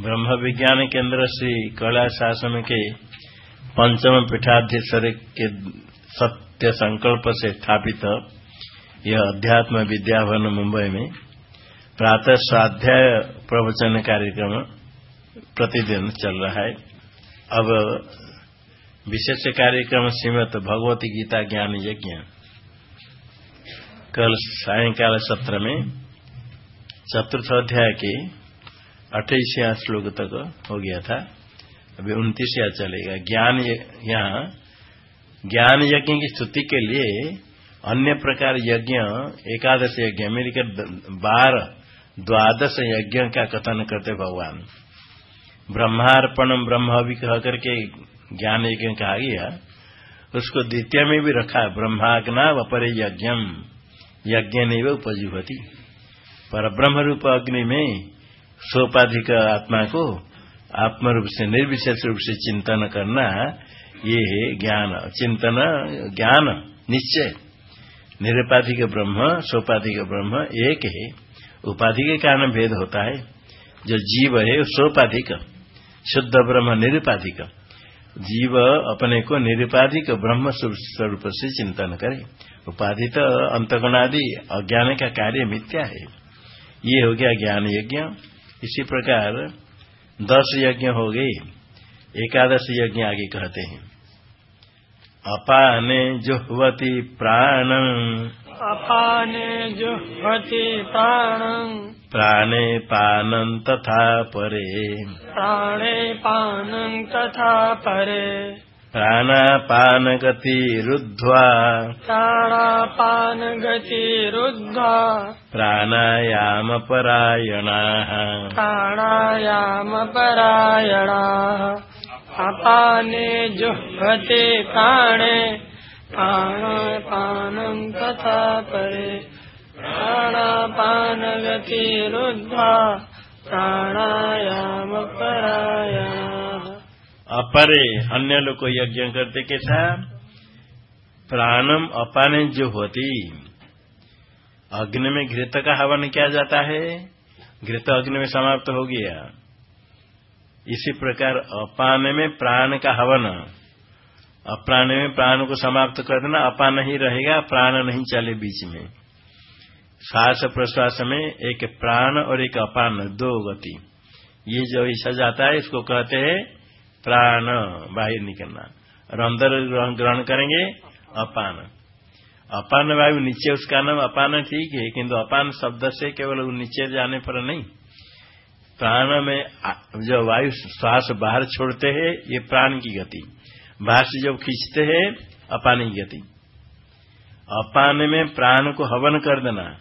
ब्रह्म विज्ञान केंद्र श्री कैलाश आश्रम के पंचम पीठाध्यक्ष के सत्य संकल्प से स्थापित यह अध्यात्म विद्याभवन मुंबई में प्रातः स्वाध्याय प्रवचन कार्यक्रम प्रतिदिन चल रहा है। अब विशेष कार्यक्रम सीमित भगवती गीता ज्ञान यज्ञ कल सायकाल सत्र में चतुर्थ अध्याय के अट्ठाईसया श्लोक तक हो गया था। अभी उन्तीसया चलेगा ज्ञान यहाँ, ज्ञान यज्ञ की स्तुति के लिए अन्य प्रकार यज्ञ, एकादश यज्ञ मिलकर बारह द्वादश यज्ञ का कथन करते भगवान। ब्रह्मार्पण ब्रह्म भी कह करके ज्ञान यज्ञ कहा गया। उसको द्वितीय में भी रखा, ब्रह्माग्ना वपरे यज्ञम। यज्ञ नहीं उपजीवती। पर ब्रह्म रूप अग्नि में सोपाधिक आत्मा को आत्म रूप से निर्विशेष रूप से चिंतन करना ये है ज्ञान। चिंतन, ज्ञान, निश्चय। निरुपाधिक ब्रह्म, सोपाधिक ब्रह्म एक है। उपाधि के कारण भेद होता है। जो जीव है सोपाधिक। शुद्ध ब्रह्म, निरुपाधिक। जीव अपने को निरुपाधिक ब्रह्म स्वरूप से चिंतन करे। उपाधि तो अंतगुणादि, अज्ञान का कार्य मिथ्या है। ये हो गया ज्ञान यज्ञ। इसी प्रकार दस यज्ञ हो गए एकादश यज्ञ आगे कहते हैं। अपाने जुहवती प्राण। अपाने जुहवती प्राण। प्राणे पानं तथा परे। प्राणे पानं तथा परे। प्राणापानगतिरुद्ध्वा। प्राणापानगतिरुद्ध्वा। प्राणायामपरायणाः। प्राणायामपरायणाः। अपाने जुह्वते प्राणे। प्राणापानं तथा परे। प्राणापानगतिरुद्ध्वा। प्राणायामपरायणाः। अपरे, अन्य लोग को यज्ञ करते कैसा प्राणम अपाने जो होती। अग्नि में घृत का हवन किया जाता है। घृत अग्नि में समाप्त हो गया। इसी प्रकार अपान में प्राण का हवन। अप्राण में प्राण को समाप्त कर देना, अपान ही रहेगा, प्राण नहीं चले बीच में। श्वास प्रश्वास में एक प्राण और एक अपान, दो गति। ये जो ऐसा जाता है, इसको कहते हैं प्राण बाहर निकलना। और अंदर ग्रहण करेंगे, अपान। अपान वायु नीचे, उसका नाम अपान ठीक है, किंतु अपान शब्द से केवल नीचे जाने पर नहीं। प्राण में जो वायु श्वास बाहर छोड़ते हैं, ये प्राण की गति। बाहर से जब खींचते हैं, अपान की गति। अपान में प्राण को हवन कर देना।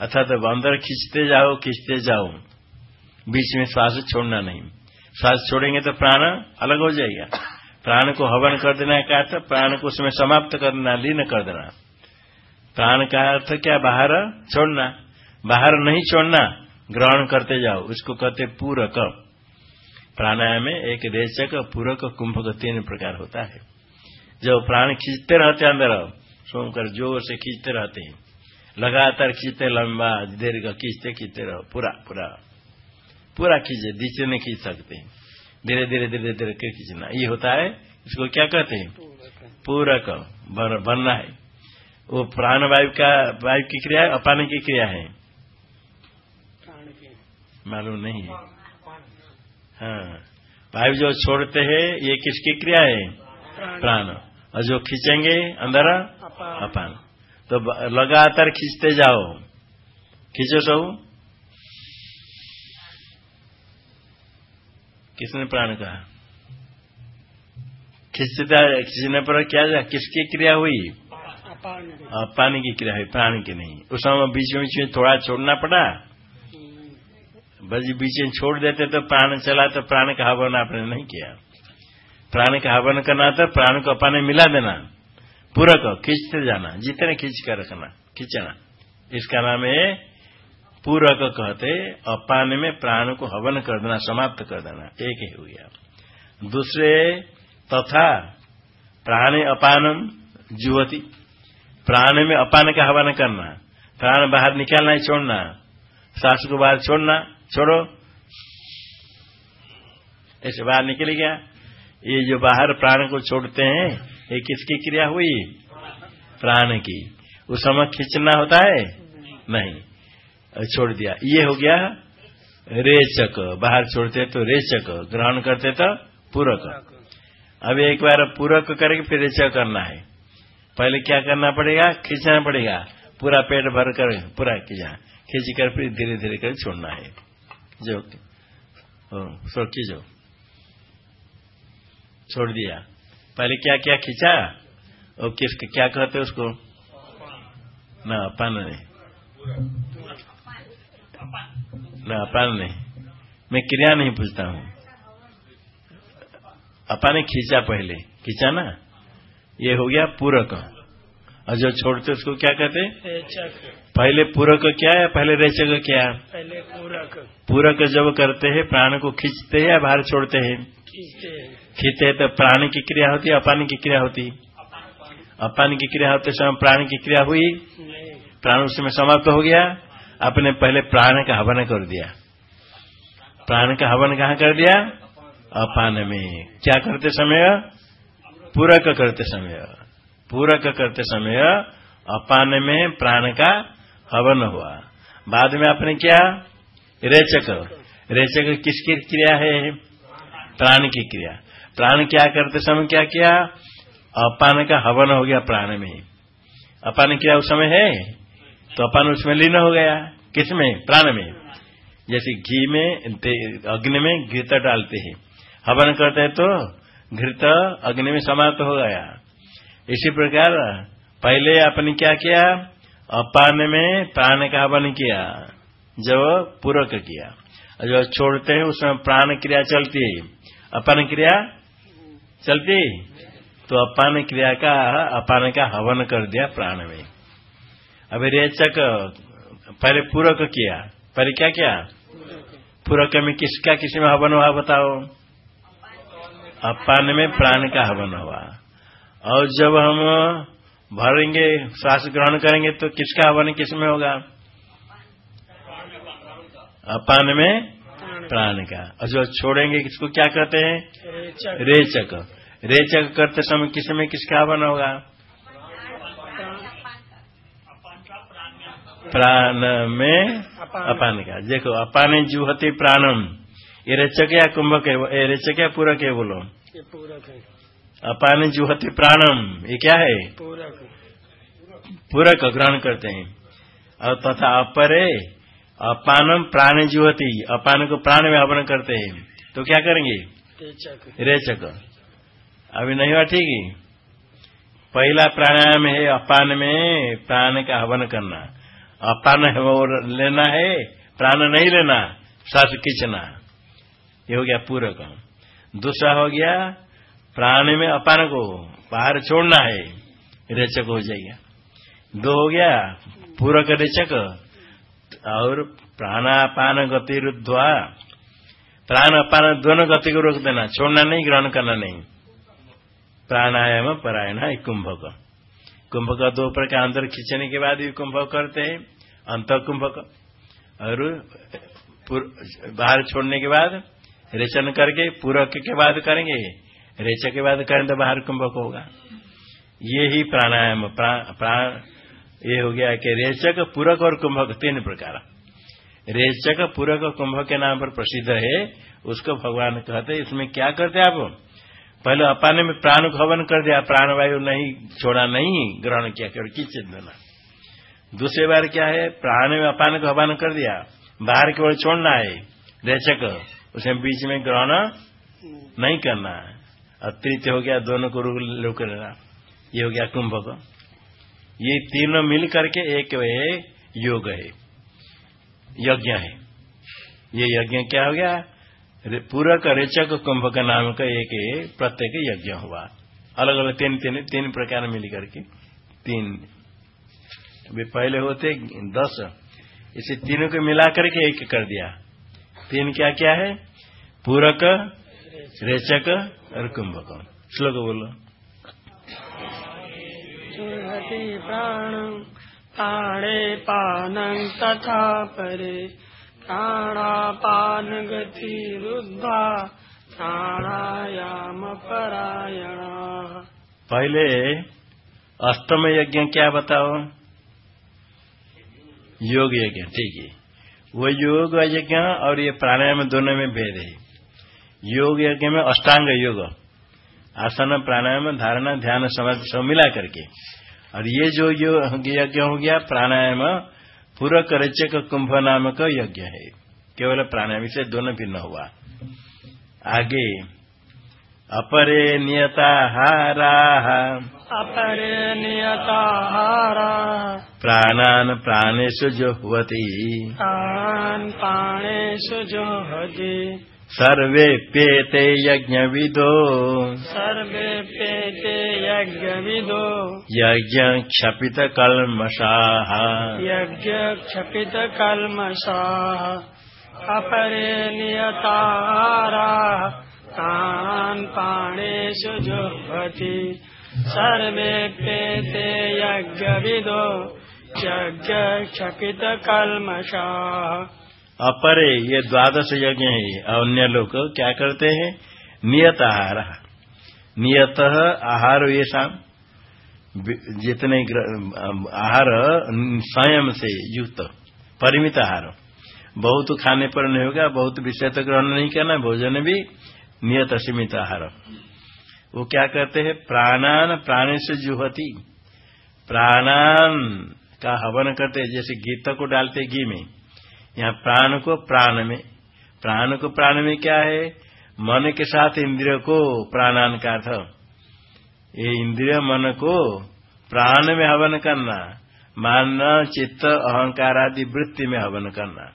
अर्थात अंदर खींचते जाओ खींचते जाओ। बीच में श्वास छोड़ना नहीं। श्वास छोड़ेंगे तो प्राण अलग हो जाएगा। प्राण को हवन कर देना का अर्थ, प्राण को उसमें समाप्त करना लीन कर देना। प्राण का अर्थ क्या? बाहर छोड़ना। बाहर नहीं छोड़ना, ग्रहण करते जाओ। उसको कहते पूरक। प्राणायाम में एक रेचक पूरक कुंभक तीन प्रकार होता है। जब प्राण खींचते रहते अंदर सोमकर ज़ोर से खींचते रहते हैं। लगातार खींचते लंबा, दीर्घ खींचते खींचते रहो। पूरा पूरा। पूरा खींचे दीचे नहीं खींच सकते। धीरे धीरे धीरे धीरे खींचना? ये होता है इसको क्या कहते हैं? पूरक बनना है। वो प्राण वायु का वायु की क्रिया है अपान की क्रिया है। मालूम नहीं है। हाँ। वायु जो छोड़ते हैं ये किसकी क्रिया है? प्राण। और जो खींचेंगे अंदर अपान। तो लगातार खींचते जाओ। खींचो सब। किसने प्राण कहा? खिंचता खींचने पर क्या जा किसकी क्रिया हुई? अपान की। क्रिया हुई प्राण की नहीं। उस समय बीच बीच में थोड़ा छोड़ना पड़ा। बस बीच में छोड़ देते तो प्राण चला तो प्राण का हवन आपने नहीं किया। प्राण का हवन करना तो प्राण को अपाने मिला देना। पूरा को खींचते जाना जितने खींच कर रखना खींचना। इसका नाम है पूरक कहते, अपान में प्राण को हवन कर देना, समाप्त कर देना, एक ही हो। गया दूसरे, तथा प्राण अपानम जुवती। प्राण में अपान का हवन करना, प्राण बाहर निकालना ही छोड़ना, सांस को बाहर छोड़ना, छोड़ो। ऐसे बाहर निकल गया। ये जो बाहर प्राण को छोड़ते हैं, ये किसकी क्रिया हुई? प्राण की। उस समय खींचना होता है? नहीं। छोड़ दिया। ये हो गया रेचक। बाहर छोड़ते तो रेचक। ग्रहण करते तो पूरक। अब एक बार पूरक करके फिर रेचक करना है। पहले क्या करना पड़ेगा? खींचना पड़ेगा। पूरा पेट भर कर पूरा खींचा खींच कर फिर धीरे धीरे कर छोड़ना है। जो सोची जो छोड़ दिया। पहले क्या क्या खींचा? और किस क्या कहते उसको? ना अपान नहीं। ना अपान नहीं। मैं क्रिया नहीं पूछता हूँ। अपा ने खींचा पहले। खींचा ना? ये हो गया पूरक। और जो छोड़ते उसको क्या कहते पहले पूरक क्या है पहले रेचक क्या पहले पूरक। पूरक जब करते हैं प्राण को खींचते हैं या बाहर छोड़ते हैं? खींचते हैं। तो प्राण की क्रिया होती है अपान की क्रिया होती अपान की क्रिया होते समय प्राण की क्रिया हुई? प्राण उसमें समाप्त हो गया? आपने पहले प्राण का हवन कर दिया। प्राण का हवन कहाँ कर दिया? अपान में। क्या करते समय? पूरक करते समय। पूरक करते समय अपान में प्राण का हवन हुआ। बाद में आपने क्या? रेचक। रेचक किसकी क्रिया है? प्राण की क्रिया। प्राण क्या करते समय क्या किया? अपान का हवन हो गया प्राण में। अपान क्रिया उस समय है? तो अपान उसमें लीन हो गया। किसमें प्राण में। जैसे घी में अग्नि में घृत डालते हैं। हवन करते हैं तो घृत अग्नि में समाप्त हो गया। इसी प्रकार पहले आपने क्या किया? अपान में प्राण का हवन किया जब पूरक किया। जो छोड़ते हैं, उसमें प्राण क्रिया चलती है। अपान क्रिया चलती तो अपान क्रिया का, अपान का हवन कर दिया प्राण में। अभी रेचक पहले पूरक किया। पहले क्या किया? पूरक में किसका किसी में हवन हुआ बताओ? अपान में प्राण का हवन हुआ। और जब हम भरेंगे श्वास ग्रहण करेंगे तो किसका हवन किसमें होगा? अपान में प्राण का। और जो छोड़ेंगे किसको क्या कहते हैं? रेचक। रेचक करते समय किसमें किसका हवन होगा? प्राण में अपान। का। देखो अपान जुहती प्राणम। ये रेचक या कुंभक है रेचक या पूरक है बोलो। पूरक है। अपान जुहति प्राणम। ये क्या है? पूरक पूरक ग्रहण करते हैं। और तथा अपरे अपानम प्राण जुहति। अपान को प्राण में हवन करते हैं। तो क्या करेंगे? रेचक। रेचक। अभी नहीं हुआ ठीक ही। पहला प्राणायाम है अपान में प्राण का हवन करना। अपान है वो लेना है, प्राण नहीं लेना श्वास खींचना। ये हो गया पूरक। दूसरा हो गया, प्राण में अपान को बाहर छोड़ना है, रेचक हो जाएगा। दो हो गया, पूरक रेचक। और प्राणापान गति रुद्वा प्राण अपान दोनों गति को रोक देना, छोड़ना नहीं, ग्रहण करना नहीं। प्राणायाम, परायण है कुंभक। कुंभक दो प्रकार, अंदर खींचने के बाद भी कुंभक करते हैं। अंत कुंभक और बाहर छोड़ने के बाद रेचन करके पूरक के बाद करेंगे। रेचक के बाद करें तो बाहर कुंभक होगा। ये ही प्राणायाम। प्राण ये हो गया कि रेचक पूरक और कुंभक तीन प्रकार। रेचक पूरक, कुंभक के नाम पर प्रसिद्ध है। उसको भगवान कहते इसमें क्या करते आप? पहले अपाने में प्राण को हवन कर दिया। प्राणवायु नहीं, छोड़ा नहीं, ग्रहण किया, केवल किस देना। दूसरी बार क्या है? प्राण में अपान को हवन कर दिया। बाहर केवल छोड़ना है। रेचक उसमें बीच में ग्रहण नहीं करना है। तृतीय हो गया दोनों को रोक लेना ये हो गया कुंभक। ये तीनों मिल करके एक योग है। यज्ञ है। ये यज्ञ क्या हो गया? पूरक रेचक कुंभ का नाम का एक प्रत्येक यज्ञ हुआ। अलग अलग तीन तीन तीन प्रकार मिल करके, तीन अभी पहले होते दस इसे तीनों को मिला करके एक कर दिया। तीन क्या क्या है? पूरक रेचक और कुंभक। श्लोक बोलो। प्राण प्राणे पान तथा परे। प्राणापान गति रुद्धा प्राणायाम परायण। पहले अष्टम यज्ञ क्या बताओ? योग यज्ञ, ठीक है। वो योग यज्ञ और ये प्राणायाम दोनों में भेद है। योग यज्ञ में अष्टांग योग, आसन, प्राणायाम, धारणा, ध्यान समाधि सब मिला करके। और ये जो योग यज्ञ हो गया, प्राणायाम पूरक रचक कुंभ नामक यज्ञ है। केवल प्राणायाम से दोनों भिन्न हुआ। आगे, अपरे नियताहारा अपरे नियताहारा प्राणान प्राणेषु जुह्वति। प्राण प्राणेषु जुहति सर्वे प्येते यज्ञविदो। सर्वे पेते यज्ञविदो। यज्ञ क्षपित कल्मषाः यज्ञ क्षपित कल्मषाः अपरे नियताहारा तान् प्राणेषु जुह्वति। सर्वे पेते यज्ञविदो यज्ञ क्षपित कल्मषाः। अपरे ये द्वादश यज्ञ है अन्य लोग क्या करते हैं? नियत आहार। नियत आहार ये शाम जितने आहार संयम से युक्त, परिमित आहार। बहुत खाने पर नहीं होगा, बहुत विषय तो ग्रहण नहीं करना, भोजन भी नियत सीमित आहार। वो क्या करते हैं? प्राणान प्राणी से जुहती। प्राणान का हवन करते हैं, जैसे गीत को डालते घी में। यहाँ प्राण को प्राण में। प्राण को प्राण में क्या है? मन के साथ इंद्रिय को प्राणान का अर्थ। ये इंद्रिय मन को प्राण में हवन करना, मान, चित्त, अहंकार आदि वृत्ति में हवन करना।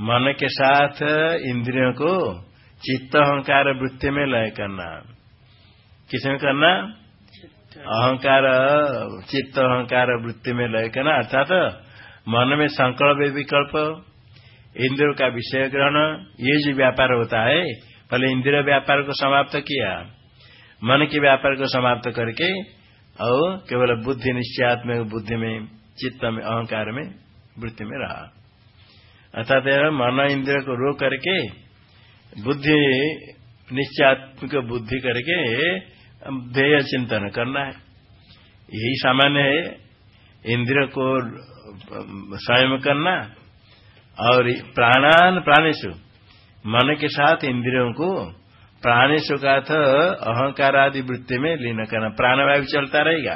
मन के साथ इंद्रियों को चित्त अहंकार वृत्ति में लय करना। किसमें करना? अहंकार, चित्त अहंकार वृत्ति में लय करना, अर्थात मन में संकल्प विकल्प, इंद्रियों का विषय ग्रहण, ये जो व्यापार होता है, पहले इंद्रिय व्यापार को समाप्त किया। मन के व्यापार को समाप्त करके, और केवल बुद्धि निश्चयात्मक बुद्धि में, चित्त में, अहंकार में, वृत्ति में रहा। अर्थात मन इंद्रिय को रो करके बुद्धि, निश्चयात्मक बुद्धि करके ध्येय चिंतन करना है। यही सामान्य है। इंद्रिय को स्वयं करना और प्राणान प्राणेशु। मन के साथ इंद्रियों को प्राणेशु का अहंकार आदि वृत्ति में लीन करना। प्राणवायु चलता रहेगा।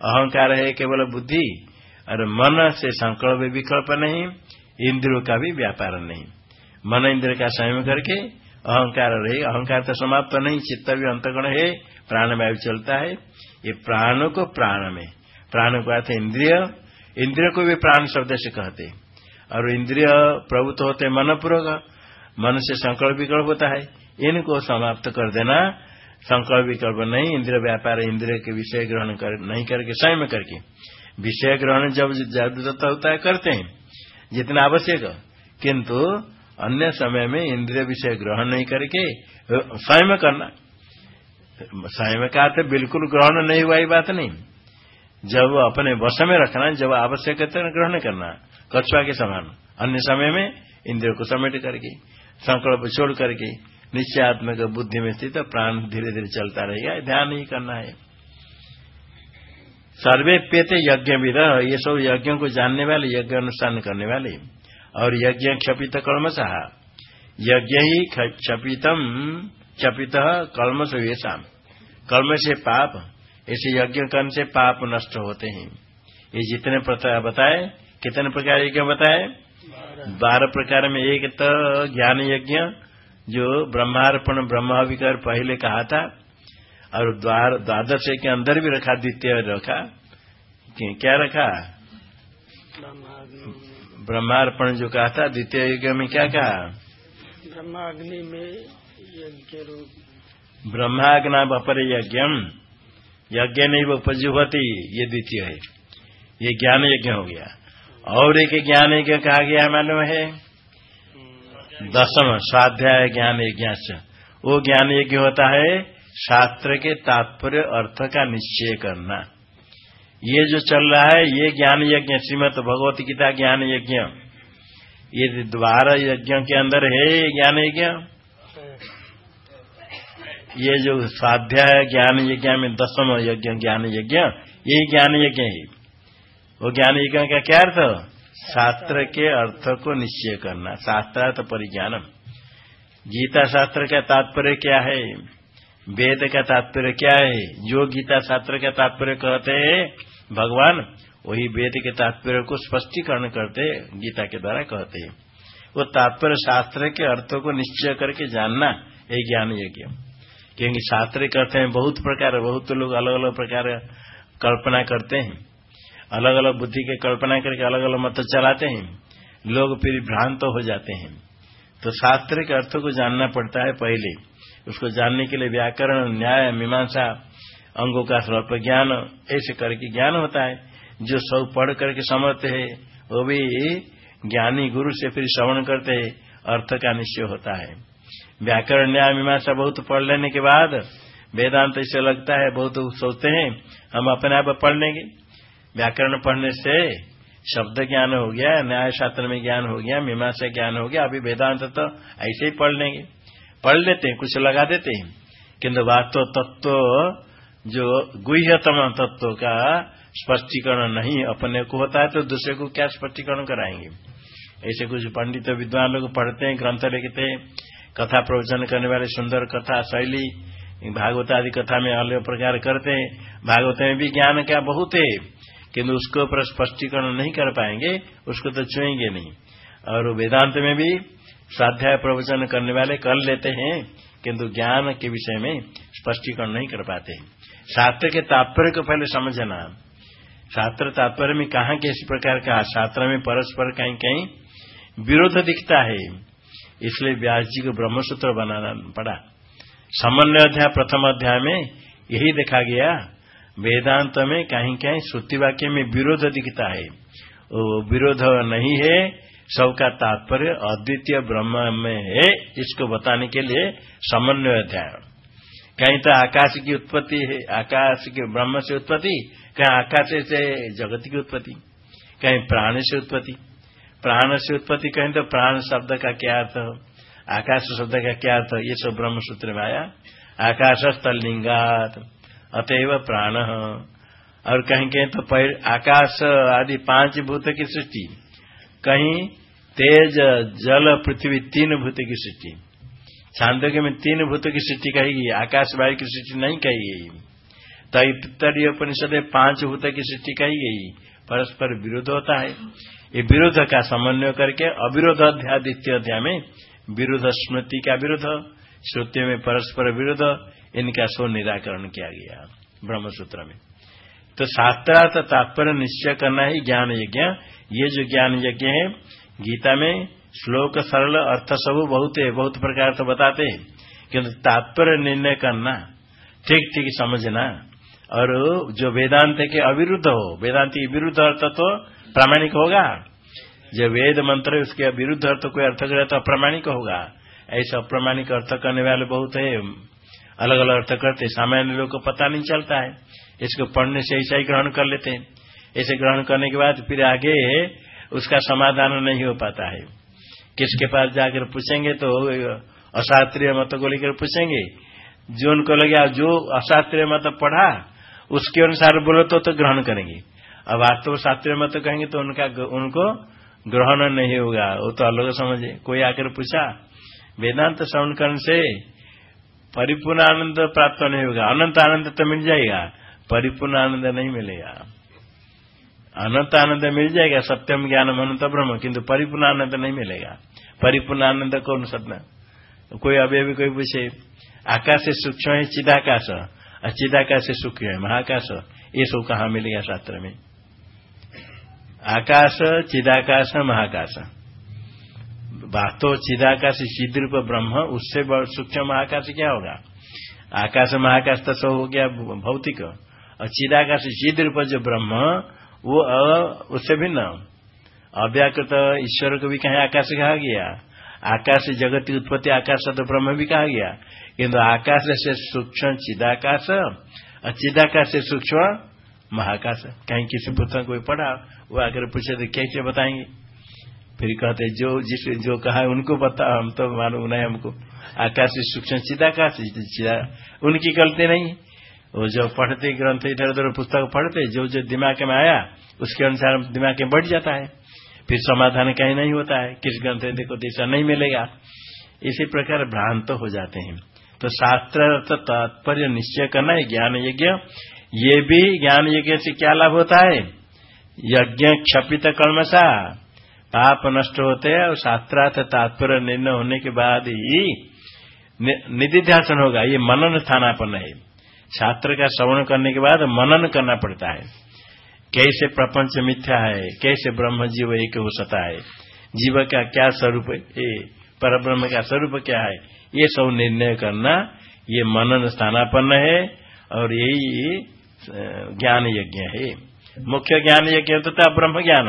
अहंकार है केवल बुद्धि और मन से संकल्प विकल्प नहीं, इंद्रियों का भी व्यापार नहीं। मन इंद्र का संयम करके अहंकार रहे। अहंकार तो समाप्त नहीं चित्त भी अंतगुण है प्राणवायु चलता है। ये प्राण को प्राण में। प्राण को अर्थ इंद्रिय। इंद्रिय को भी प्राण शब्द से कहते और इंद्रिय प्रभुत्व होते मनपूर्वक। मन से संकल्प विकल्प होता है। इनको समाप्त कर देना। संकल्प विकल्प नहीं इंद्रिय व्यापार इंद्रिय के विषय ग्रहण कर, नहीं करके स्वयं करके। विषय ग्रहण जब ज़रूरत होता है करते हैं। जितना आवश्यक। किंतु अन्य समय में इंद्रिय विषय ग्रहण नहीं करके स्वयं करना। स्वयं का तो बिल्कुल ग्रहण नहीं हुआ बात नहीं। जब अपने वश में रखना, जब आवश्यक है ग्रहण करना, कछुआ के समान। अन्य समय में इंद्रियों को समेट करके, संकल्प छोड़ करके निश्चय निश्चयात्मक बुद्धि में स्थित प्राण धीरे धीरे चलता रहेगा ध्यान ही करना है। सर्वे पेते यज्ञ भी ये सब यज्ञों को जानने वाले, यज्ञ अनुष्ठान करने वाले। और यज्ञ क्षपित कलमशाह यज्ञ ही क्षपितम, क्षपित कलमश ये कलम से पाप, ऐसे यज्ञ कर्म से पाप नष्ट होते हैं। ये जितने प्रकार बताए, कितने प्रकार यज्ञ बताए? बारह प्रकार में एक तो ज्ञान यज्ञ, जो ब्रह्मार्पण, ब्रह्माविकर पहले कहा था, और द्वार द्वादश के अंदर भी रखा, द्वितीय रखा। क्या रखा? ब्रह्मार्पण जो कहा था द्वितीय यज्ञ में क्या कहा? ब्रह्माग्नि में यज्ञ रूप। ब्रह्माग्ना बपर यज्ञम। यज्ञ नहीं वो उपजुवती ये द्वितीय है। ये ज्ञान यज्ञ हो गया। और एक ज्ञान यज्ञ कहा गया मालूम है? दसम स्वाध्याय ज्ञान यज्ञ वो ज्ञान यज्ञ होता है शास्त्र के तात्पर्य अर्थ का निश्चय करना। ये जो चल रहा है, ये ज्ञान यज्ञ, श्रीमद भगवत गीता ज्ञान यज्ञ। ये द्वारा यज्ञ के अंदर है ये ज्ञान यज्ञ? ये जो स्वाध्याय ज्ञान यज्ञ में दसम यज्ञ, ज्ञान यज्ञ यही ज्ञान यज्ञ है। वो ज्ञान यज्ञ का क्या अर्थ? शास्त्र के अर्थ को निश्चय करना, शास्त्रार्थ परिज्ञानम। गीता शास्त्र का तात्पर्य क्या है? वेद का तात्पर्य क्या है? जो गीता शास्त्र का तात्पर्य कहते हैं भगवान वही वेद के तात्पर्य को स्पष्टीकरण करते गीता के द्वारा कहते हैं। वो तात्पर्य शास्त्र के अर्थों को निश्चय करके जानना ये ज्ञान यज्ञ क्योंकि शास्त्र कहते हैं बहुत प्रकार, बहुत लोग अलग अलग प्रकार कल्पना करते हैं। अलग अलग बुद्धि के कल्पना करके अलग अलग मत चलाते हैं। लोग फिर भ्रांत हो जाते हैं। तो शास्त्र के अर्थों को जानना पड़ता है पहले। उसको जानने के लिए व्याकरण, न्याय, मीमांसा अंगों का स्वल्प ज्ञान, ऐसे करके ज्ञान होता है। जो सब पढ़ करके समझते हैं, वो भी ज्ञानी गुरु से फिर श्रवण करते हैं, अर्थ का निश्चय होता है। व्याकरण न्याय मीमांसा बहुत पढ़ लेने के बाद, वेदांत ऐसे लगता है, बहुत सोचते हैं, हम अपने आप पढ़ लेंगे। व्याकरण पढ़ने से शब्द ज्ञान हो गया, न्याय शास्त्र में ज्ञान हो गया, मीमांसा ज्ञान हो गया, अभी वेदांत तो ऐसे ही पढ़ लेंगे। पढ़ लेते हैं, कुछ लगा देते हैं। किंतु वास्तव तत्व जो गुह्यतम तत्व का स्पष्टीकरण नहीं अपने को होता है तो दूसरे को क्या स्पष्टीकरण कराएँगे? ऐसे कुछ पंडित विद्वान लोग पढ़ते हैं, ग्रंथ लिखते हैं, कथा प्रवचन करने वाले सुंदर कथा शैली भागवत आदि कथा में अलग प्रकार करते हैं। भागवत में भी ज्ञान क्या बहुत है किंतु उसके ऊपर स्पष्टीकरण नहीं कर पाएँगे, उसको तो छुएँगे नहीं। और वेदांत में भी स्वाध्याय प्रवचन करने वाले कर लेते हैं, किंतु ज्ञान के विषय में स्पष्टीकरण नहीं कर पाते शास्त्र के तात्पर्य को पहले समझना। शास्त्र तात्पर्य में कहा के इस प्रकार का शास्त्र में परस्पर कहीं कहीं विरोध दिखता है, इसलिए व्यास जी को ब्रह्मसूत्र बनाना पड़ा। समन्वय अध्याय, प्रथम अध्याय में यही देखा गया, वेदांत में कहीं कहीं श्रुति वाक्य में विरोध दिखता है। वो विरोध नहीं है, सबका तात्पर्य अद्वितीय ब्रह्म में है, इसको बताने के लिए समन्वय अध्याय। कहीं तो आकाश की उत्पत्ति है, आकाश के ब्रह्म से उत्पत्ति, कहीं आकाश से जगत की उत्पत्ति, कहीं प्राण से उत्पत्ति। प्राण से उत्पत्ति कहीं तो प्राण शब्द का क्या अर्थ आकाश शब्द का क्या अर्थ ये सब ब्रह्म सूत्र में आया। आकाश स्थलिंगात अतएव प्राण। और कहीं कहीं तो आकाश आदि पाँच भूत की सृष्टि, कहीं तेज, जल, पृथ्वी तीन भूत की सृष्टि। छांदोग्य में तीन भूत की सृष्टि कही गई आकाश वायु की सृष्टि नहीं कही गई तैतरीय उपनिषद में पाँच भूत की सृष्टि कही गई परस्पर विरोध होता है। ये विरोध का समन्वय करके अविरोध अध्याय, द्वितीय अध्याय में विरोध स्मृति का विरोध, श्रुति में परस्पर विरोध, इनका सो निराकरण किया गया ब्रह्मसूत्र में। तो शास्त्रार्थ तात्पर्य निश्चय करना ही ज्ञान यज्ञ। ये जो ज्ञान यज्ञ है, गीता में श्लोक सरल, अर्थ सब बहुत है, बहुत प्रकार तो बताते हैं। किंतु तात्पर्य निर्णय करना, ठीक ठीक समझना, और जो वेदांत के अविरुद्ध हो, वेदांत के विरुद्ध अर्थ तो प्रामाणिक होगा। जो वेद मंत्र है, उसके विरुद्ध अर्थ कोई अर्थ करे तो अप्रामाणिक होगा। ऐसा अप्रामाणिक अर्थ करने वाले बहुत है। अलग अलग अर्थ करते सामान्य लोग को पता नहीं चलता है। इसको पढ़ने से ऐसा ही ग्रहण कर लेते हैं। ऐसे ग्रहण करने के बाद फिर आगे उसका समाधान नहीं हो पाता है। किसके पास जाकर पूछेंगे तो अशास्त्रीय मत को लेकर पूछेंगे। जो उनको लगे जो अशास्त्रीय मत पढ़ा उसके अनुसार बोलो तो, तो ग्रहण करेंगे। अब वास्तव शास्त्रीय मत कहेंगे तो उनका उनको ग्रहण नहीं होगा। वो तो अलग समझे कोई आकर पूछा वेदांत श्रवण करने से परिपूर्ण आनंद प्राप्त नहीं होगा। अनंत आनंद तो मिल जाएगा परिपूर्ण आनंद नहीं मिलेगा। अनंत आनंद मिल जाएगा, सत्यम ज्ञान अनंत ब्रह्म, किंतु परिपूर्ण आनंद नहीं मिलेगा। परिपूर्ण आनंद कौन सत्य कोई अभी अभी कोई पूछे, आकाश से सूक्ष्म है, चिदाकाश। और चिदाकाश से सूक्ष्म है, महाकाश। ये सब कहा मिलेगा शास्त्र में? आकाश, चिदाकाश, महाकाश। वास्तव चिदाकाश रूप ब्रह्म, उससे सूक्ष्म महाकाश क्या होगा? आकाश, महाकाश तो सब हो गया भौतिक। और चिदाकाश चिद रूप जो ब्रह्म वो, अ, उससे भिन्न। अव्याकृत ईश्वर को भी कहीं आकाश कहा गया। आकाश जगत की उत्पत्ति, आकाश तो ब्रह्म भी कहा गया। किंतु आकाश से सूक्ष्म चिदाकाश और चिदाकाश से सूक्ष्म महाकाश। कहीं किसी पुस्तक कोई पढ़ा, वो आकर पूछे तो कैसे बताएँगे? फिर कहते, जो, जिस, जो कहा है उनको बता, हम तो मालूम नहीं हमको। आकाश सूक्ष्म चिदाकाश, चिदा, उनकी गलती नहीं। वो जो पढ़ते ग्रंथ इधर उधर पुस्तक पढ़ते, जो जो दिमाग में आया, उसके अनुसार दिमाग में बढ़ जाता है। फिर समाधान कहीं नहीं होता है, किस ग्रंथ देखो दिशा नहीं मिलेगा। इसी प्रकार भ्रांत हो जाते हैं। तो शास्त्र तात्पर्य निश्चय करना है, ज्ञान यज्ञ। ये भी ज्ञान यज्ञ से क्या लाभ होता है? यज्ञ क्षपित कर्मशा पाप नष्ट होते हैं, और शास्त्रार्थ तात्पर्य निर्णय होने के बाद ही निधिध्यासन होगा। ये मनन स्थानापन्न है। शास्त्र का श्रवण करने के बाद मनन करना पड़ता है। कैसे प्रपंच मिथ्या है, कैसे ब्रह्म जीव एक हो सकता है, जीव का क्या स्वरूप पर ब्रह्म का स्वरूप क्या है, ये सब निर्णय करना, ये मनन स्थानापन्न है, और यही ज्ञान यज्ञ है। मुख्य ज्ञान यज्ञ होता था ब्रह्म ज्ञान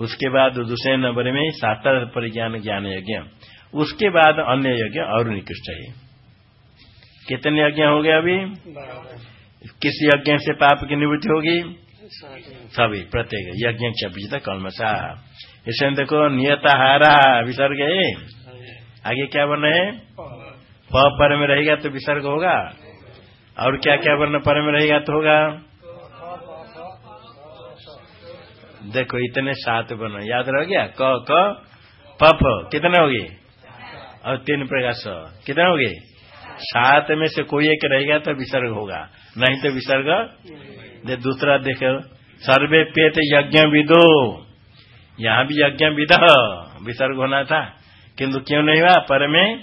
उसके बाद दूसरे नंबर में शास्त्र परिज्ञान ज्ञान यज्ञ। उसके बाद अन्य यज्ञ और निकृष्ट है। कितने यज्ञ हो गए अभी किस यज्ञ से पाप की निवृत्ति होगी? सभी प्रत्येक यज्ञ क्षपित कलमसा। इसे देखो नियताहारा विसर्ग है। आगे क्या वर्ण है? प। पर में रहेगा तो विसर्ग होगा। और क्या क्या वर्ण पर में रहेगा तो होगा? देखो इतने सात वर्ण। याद रह गया? क क पफ कितने होगी? और तीन प्रकाश कितने हो गए सात में से कोई एक रहेगा तो विसर्ग होगा। नहीं तो विसर्ग दे दूसरा देखो। सर्वे पेत यज्ञ विदो। यहाँ भी यज्ञ विद। विसर्ग होना था। किंतु क्यों नहीं हुआ? पर में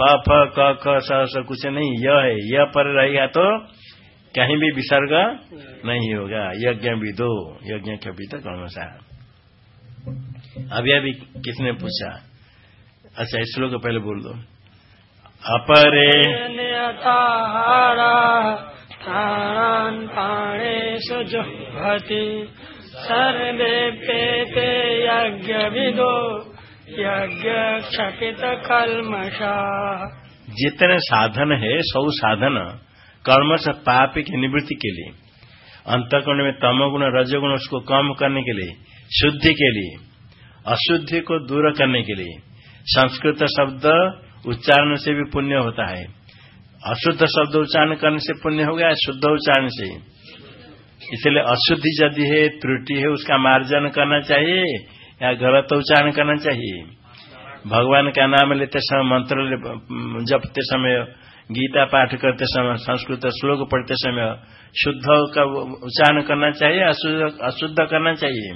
प, फ, क, ख, स कुछ नहीं। यह है। यह पर रहेगा तो कहीं भी विसर्ग नहीं होगा। यज्ञ विदो। यज्ञ कविता कौन सा? अभी अभी किसने पूछा? अच्छा श्लोक पहले बोल दो। अपरे। जुह्वति सर्वे पेते यज्ञविदो यज्ञ क्षपित कलमशा जितने साधन है सौ साधन कर्म से पाप की निवृत्ति के लिए अंतकरण में तमोगुण रजगुण उसको कम करने के लिए शुद्धि के लिए अशुद्धि को दूर करने के लिए संस्कृत शब्द उच्चारण से भी पुण्य होता है। अशुद्ध शब्द उच्चारण करने से पुण्य हो गया, शुद्ध उच्चारण से। इसलिए अशुद्धि यदि है, त्रुटि है, उसका मार्जन करना चाहिए, या गलत उच्चारण करना चाहिए। भगवान का नाम लेते समय, मंत्र जपते समय, गीता पाठ करते समय, संस्कृत श्लोक पढ़ते समय शुद्ध का उच्चारण करना चाहिए, अशुद्ध करना चाहिए।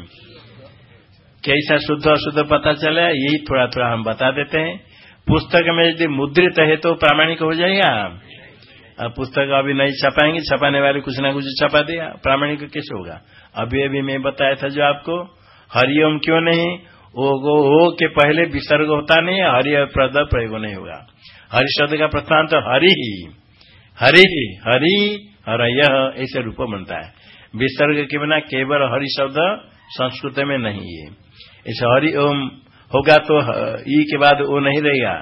कैसा शुद्ध, अशुद्ध पता चले, यही थोड़ा थोड़ा हम बता देते हैं। पुस्तक में यदि मुद्रित है तो प्रामाणिक हो जाएगा। अब पुस्तक अभी नहीं छपाएँगे, छपाने वाले कुछ ना कुछ छपा दिया। प्रामाणिक कैसे होगा? अभी अभी मैं बताया था जो आपको, हरिओम क्यों नहीं? ओ गो हो के पहले विसर्ग होता नहीं, हरि प्रद प्रयोग नहीं होगा। हरि शब्द का प्रस्थान तो हरि ही। हरि ही, हरि हर यह ऐसे रूप बनता है। विसर्ग के बिना केवल हरि शब्द संस्कृत में नहीं है। ऐसे हरि ओम होगा तो ई के बाद ओ नहीं रहेगा।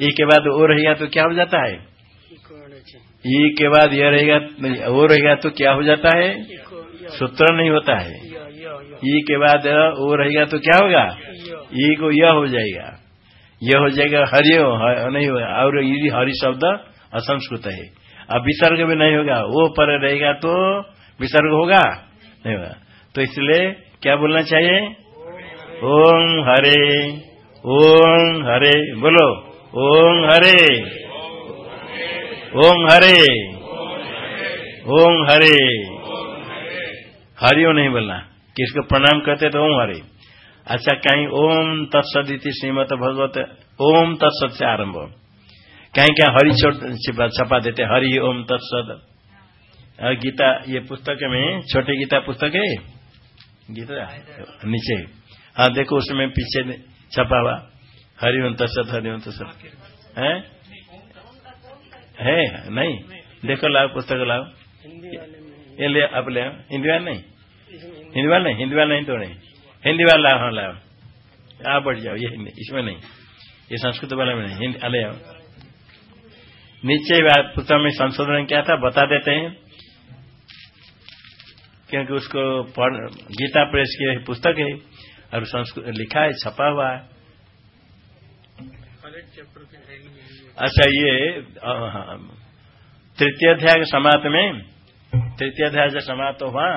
ई के बाद ओ रहेगा तो क्या हो जाता है? ई के बाद यह रहेगा वो रहेगा तो क्या हो जाता है? सूत्र नहीं होता है। ई के बाद ओ रहेगा तो क्या होगा? ई को यह हो जाएगा। यह हो जाएगा हरियो नहीं होगा। और यदि हरि शब्द असंस्कृत है। अब विसर्ग भी नहीं होगा। वो पर रहेगा तो विसर्ग होगा? नहीं होगा। तो इसलिए क्या बोलना चाहिए? ओम हरे ओम हरे, बोलो, ओम हरे ओम हरे ओम हरे। हरिओ नहीं बोलना, किसको प्रणाम करते तो ओम हरे। अच्छा कहीं ओम तत्सद इति श्रीमद भगवत, ओम तत्सद से आरंभ। कहीं क्या हरि छपा देते हरि ओम तत्सद। गीता, ये पुस्तक में, छोटे गीता पुस्तक है? गीता? नीचे। हाँ देखो उसमें पीछे छपा हुआ। हरिओम तत्सत हरिओम तत्सत है? नहीं। देखो लाओ, पुस्तक लाओ। ये ले आप ले हिंदी वाला नहीं? हिंदी वाला नहीं हिंदी वाला नहीं तो नहीं। हिंदी वाला लाओ हाँ लाओ। आप बढ़ जाओ, ये हिंदी, इसमें नहीं। ये संस्कृत वाला में नहीं, हिंदी ले आओ। नीचे पुस्तक में संशोधन क्या था, बता देते हैं। क्योंकि उसको गीता प्रेस की पुस्तक है। और संस्कृत लिखा है छपा हुआ है। अच्छा ये हाँ, तृतीय अध्याय के समाप्त में तृतीय अध्याय से समाप्त हुआ।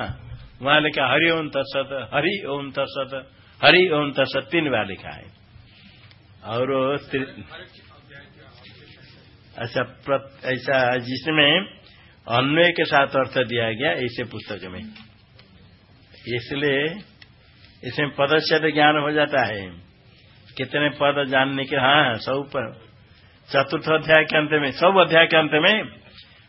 वहाँ लिखा हरि ओम तत्सत हरि ओम तत्सत हरि ओम तत्सत तीन बार लिखा है। और अच्छा ऐसा जिसमें अन्वय के साथ अर्थ दिया गया ऐसे पुस्तक में। इसलिए इसमें पदच्छेद ज्ञान हो जाता है। कितने पद जानने के हाँ सब पर। चतुर्थ अध्याय के अंत में सब अध्याय के अंत में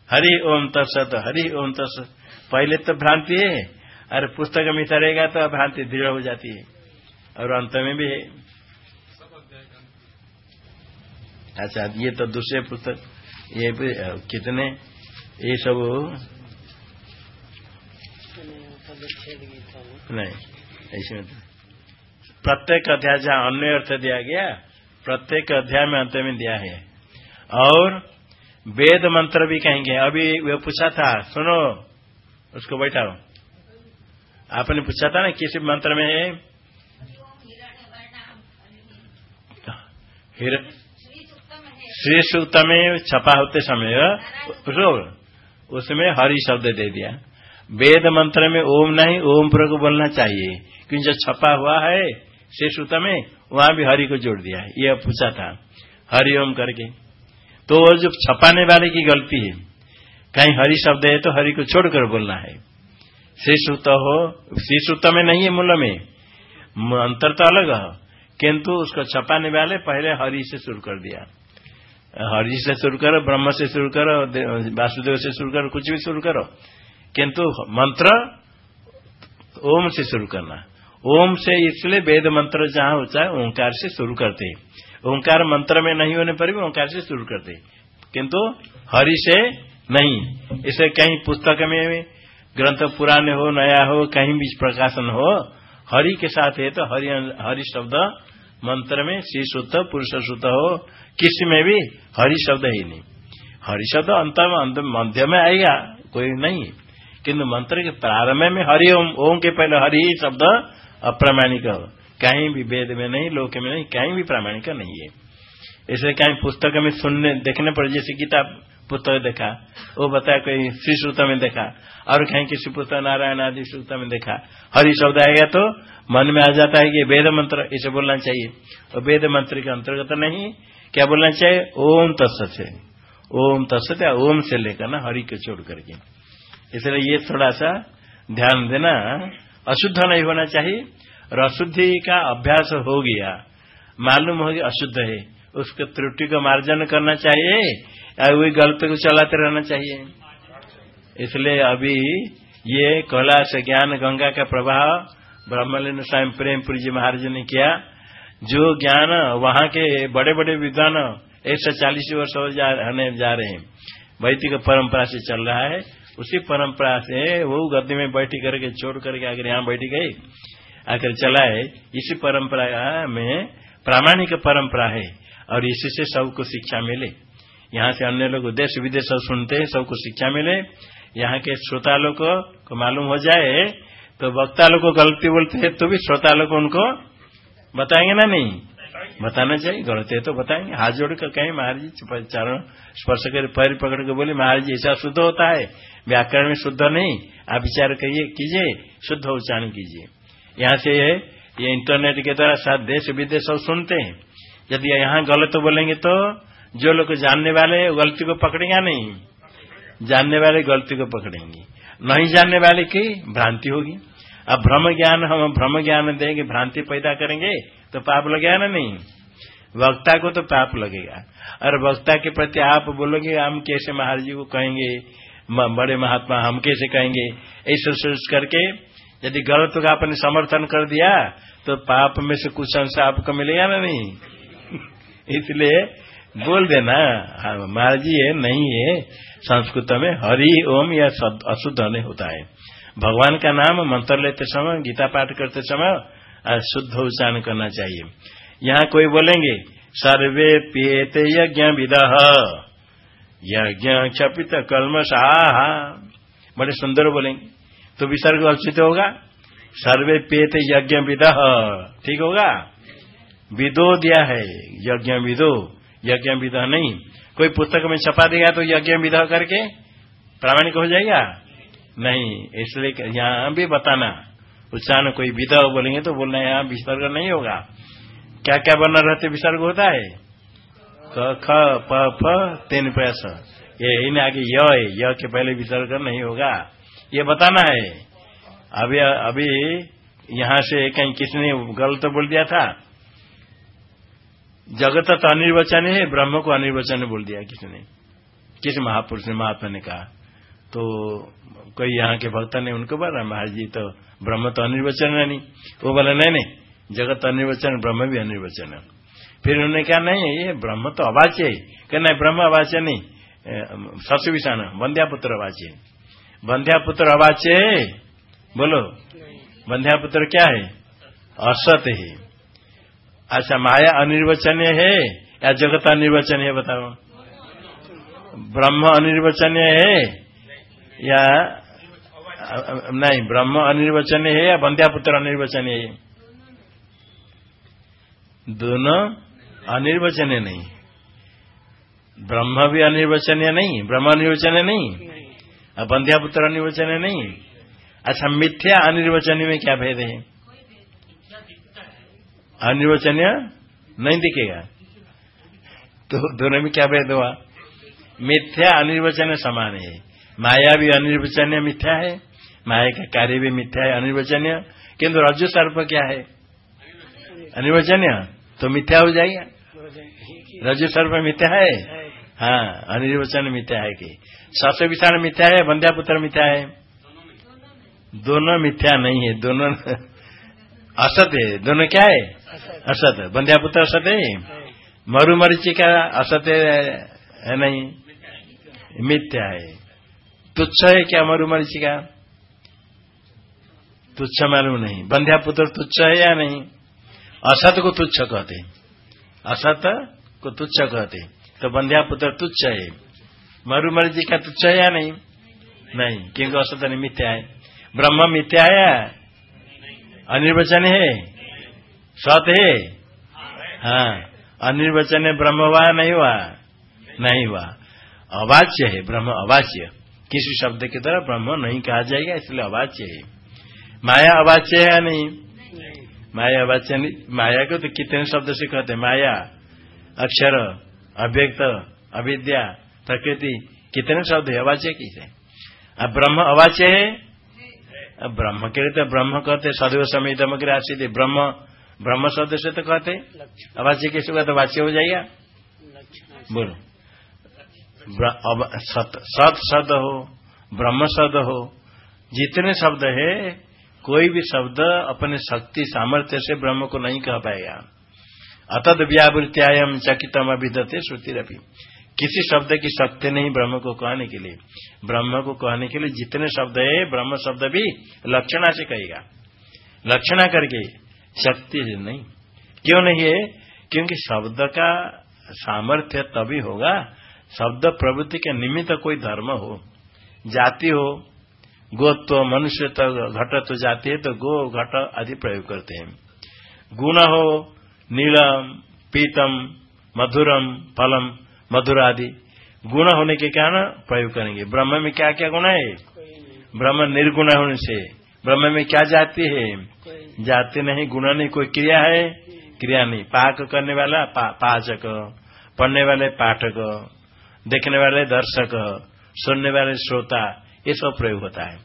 हरि ओम तत्सत हरि ओम तत्सत। पहले तो भ्रांति है और पुस्तक में रहेगा तो भ्रांति दृढ़ हो जाती है। और अंत में भी है। अच्छा ये तो दूसरे पुस्तक ये भी कितने? ये सब नहीं। ऐसे में प्रत्येक अध्याय जहाँ अन्य अर्थ दिया गया प्रत्येक अध्याय में अंत में दिया है। और वेद मंत्र भी कहेंगे। अभी वो पूछा था सुनो उसको बैठाओ। आपने पूछा था ना किसी मंत्र में है? श्री सूक्त में छपा होते समय उसमें हरि शब्द दे दिया। वेद मंत्र में ओम नहीं, ओम पर को बोलना चाहिए। क्योंकि जो छपा हुआ है श्री सूत में, वहाँ भी हरि को जोड़ दिया है। यह पूछा था, हरि ओम करके। तो वो जो छपाने वाले की गलती है, कहीं हरि शब्द है तो हरि को छोड़कर बोलना है। श्री सूत हो श्री सूत में नहीं है मूल में। अंतर तो अलग है, किंतु उसको छपाने वाले पहले हरि से शुरू कर दिया। हरि से शुरू करो, ब्रह्म से शुरू करो वासुदेव से शुरू करो, कुछ भी शुरू करो। किंतु मंत्र ओम से शुरू करना ओम से इसलिए वेद मंत्र जहाँ होता है, ओंकार से शुरू करते ओंकार मंत्र में नहीं होने पर भी ओंकार से शुरू करते किंतु हरि से नहीं। इसे कहीं पुस्तक में ग्रंथ पुराने हो, नया हो, कहीं भी प्रकाशन हो, हरि के साथ है तो हरि हरि शब्द मंत्र में, श्री सूत्र पुरुष सूत्र हो, किसी में भी हरि शब्द ही नहीं। हरि शब्द अंत मध्य में आएगा, कोई नहीं। किंतु मंत्र के प्रारंभ में हरि ओम ओम के पहले हरि शब्द अप्रामाणिक कहीं भी वेद में नहीं, लोक में नहीं, कहीं भी प्रामाणिक नहीं है। इसलिए कहीं पुस्तक में सुनने, देखने पर जैसे गीता पुस्तक देखा, वो बताया कोई श्री श्रुत में देखा, और कहीं किसी पुस्तक, नारायण आदि श्रुत में देखा, हरि शब्द आएगा तो मन में आ जाता है कि वेद मंत्र, इसे बोलना चाहिए। और वेद मंत्र के अंतर्गत नहीं, क्या बोलना चाहिए? ओम तत्सत ओम तत्सत ओम से लेकर ना हरि को छोड़ करके। इसलिए ये थोड़ा सा ध्यान देना। अशुद्ध नहीं होना चाहिए। और अशुद्धि का अभ्यास हो गया। मालूम हो गया अशुद्ध है। उसके त्रुटि को मार्जन करना चाहिए। या वही गलत को चलाते रहना चाहिए। इसलिए अभी ये कैलाश ज्ञान गंगा का प्रभाव ब्रह्मलिन स्वयं प्रेमपुरी जी महाराज ने किया। जो ज्ञान वहाँ के बड़े बड़े विद्वान एक सौ चालीस वर्ष होने जा रहे हैं। वैदिक परंपरा से चल रहा है। उसी परंपरा से वो गद्दी में बैठी करके, छोड़ करके आकर यहाँ बैठी गई। आकर चला है। इसी परंपरा में प्रामाणिक परंपरा है और इसी से सबको शिक्षा मिले। यहाँ से अन्य लोग देश विदेश सब सुनते हैं, सबको शिक्षा मिले। यहाँ के श्रोता लोग को मालूम हो जाए तो वक्ता लोग को गलती बोलते हैं तो भी श्रोता लोग उनको बताएँगे ना नहीं? बताना चाहिए, गलत है तो बताएँगे। हाथ जोड़ कर कहें, महाराज जी चारों स्पर्श कर, पैर पकड़ के बोले, महाराज जी, ऐसा शुद्ध होता है? व्याकरण में शुद्ध नहीं। आप विचार करिए, कीजिए, शुद्ध उच्चारण कीजिए। यहाँ से ये इंटरनेट के द्वारा साथ देश विदेश सब सुनते हैं। यदि यहाँ गलत बोलेंगे तो जो लोग जानने वाले गलती को पकड़ेगा नहीं? जानने वाले गलती को पकड़ेंगे। नहीं जानने वाले की भ्रांति होगी। अब भ्रम ज्ञान, हम भ्रम ज्ञान देंगे, भ्रांति पैदा करेंगे तो पाप लगेगा ना नहीं? वक्ता को तो पाप लगेगा। और वक्ता के प्रति आप बोलोगे, हम कैसे महाराज जी को कहेंगे? बड़े महात्मा हम कैसे कहेंगे? ऐसे सोच करके यदि गलत का आपने समर्थन कर दिया तो पाप में से कुछ अंश आपको मिलेगा ना नहीं? इसलिए बोल देना हाँ महाराज जी है नहीं है। संस्कृत में हरि ओम या अशुद्ध होता है। भगवान का नाम मंत्र लेते समय, गीता पाठ करते समय शुद्ध उच्चारण करना चाहिए। यहाँ कोई बोलेंगे, सर्वे पिएते यज्ञ विद। यज्ञ क्षपित कलम साह बड़े सुंदर बोलेंगे। तो विसर्ग अर्चित होगा। सर्वे पेत यज्ञ विद। ठीक होगा? विदो दिया है। यज्ञ विदो। यज्ञ विद नहीं। कोई पुस्तक में छपा देगा तो यज्ञ विध करके प्रामाणिक हो जाएगा? नहीं। इसलिए यहाँ भी बताना। उच्चारण कोई विध बोलेंगे तो बोलना यहाँ विसर्ग नहीं होगा। क्या क्या बना रहते विसर्ग होता है? क ख, प, फ, तीन पैस ये इन आगे य य के पहले विसर्ग नहीं होगा। ये बताना है। अभी अभी यहाँ से कहीं किसी किसने गलत बोल दिया था? जगत तो अनिर्वचन है, ब्रह्म को अनिर्वचन बोल दिया किसने? किस महापुरुष ने, महात्मा ने कहा? तो कोई यहाँ के भक्त ने उनको बोला महाराज जी तो ब्रह्म तो अनिर्वचन है नहीं। वो बोला, नहीं नहीं, जगत अनिर्वचन, ब्रह्म भी अनिर्वचन है। फिर उन्होंने कहा, नहीं, ये ब्रह्म तो अवाच्य है। कहना ब्रह्म अवाच्य नहीं सस विषाण बंध्यापुत्र अवाच्य बंध्यापुत्र अवाच्य है? बोलो, बंध्यापुत्र क्या है? असत है। अच्छा माया अनिर्वचनीय है या जगत अनिर्वचनीय, बताओ? ब्रह्म अनिर्वचनीय है या नहीं, ब्रह्म अनिर्वचनीय है या बंध्यापुत्र अनिर्वचनीय है? दोनों अनिर्वचनीय नहीं। ब्रह्म भी अनिर्वचनीय नहीं, ब्रह्म अनिर्वचनीय नहीं। और बंध्यापुत्र अनिर्वचनीय नहीं। अच्छा मिथ्या अनिर्वचनीय में क्या भेद है? अनिर्वचनीय नहीं दिखेगा। तो दोनों में क्या भेद हुआ? मिथ्या अनिर्वचन समान है। माया भी अनिर्वचनीय मिथ्या है। माया का कार्य भी मिथ्या है, अनिर्वचनीय। किंतु रज्जु सर्प क्या है? अनिर्वचनीय। तो मिथ्या हो जाएगा। रज्जु सर्प मिथ्या है? हाँ अनिर्वचन मिथ्या है कि। सस विषाण मिथ्या है बंध्यापुत्र मिथ्या है? दोनों मिथ्या नहीं है, दोनों असत है। दोनों क्या है? असत। बंध्यापुत्र असत है? मरुमरीचि का असत है नहीं? मिथ्या है। तुच्छ है क्या मरुमरीचि का? तुच्छ मालूम नहीं। बंध्या पुत्र तुच्छ है या नहीं? असत को तुच्छ कहते असत को तुच्छ कहते तो बंध्या पुत्र तुच्छ है। मरुमर्जी का तुच्छ है या नहीं? नहीं। क्योंकि असत मिथ्या है। ब्रह्म मिथ्या है अनिर्वचन है। सत है। हाँ। अनिर्वचन ब्रह्म हुआ नहीं हुआ? नहीं हुआ। अवाच्य है। ब्रह्म अवाच्य। किसी शब्द की तरह ब्रह्म नहीं कहा जाएगा, इसलिए अवाच्य है। माया अवाच्य है या नहीं? माया अवाच्य माया को तो कितने शब्द से कहते माया अक्षर अव्यक्त अविद्या प्रकृति कितने शब्द है? अवाच्य किसे? अब ब्रह्म अवाच्य है? अब ब्रह्म के लिए तो ब्रह्म कहते सदैव समय दमग्र आशित ब्रह्म ब्रह्म शब्द से तो कहते अवाच्य कैसे हुआ तो वाच्य हो जाएगा? बोलो। सत सत शब्द हो ब्रह्म शब्द हो जितने शब्द है कोई भी शब्द अपने शक्ति सामर्थ्य से ब्रह्म को नहीं कह पाएगा। अतद व्यावृत्यायम चकितम अभिदते श्रुति रवि किसी शब्द की शक्ति नहीं ब्रह्म को कहने के लिए। ब्रह्म को कहने के लिए जितने शब्द है, ब्रह्म शब्द भी लक्षणा से कहेगा। लक्षणा करके शक्ति नहीं। क्यों नहीं है? क्योंकि शब्द का सामर्थ्य तभी होगा, शब्द प्रवृत्ति के निमित्त कोई धर्म हो। जाति हो गोत्व मनुष्य तो घट तो जाती है तो गो घट आदि प्रयोग करते हैं। गुण हो, नीलम, पीतम, मधुरम, फलम, मधुर आदि। गुण होने के कारण प्रयोग करेंगे। ब्रह्म में क्या क्या गुण है? ब्रह्म निर्गुण होने से। ब्रह्म में क्या जाति है? जाति नहीं, गुण नहीं, कोई क्रिया है? क्रिया नहीं। पाक करने वाला पाचक, पढ़ने वाले पाठक, देखने वाले दर्शक, सुनने वाले श्रोता ये सब प्रयोग होता है।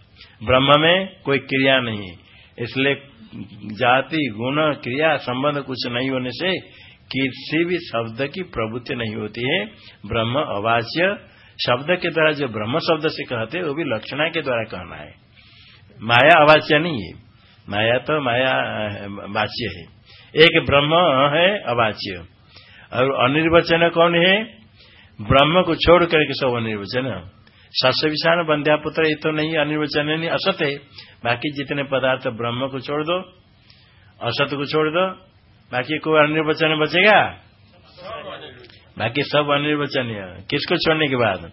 ब्रह्म में कोई क्रिया नहीं है। इसलिए जाति, गुण, क्रिया, संबंध कुछ नहीं होने से किसी भी शब्द की प्रवृत्ति नहीं होती है। ब्रह्म अवाच्य शब्द के द्वारा जो ब्रह्म शब्द से कहते हैं, वो भी लक्षणा के द्वारा कहना है। माया अवाच्य नहीं है। माया तो माया वाच्य है। एक ब्रह्म है, अवाच्य। और अनिर्वचन कौन है? ब्रह्म को छोड़ करके सब अनिर्वचन। सस्य विषाण बंध्यापुत्र, ये तो नहीं अनिर्वचन नहीं, असत है। बाकी जितने पदार्थ ब्रह्म को छोड़ दो, असत को छोड़ दो, बाकी कोई अनिर्वचन बचेगा? बाकी सब अनिर्वचनीय। किसको छोड़ने के बाद?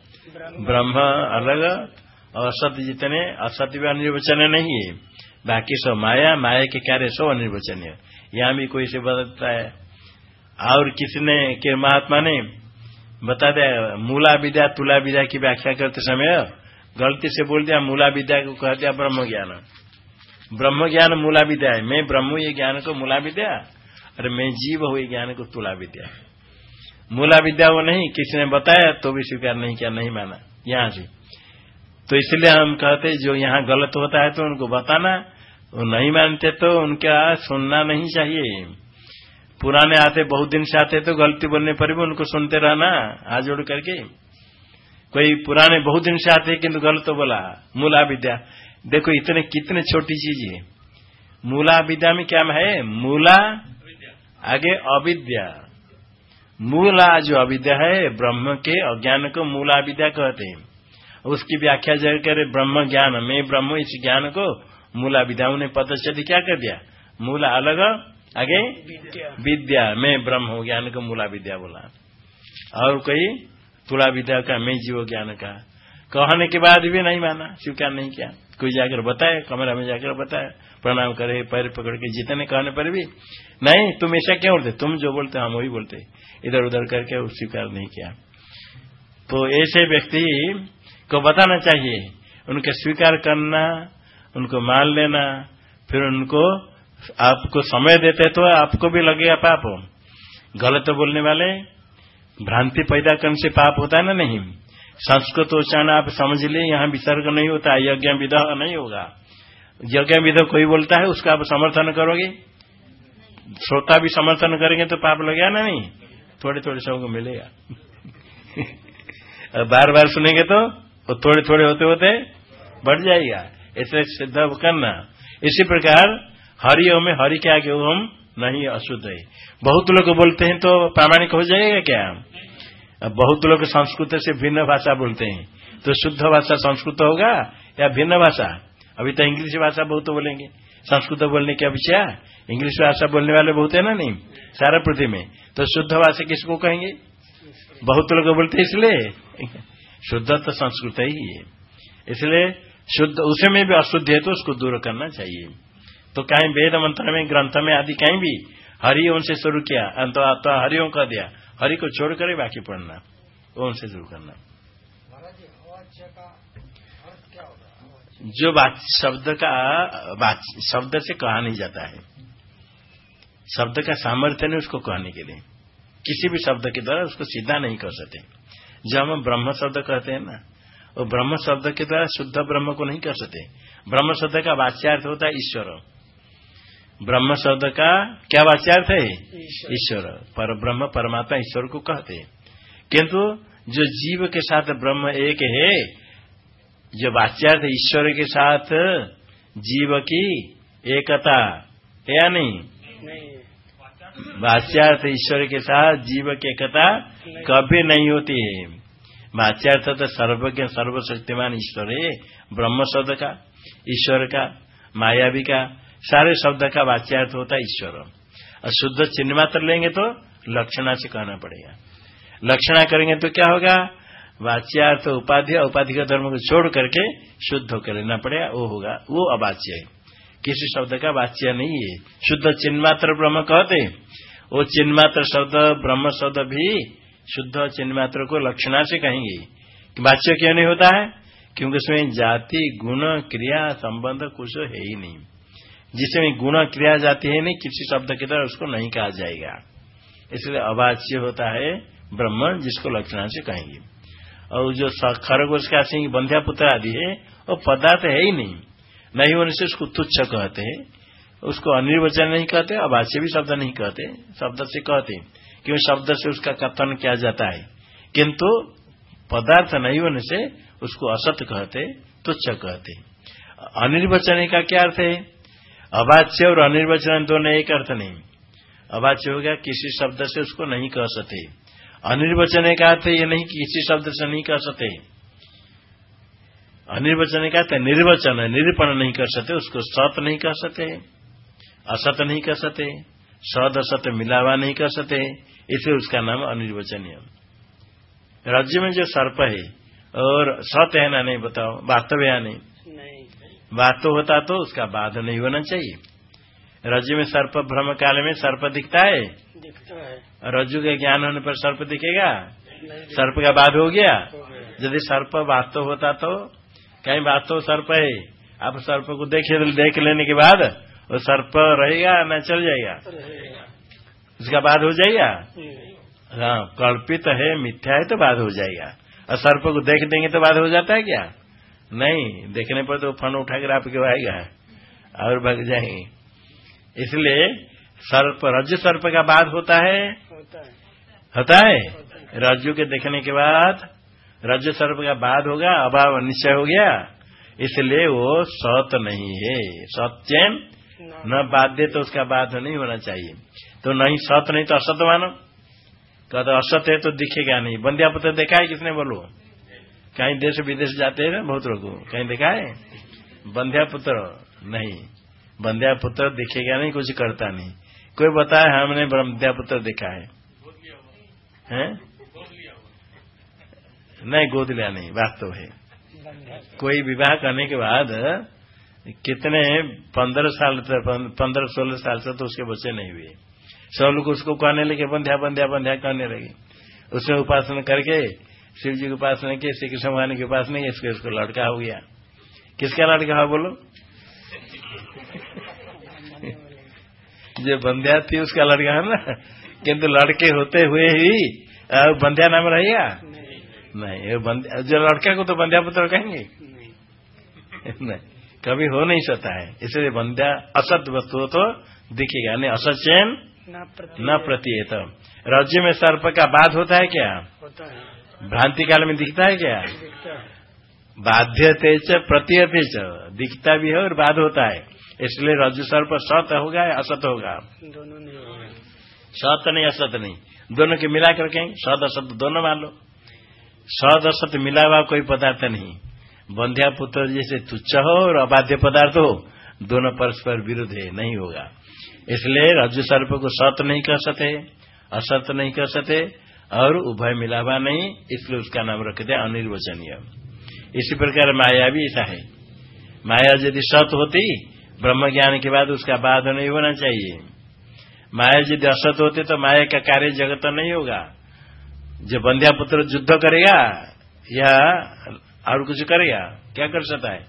ब्रह्म अलग और असत जितने, असत भी अनिर्वचन नहीं है। बाकी सब माया माया के कार्य सब अनिर्वचनीय। यहाँ भी कोई से बताता है। और किसने के महात्मा ने बता दिया मूला विद्या, तुला विद्या की व्याख्या करते समय गलती से बोल दिया, मूला विद्या को कह दिया, ब्रह्म ज्ञान। ब्रह्म ज्ञान मूला विद्या है। मैं ब्रह्म ये ज्ञान को मूला विद्या, और मैं जीव हुई ज्ञान को तुला विद्या। मूला विद्या वो नहीं, किसी ने बताया तो भी स्वीकार नहीं किया, नहीं माना। यहाँ से। तो इसलिए हम कहते जो यहाँ गलत होता है तो उनको बताना, वो नहीं मानते तो उनका सुनना नहीं चाहिए। पुराने आते, बहुत दिन से आते तो गलती बोलने पर भी उनको सुनते रहना हाथ जोड़ करके। कोई पुराने बहुत दिन से आते, किंतु गलत तो बोला, मूला विद्या। देखो, इतने, कितने छोटी चीज़ है मूला विद्या में क्या है? मूला, आगे अविद्या। मूला जो अविद्या है, ब्रह्म के अज्ञान को मूला विद्या कहते हैं। उसकी व्याख्या जगह करे, ब्रह्म ज्ञान, मैं ब्रह्म, इस ज्ञान को मूला विद्या उन्हें पदच्यति क्या कर दिया? मूला अलग आगे? विद्या। मैं ब्रह्म हूँ ज्ञान को मूला विद्या बोला। और कोई? तुला विद्या का मैं जीव ज्ञान का। कहने के बाद भी नहीं माना स्वीकार नहीं किया। कोई जाकर बताए कमरा में जाकर बताए प्रणाम करे पैर पकड़ के जितने कहने पर भी। नहीं तुम ऐसा क्यों बोलते? तुम जो बोलते हम वही बोलते। इधर उधर करके स्वीकार नहीं किया। तो ऐसे व्यक्ति को बताना चाहिए। उनके स्वीकार करना उनको मान लेना फिर उनको आपको समय देते तो आपको भी लगेगा पाप। गलत बोलने वाले, भ्रांति पैदा करने से पाप होता है ना नहीं? संस्कृत उच्चारण आप समझ लिए यहाँ विसर्ग नहीं होता यज्ञ विधा नहीं होगा। यज्ञ विधा कोई बोलता है, उसका आप समर्थन करोगे? श्रोता भी समर्थन करेंगे तो पाप लगेगा ना नहीं? थोड़े थोड़े सबको मिलेगा। बार बार सुनेंगे तो थोड़े थोड़े होते होते बढ़ जाएगा। इसलिए सिद्ध करना। इसी प्रकार हरिओम में, हरि के आगे ओम, नहीं अशुद्ध है। बहुत लोग बोलते हैं तो प्रामाणिक हो जाएगा क्या? बहुत लोग संस्कृत से भिन्न भाषा बोलते हैं। तो शुद्ध भाषा संस्कृत होगा या भिन्न भाषा? अभी तो इंग्लिश भाषा बहुत बोलेंगे। संस्कृत बोलने की अपेक्षा? इंग्लिश भाषा बोलने वाले बहुत है ना नहीं? सारा पृथ्वी में। तो शुद्ध भाषा किसको कहेंगे? बहुत लोग बोलते इसलिए। शुद्ध तो संस्कृत ही है। इसलिए शुद्ध, उसे में भी अशुद्ध है तो उसको दूर करना चाहिए। तो कहीं वेद मंत्र में ग्रंथ में आदि कहीं भी हरिओम से शुरू किया अंत तो हरिओम कर दिया हरि को छोड़ कर बाकी पढ़ना ओम से शुरू करना। जो शब्द का शब्द से कहा नहीं जाता है। शब्द का सामर्थ्य नहीं उसको कहने के लिए। किसी भी शब्द के द्वारा उसको सीधा नहीं कर सकते। जब हम ब्रह्म शब्द कहते हैं ना वो ब्रह्म शब्द के द्वारा शुद्ध ब्रह्म को नहीं कर सकते। ब्रह्म शब्द का वाच्यार्थ होता है ईश्वर। ब्रह्म शब्द का क्या वाच्यार्थ है? ईश्वर। पर ब्रह्म परमात्मा ईश्वर को कहते हैं। किंतु जो जीव के साथ ब्रह्म एक है जो वाच्यार्थ ईश्वर के साथ जीव की एकता है या नहीं, नहीं। वाच्यार्थ ईश्वर के साथ जीव की एकता कभी नहीं होती है। वाच्यार्थ तो सर्वज्ञ सर्वशक्तिमान ईश्वर है। ब्रह्म शब्द का ईश्वर का मायावी का सारे शब्द का वाच्यार्थ होता है ईश्वर। और शुद्ध चिन्ह मात्र लेंगे तो लक्षणा से कहना पड़ेगा। लक्षणा करेंगे तो क्या होगा? वाच्यार्थ उपाधि उपाधि का धर्म को छोड़ करके शुद्ध होकर लेना पड़ेगा। वो होगा, वो अवाच्य है। किसी शब्द का वाच्य नहीं है। शुद्ध चिन्मात्र ब्रह्म कहते वो चिन्मात्र शब्द, ब्रह्म शब्द भी शुद्ध चिन्मात्र को लक्षणा से कहेंगे। वाच्य क्यों नहीं होता है? क्योंकि उसमें जाति, गुण, क्रिया, संबंध कुछ है ही नहीं। जिसमें गुण क्रिया जाती है, नहीं, किसी शब्द की तरह उसको नहीं कहा जाएगा। इसलिए अवाच्य होता है ब्रह्म, जिसको लक्षणा से कहेंगे। और जो खरगोश का सिंह बंध्या पुत्र आदि है, वो पदार्थ है ही नहीं। नहीं होने से उसको तुच्छ कहते हैं, उसको अनिर्वचन नहीं कहते अभाष्य भी शब्द नहीं कहते, शब्द से कहते क्यों? शब्द से उसका कथन किया जाता है। किंतु पदार्थ नहीं होने से उसको असत कहते, तुच्छ कहते अनिर्वचन का क्या अर्थ है? अवाच्य और अनिर्वचन दोनों एक अर्थ नहीं। अवाच्य हो गया किसी शब्द से उसको नहीं कह सकते अनिर्वचन का अर्थ ये नहीं किसी शब्द से नहीं कह सकते अनिर्वचन का तो निर्वचन निरूपण नहीं कर सकते उसको सत नहीं कह सकते असत नहीं कह सकते सद असत मिलावा नहीं कर सकते इसलिए उसका नाम अनिर्वचनीय। राज्य में जो सर्प है और सत है ना नहीं बताओ वास्तव है नहीं, बात तो होता तो उसका बाध नहीं होना चाहिए। रज्जु में सर्प भ्रम काल में सर्प दिखता है? दिखता है। रज्जु के ज्ञान होने पर सर्प दिखेगा? सर्प का बाध हो गया? यदि सर्प वास्तव होता तो कहीं वास्तव सर्प है। आप सर्प को देखे देख लेने के बाद वो सर्प रहेगा न चल जाएगा? उसका बाद हो जाएगा? हाँ कल्पित है मिथ्या है तो बाद हो जाएगा। और सर्प को देख देंगे तो बाद हो जाता है क्या? नहीं देखने पर तो फन उठाकर आपके आएगा और भग जाएँगे इसलिए सर्प रज्जु सर्प का बाद होता है। होता है। होता है? रज्जु के देखने के बाद रज सर्प का बाद होगा अभाव निश्चय हो गया। इसलिए वो सत नहीं है। सत्यन न बाध्य तो उसका बाध नहीं होना चाहिए। तो नहीं सत नहीं तो असत मानो। कहते असत है तो दिखेगा नहीं। बंदिया पुत्र देखा है किसने बोलो? कहीं देश विदेश जाते हैं ना, बहुत लोग कहीं देखा है? बंध्या पुत्र, नहीं। बंध्या पुत्र दिखेगा नहीं, कुछ करता नहीं। कोई बताया हमने बंध्या पुत्र देखा है? नहीं, गोद लिया नहीं वास्तव है। कोई विवाह करने के बाद कितने पंद्रह साल तक, पंद्रह सोलह साल से तो उसके बच्चे नहीं हुए। सब लोग उसको कहने लगे, बंध्या बंध्या बंध्या कहने लगे। उसने उपासना करके शिव जी की उपासना की श्री कृष्ण भगवान की उपासना की इसके उसको लड़का हो गया। किसका लड़का हो बोलो? जो बंध्या थी उसका लड़का है ना? किंतु लड़के होते हुए ही बंध्या नाम रहेगा नहीं जो लड़का को तो बंध्या पुत्र कहेंगे? नहीं कभी हो नहीं सकता है। इसलिए बंध्या असत वस्तु तो दिखेगा नहीं असत चैन न प्रतीयत। राज्य में सर्प का बाध होता है क्या? होता है। भ्रांति काल में दिखता है क्या? दिखता बाध्यते च प्रतीयते च। दिखता भी है और बाध होता है। इसलिए रज्जु सर्प सत होगा या असत होगा? दोनों नहीं होगा। सत नहीं असत नहीं। दोनों के मिला करके सद असत दोनों मान लो। सद असत मिला हुआ कोई पदार्थ नहीं। बंध्या पुत्र जैसे तुच्छ हो और अबाध्य पदार्थ हो दोनों परस्पर विरुद्ध है नहीं होगा। इसलिए रज्जु सर्प को सत नहीं कह सकते असत नहीं कह सकते और उभय मिलावा नहीं, इसलिए उसका नाम रख दिया अनिर्वचनीय। इसी प्रकार माया भी ऐसा है। माया यदि सत होती ब्रह्म ज्ञान के बाद उसका बाध नहीं होना चाहिए। माया यदि असत होते तो माया का कार्य जगत नहीं होगा। जो बंध्या पुत्र युद्ध करेगा, या और कुछ करेगा, क्या कर सकता है?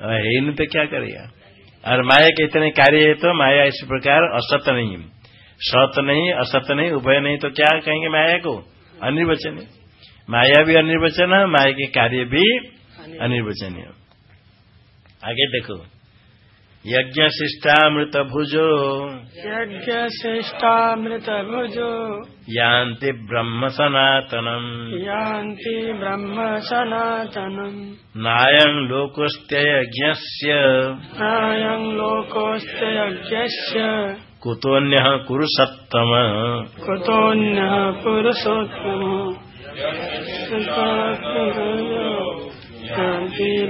नहीं तो क्या करेगा? और माया के इतने कार्य है तो माया इस प्रकार असत नहीं। सत नहीं असत नहीं उभय नहीं तो क्या कहेंगे माया को? अनिर्वचन माया भी अनिर्वचन है माया के कार्य भी अनिर्वचनीय। आगे देखो। यज्ञ शिष्टामृत भुजो यज्ञ श्रेष्ठामृत भुजो यान्ति ब्रह्म सनातनम। यान्ति ब्रह्म सनातनम्। नायं लोकोस्त्ययज्ञस्य नायं लोकोऽस्य यज्ञस्य कुतोऽन्यः कुरु सत्तम कुतोऽन्यः पुरुषोत्तमो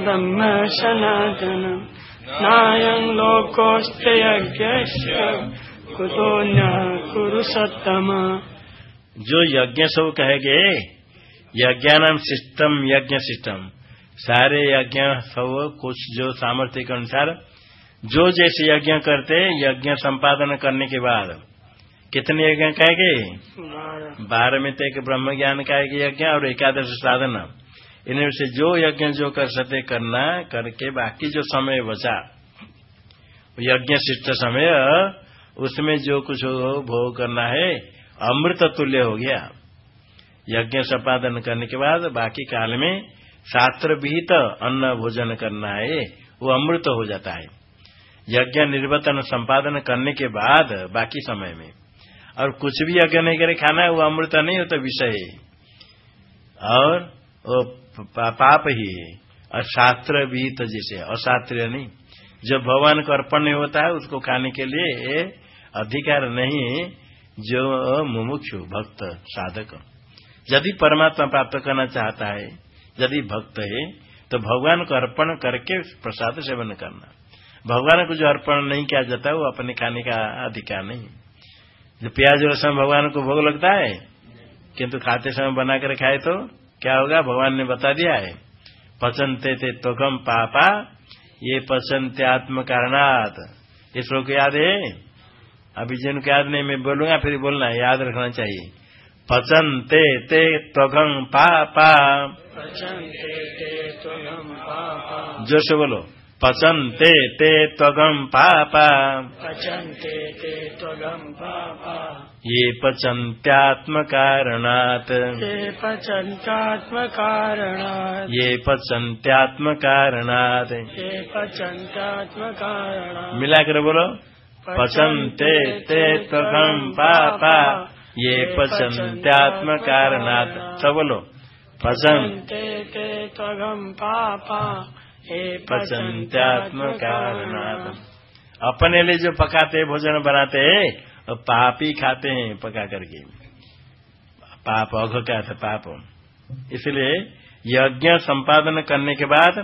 ब्रह्म सनातनम्। नायं लोकोऽस्य यज्ञस्य। कुतोऽन्यः जो यज्ञ सब कहेगे यज्ञानाम सिस्टम यज्ञ सिस्टम सारे यज्ञ सब कुछ जो सामर्थ्य के अनुसार जो जैसे यज्ञ करते यज्ञ संपादन करने के बाद कितने यज्ञ कहेगे? बारह। में तो एक ब्रह्म ज्ञान का एक यज्ञ और एकादश साधन। इनमें से जो यज्ञ जो कर सकते करना करके बाकी जो समय बचा यज्ञ शिष्ट समय उसमें जो कुछ हो भोग करना है अमृत तुल्य हो गया। यज्ञ संपादन करने के बाद बाकी काल में शास्त्र विहित अन्न भोजन करना है वो अमृत हो जाता है। यज्ञ निर्वतन संपादन करने के बाद बाकी समय में। और कुछ भी यज्ञ नहीं करे, खाना है, वो अमृत नहीं होता विषय है। और वो पाप ही है। और शास्त्र विहित जैसे अशास्त्रीय नहीं। जो भगवान को अर्पण नहीं होता है, उसको खाने के लिए अधिकार नहीं जो मुमुक्षु, भक्त, साधक। यदि परमात्मा प्राप्त करना चाहता है, यदि भक्त है तो भगवान को अर्पण करके प्रसाद सेवन करना। भगवान को जो अर्पण नहीं किया जाता है वो अपने खाने का अधिकार नहीं जो प्याज रसम भगवान को भोग लगता है किंतु खाते समय बनाकर खाए तो क्या होगा? भगवान ने बता दिया है पचनते थे तोगम पापा ये पचनते आत्म कारणात ये श्लोक याद है? अभी जिनको याद नहीं मैं बोलूँगा फिर बोलना याद रखना चाहिए। पचनते ते ते त्वगं पापा। जोश बोलो। पचनते ते त्वगम पा पा पचन्ते ते त्वगं पापा। ये पचन्त्यात्म कारणात् ते पचन्तात्मकारणात् ये पचन्त्यात्म कारणात् ते पचन्तात्मकारणात् मिलाकर बोलो। पचन्ते ते त्वगम पा पा ये पचन्त्यात्म कारणात् सब बोलो। पचन पचन्ते ते त्वगं पापा। पचन्त्यात्म कारणात् अपने लिए जो पकाते हैं भोजन बनाते हैं और पाप ही खाते हैं पका करके। पाप अघ का था पाप इसलिए यज्ञ संपादन करने के बाद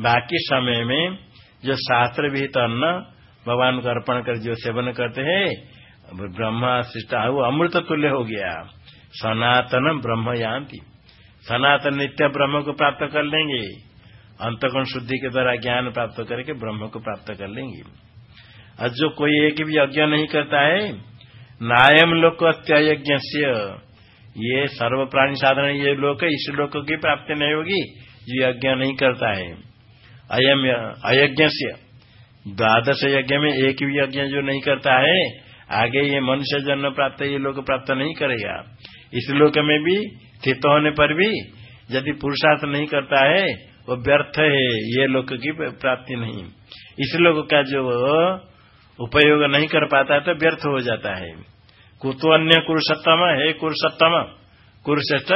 बाकी समय में जो शास्त्र विहित अन्न भगवान को अर्पण कर जो सेवन करते हैं ब्रह्म सृष्टा वो अमृत तुल्य हो गया। सनातन ब्रह्म यान्ति। सनातन नित्य ब्रह्म को प्राप्त कर लेंगे। अंतकोण शुद्धि के द्वारा ज्ञान प्राप्त करके ब्रह्म को प्राप्त कर लेंगे। और जो कोई एक भी यज्ञ नहीं करता है, नायम लोक त्ययज्ञ ये सर्व प्राणी साधारण ये लोक, इस लोक की प्राप्ति नहीं होगी, जो यज्ञ नहीं करता है। अयम अयज्ञ द्वादश यज्ञ में एक भी यज्ञ जो नहीं करता है, आगे ये मनुष्य जन्म प्राप्त, ये लोग प्राप्त नहीं करेगा। इस लोक में भी, स्थित होने पर भी, यदि पुरुषार्थ नहीं करता है वो व्यर्थ है, ये लोक की प्राप्ति नहीं। इस लोक का जो उपयोग नहीं कर पाता है तो व्यर्थ हो जाता है। कुतो अन्य कुरुषोत्तम, है कुरुषोत्तम, कुरुश्रेष्ठ,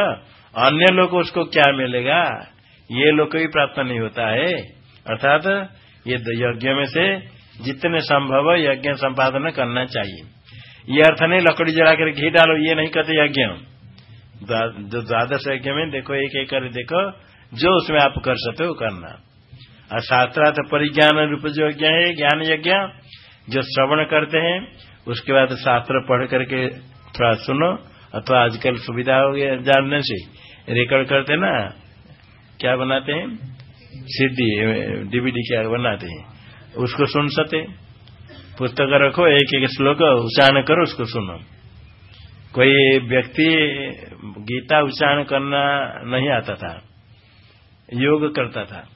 अन्य लोग उसको क्या मिलेगा? ये लोग भी प्राप्त नहीं होता है। अर्थात ये यज्ञ में से जितने संभव यज्ञ संपादन करना चाहिए। ये अर्थ नहीं, लकड़ी जला कर घी डालो, ये नहीं कहते यज्ञ। जो द्वादश यज्ञ में देखो, एक एक कर देखो जो उसमें आप कर सकते हो करना। और शास्त्रार्थ परिज्ञान रूप जो यज्ञ है, ज्ञान यज्ञ, जो श्रवण करते हैं, उसके बाद शास्त्र पढ़ करके थोड़ा सुनो, अथवा आजकल सुविधा हो गया जानने से रिकॉर्ड करते ना, क्या बनाते हैं? सीडी डीवीडी क्या बनाते हैं? उसको सुन सकते पुस्तक रखो, एक एक श्लोक, उच्चारण करो, उसको सुनो। कोई व्यक्ति गीता उच्चारण करना नहीं आता था। योग करता था।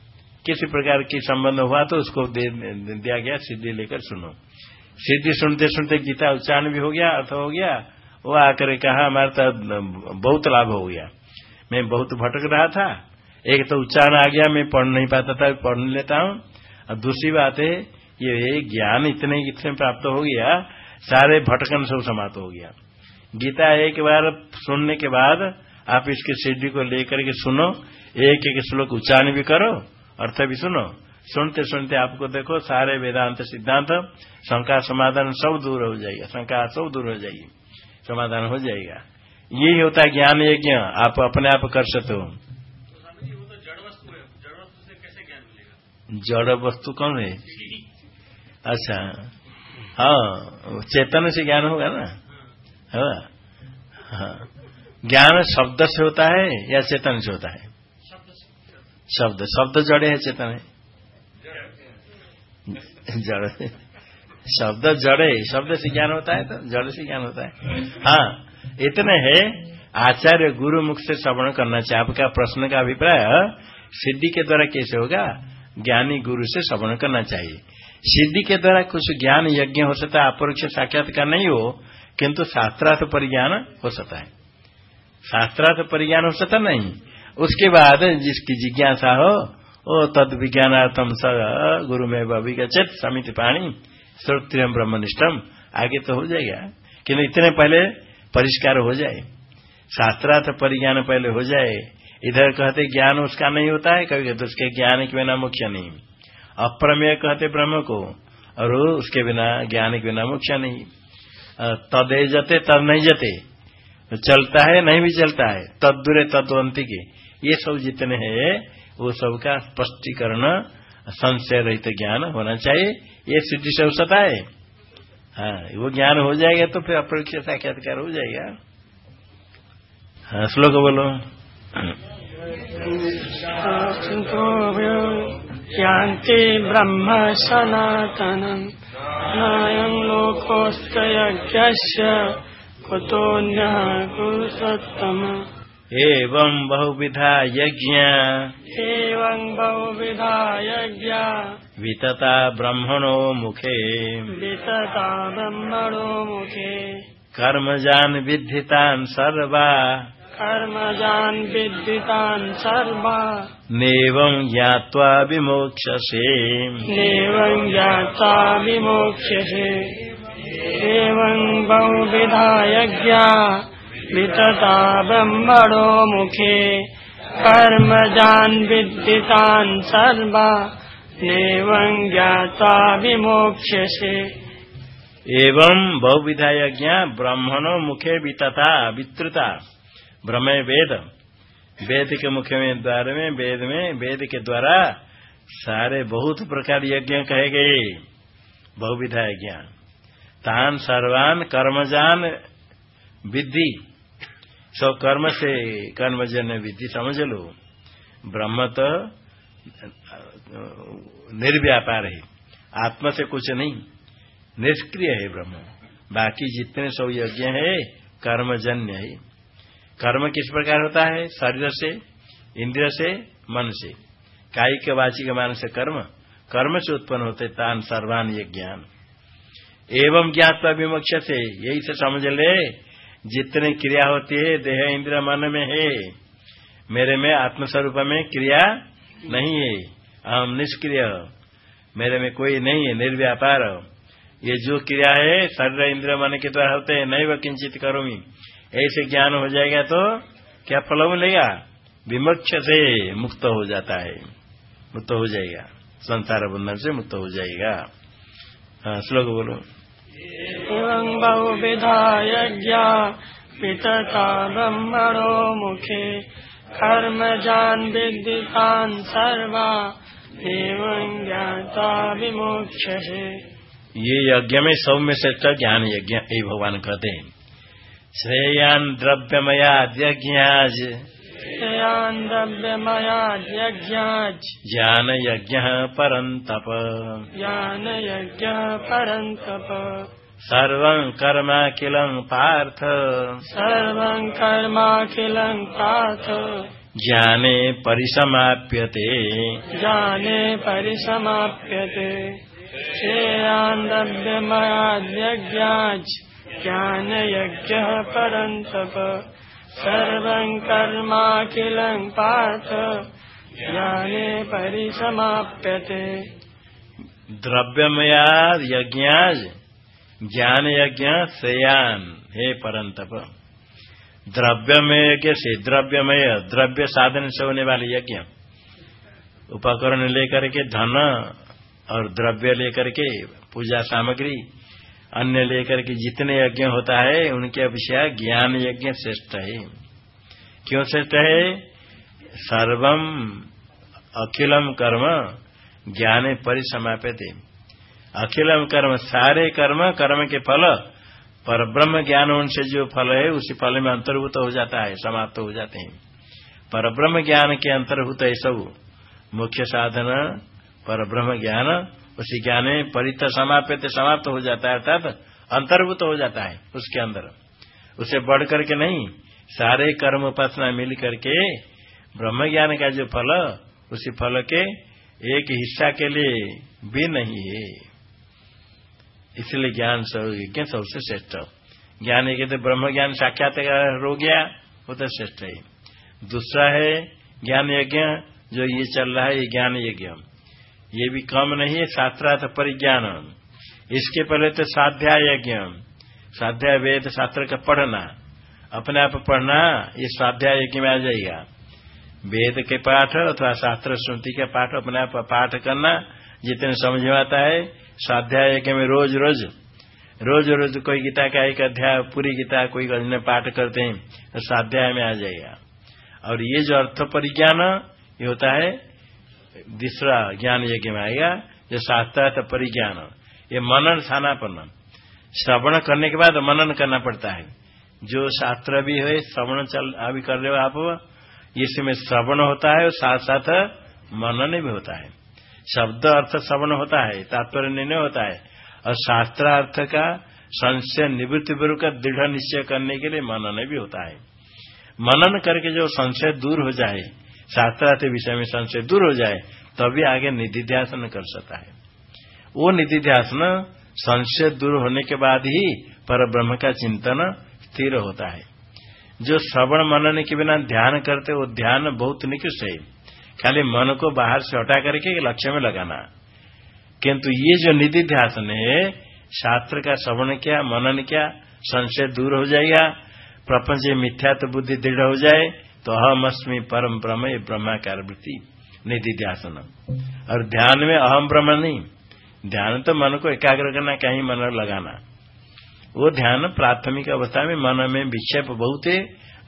किसी प्रकार की संबंध हुआ तो उसको दे, दिया गया, सिद्धि लेकर सुनो। सिद्धि सुनते सुनते गीता उच्चारण भी हो गया, अर्थ हो गया। वो आकर कहा, हमारा तो बहुत लाभ हो गया। मैं बहुत भटक रहा था। एक तो उच्चारण आ गया, मैं पढ़ नहीं पाता था, पढ़ लेता हूँ। और दूसरी बात है, ये ज्ञान इतने इतने प्राप्त हो गया, सारे भटकन सब समाप्त हो गया। गीता एक बार सुनने के बाद आप इसके सीढ़ी को लेकर के सुनो। एक एक श्लोक उच्चारण भी करो, अर्थ भी सुनो। सुनते सुनते आपको देखो, सारे वेदांत सिद्धांत, शंका समाधान सब दूर हो जाएगा, शंका सब दूर हो जाएगी, समाधान हो जाएगा। यही होता है ज्ञान यज्ञ, आप अपने आप कर सकते हो। जड़ वस्तु कौन है? अच्छा हाँ चेतन से ज्ञान होगा ना? है हाँ। ज्ञान शब्द से होता है या चेतन से होता है? शब्द शब्द जड़े है चेतन है। जड़, शब्द जड़े, शब्द से ज्ञान होता है तो जड़ से ज्ञान होता है। हाँ इतने है, आचार्य गुरु मुख से श्रवण करना चाहिए आपका प्रश्न का अभिप्राय, सिद्धि के द्वारा कैसे होगा? ज्ञानी गुरु से श्रवण करना चाहिए। सिद्धि के द्वारा कुछ ज्ञान यज्ञ हो सकता है, अपरोक्ष साक्षात्कार नहीं हो, किंतु शास्त्रार्थ परिज्ञान हो सकता है। शास्त्रार्थ परिज्ञान हो सकता नहीं उसके बाद जिसकी जिज्ञासा हो, ओ तद विज्ञानार्थम स गुरु में अभिगछित समिति पाणी श्रोत्रियम ब्रह्मनिष्ठम। आगे तो हो जाएगा। किन्तु इतने पहले परिष्कार हो जाए। शास्त्रार्थ परिज्ञान पहले हो जाए। इधर कहते ज्ञान उसका नहीं होता है, कभी कहते उसके ज्ञान के बिना मुख्य नहीं। अप्रमेय कहते ब्रह्म को, और उसके बिना ज्ञान के बिना मुख्य नहीं। तदे जते तद नहीं जते चलता है, नहीं भी चलता है। तद दूरे तत्वंती के ये सब जितने हैं, वो सबका स्पष्टीकरण, संशय रहित ज्ञान होना चाहिए। ये सिद्धि से औसता है हाँ वो ज्ञान हो जाएगा तो फिर अपरीक्ष साक्षात्कार हो जाएगा। हाँ श्लोक बोलो। यान्ति ब्रह्म सनातनम्। नायम् कुतोऽन्यः कुरुसत्तम एवं बहुविधा यज्ञ। एवम् बहुविधा यज्ञा। वितता ब्रह्मणो मुखे। वितता ब्रह्मणो मुखे। कर्मजान विद्धितान् सर्वा। कर्मजान् विद्वितान् सर्वा। नेवं ज्ञात्वा विमोक्षसे। एवम् ज्ञात्वा विमोक्ष्यसे एवम् बहुविधा यज्ञा वितता ब्रह्मणो मुखे कर्मजान् विद्वितान् सर्वा एवम् ज्ञात्वा विमोक्ष्यसे। एवं बहुविधा यज्ञ ब्रह्मणो मुखे वितता। विस्तृता ब्रह्म वेद। वेद के मुख्य में द्वार में वेद में वेद के द्वारा सारे बहुत प्रकार यज्ञ कहे गए। बहुविधा यज्ञ तान सर्वान कर्मजान विद्धि। सब कर्म से कर्मजन विधि, समझ लो। ब्रह्म तो निर्व्यापार है। आत्मा से कुछ नहीं। निष्क्रिय है ब्रह्म। बाकी जितने सब यज्ञ है कर्मजन्य है। कर्म किस प्रकार होता है? शरीर से, इंद्रिय से, मन से। कायिक, वाचिक मान से कर्म। कर्म से उत्पन्न होते तान, सर्वान ये ज्ञान। एवं ज्ञातवा विमोक्ष से यही से समझ ले जितनी क्रिया होती है, देह इंद्रिय मन में है। मेरे में आत्मस्वरूप में क्रिया नहीं है। अहम निष्क्रिय। मेरे में कोई नहीं है, निर्व्यापार। ये जो क्रिया है, शरीर इंद्र मन के द्वारा होते हैं नहीं वह किंचित करूँगी ऐसे ज्ञान हो जाएगा तो क्या फल मिलेगा? विमक्ष से मुक्त हो जाता है। मुक्त हो जाएगा। संसार बंधन से मुक्त हो जाएगा। हाँ श्लोक बोलो। एवं बहुविधा यज्ञा वितता ब्रह्मणो मुखे। कर्मजान् विद्युतान् सर्वा एवं ज्ञाता विमोक्षसे। ये यज्ञ में सब में श्रेष्ठ ज्ञान यज्ञ ये भगवान कहते हैं। श्रेयान द्रव्यमया यज्ञाज। यान् द्रव्यमया यज्ञाज्। ज्ञान यज्ञ परन्तप ज्ञानयज्ञः परन्तप सर्व कर्माखिलं पार्थ। सर्वं कर्माखिलं पार्थ। ज्ञाने परिसमाप्यते। ज्ञाने परिसमाप्यते। द्रव्यमयाद्यज्ञाज् ज्ञानयज्ञः परन्तप। सर्वं कर्माखिलं पार्थ। ज्ञाने परिसमाप्यते। द्रव्यमया यज्ञाज ज्ञान यज्ञ श्रेयान हे परंतप। द्रव्यमय यज्ञ से द्रव्यमय, द्रव्य साधन से होने वाले यज्ञ। उपकरण लेकर के धन और द्रव्य लेकर के पूजा सामग्री, अन्य लेकर के जितने यज्ञ होता है, उनके अपेक्षा ज्ञान यज्ञ श्रेष्ठ है। क्यों श्रेष्ठ है? सर्वम अखिलम कर्म ज्ञाने परिसमाप्यते। अखिलम कर्म, सारे कर्म कर्म के फल पर ब्रह्म ज्ञान उनसे जो फल है, उसी फल में अंतर्भूत हो जाता है, समाप्त हो जाते हैं। पर ब्रह्म ज्ञान के अंतर्भूत है सब। मुख्य साधन पर ब्रह्म ज्ञान, उसी ज्ञान में परित समाप्त समाप्त हो जाता है, अर्थात अंतर्भूत हो जाता है उसके अंदर। उसे बढ़ करके नहीं, सारे कर्म उपासना मिल करके ब्रह्म ज्ञान का जो फल, उसी फल के एक हिस्सा के लिए भी नहीं है। इसलिए ज्ञान यज्ञ सबसे श्रेष्ठ ज्ञान एक तो ब्रह्म ज्ञान साक्षात हो गया, वो तो श्रेष्ठ है। दूसरा है ज्ञान यज्ञ, जो ये चल रहा है, ये ज्ञान यज्ञ। ये भी कम नहीं है, शास्त्रार्थ परिज्ञान इसके पहले तो साध्याय यज्ञ। साध्याय वेद शास्त्र का पढ़ना। अपने आप पढ़ना, ये स्वाध्याय यज्ञ में आ जाएगा। वेद के पाठ अथवा शास्त्र स्मृति का पाठ, अपने आप पाठ करना, जितने समझ में आता है स्वाध्याय यज्ञ में रोज रोज रोज रोज कोई गीता का एक अध्याय, पूरी गीता कोई अन्य पाठ करते हैं तो स्वाध्याय में आ जाएगा और ये जो अर्थ परिज्ञान ये होता है, दूसरा ज्ञान यज्ञ में आएगा, जो शास्त्रार्थ परिज्ञान, ये मनन स्थानापन्न श्रवण करने के बाद मनन करना पड़ता है। जो शास्त्र भी है, श्रवण चल, अभी कर रहे हो आप इसमें श्रवण होता है और साथ साथ मनन भी होता है। शब्द अर्थ श्रवण होता है, तात्पर्य निर्णय होता है। और शास्त्रार्थ का संशय निवृत्ति पूर्वक दृढ़ निश्चय करने के लिए मनन भी होता है। मनन करके जो संशय दूर हो जाए, शास्त्रार्थ विषय में संशय दूर हो जाए, तभी आगे निधिध्यासन कर सकता है। वो निधिध्यासन संशय दूर होने के बाद ही पर ब्रह्म का चिंतन स्थिर होता है। जो श्रवण मनन के बिना ध्यान करते, वो ध्यान बहुत निकृष्ट है। खाली मन को बाहर से हटा करके लक्ष्य में लगाना। किंतु ये जो निधि ध्यासन है शास्त्र का श्रवण क्या, मनन क्या, संशय दूर हो जाएगा, प्रपंच मिथ्या तो बुद्धि दृढ़ हो जाए तो अहम अस्मी परम ब्रह्म ये ब्रह्माकार वृत्ति निधि ध्यासन और ध्यान में अहम ब्रह्म नहीं, ध्यान तो मन को एकाग्र करना, कहीं मन लगाना। वो ध्यान प्राथमिक अवस्था में मन में विक्षेप बहुत है,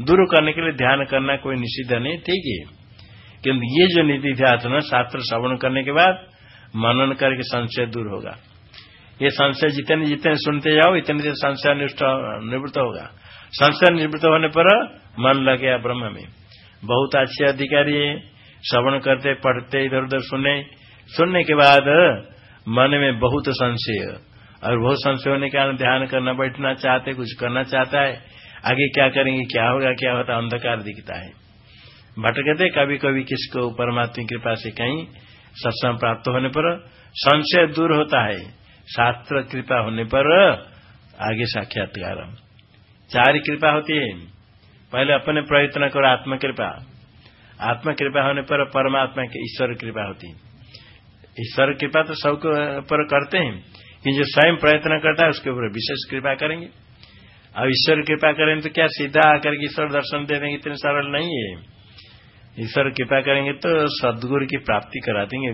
दूर करने के लिए ध्यान करना कोई निषिद्ध नहीं, ठीक है। किंतु ये जो निधि ध्यान शास्त्र श्रवण करने के बाद मनन करके संशय दूर होगा। ये संशय जितने जितने सुनते जाओ, इतने संशय निवृत्त होगा। संशय निवृत्त होने पर मन लग ब्रह्म में। बहुत अच्छे अधिकारी है, श्रवण करते, पढ़ते, इधर उधर सुने। सुनने के बाद मन में बहुत संशय, और बहुत संशय होने के कारण ध्यान करना, बैठना चाहते, कुछ करना चाहता है। आगे क्या करेंगे, क्या होगा, क्या होता अंधकार दिखता है। भटकते कभी कभी किसको परमात्मा कृपा से कहीं सत्संग प्राप्त होने पर संशय दूर होता है। शास्त्र कृपा होने पर आगे साक्षात्कार। चार कृपा होती है। पहले अपने प्रयत्न करो आत्म कृपा। आत्म कृपा होने पर परमात्मा की ईश्वर कृपा होती है। ईश्वर कृपा तो सबको पर करते हैं, कि जो स्वयं प्रयत्न करता है उसके ऊपर विशेष कृपा करेंगे। अब ईश्वर कृपा करें तो क्या सीधा आकर के ईश्वर दर्शन दे देंगे? इतने सरल नहीं है। ईश्वर कृपा करेंगे तो सदगुरु की प्राप्ति करा देंगे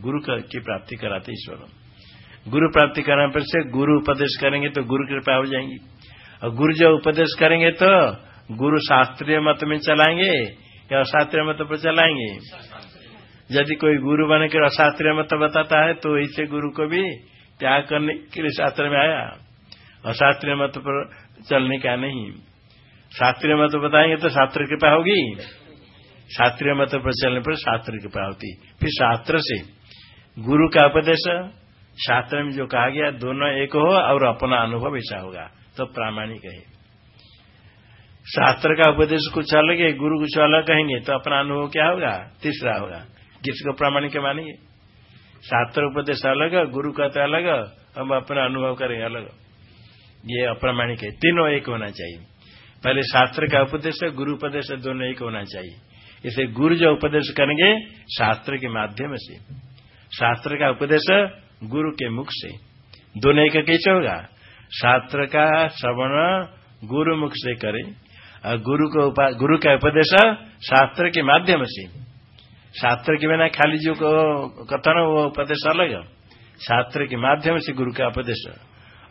गुरु की प्राप्ति कराते ईश्वर। गुरु प्राप्ति कराने पर से गुरु उपदेश करेंगे तो गुरु कृपा हो जाएँगी। और गुरु जो उपदेश करेंगे तो गुरु शास्त्रीय मत में चलाएँगे या अशास्त्रीय मत पर चलाएँगे? यदि कोई गुरु बने के अशास्त्रीय मत बताता है तो इसे गुरु को भी त्याग करने के लिए शास्त्र में आया। अशास्त्रीय मत पर चलने का नहीं। शास्त्रीय मत बताएँगे तो शास्त्र कृपा होगी। शास्त्रीय मत पर चलने पर शास्त्र कृपा होती फिर शास्त्र से गुरु का उपदेश, शास्त्र में जो कहा गया, दोनों एक हो और अपना अनुभव ऐसा होगा। तो प्रामाणिक है। शास्त्र का उपदेश कुछ अलग है, गुरु कुछ अलग कहेंगे तो अपना अनुभव क्या होगा? तीसरा होगा। किसको प्रामाणिक मानेंगे शास्त्र उपदेश अलग, गुरु का तो अलग, हम अपना अनुभव करेंगे अलग। ये अप्रामाणिक है। तीनों एक होना चाहिए। पहले शास्त्र का उपदेश, गुरु उपदेश दोनों एक होना चाहिए। इसे गुरु जो उपदेश करेंगे, शास्त्र के माध्यम से। शास्त्र का उपदेश गुरु के मुख से। दोनों एक कैसे होगा? शास्त्र का श्रवण गुरु मुख से करें, और गुरु को गुरु का उपदेश शास्त्र के माध्यम से। शास्त्र के बिना खाली जो कथन वो उपदेश अलग शास्त्र के माध्यम से गुरु का उपदेश।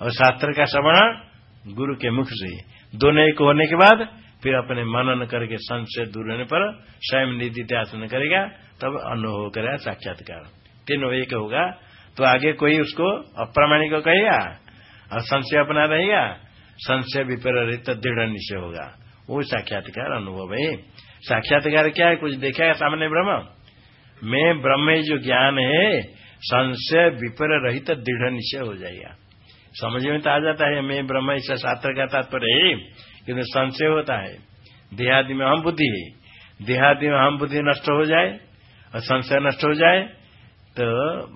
और शास्त्र का श्रवण गुरु के मुख से। दोनों एक होने के बाद फिर अपने मनन करके संशय दूर होने पर स्वयं निधि ध्यान करेगा, तब अनुभव करेगा साक्षात्कार तीनों एक होगा। तो आगे कोई उसको अप्रामाणिक कहेगा? और संशय अपना रहेगा? संशय विपरीत दृढ़ निश्चय होगा। वो साक्षात्कार अनुभव है। साक्षात्कार क्या है? कुछ देखा है सामने ब्रह्म? मैं ब्रह्म जो ज्ञान है, संशय विपर रहित दृढ़ निश्चय हो जाएगा। समझ में तो आ जाता है, मैं ब्रह्म ऐसा शास्त्र का तात्पर्य किन्तु संशय होता है। देहादि में हम बुद्धि है। देहादि में हम बुद्धि नष्ट हो जाए और संशय नष्ट हो जाए तो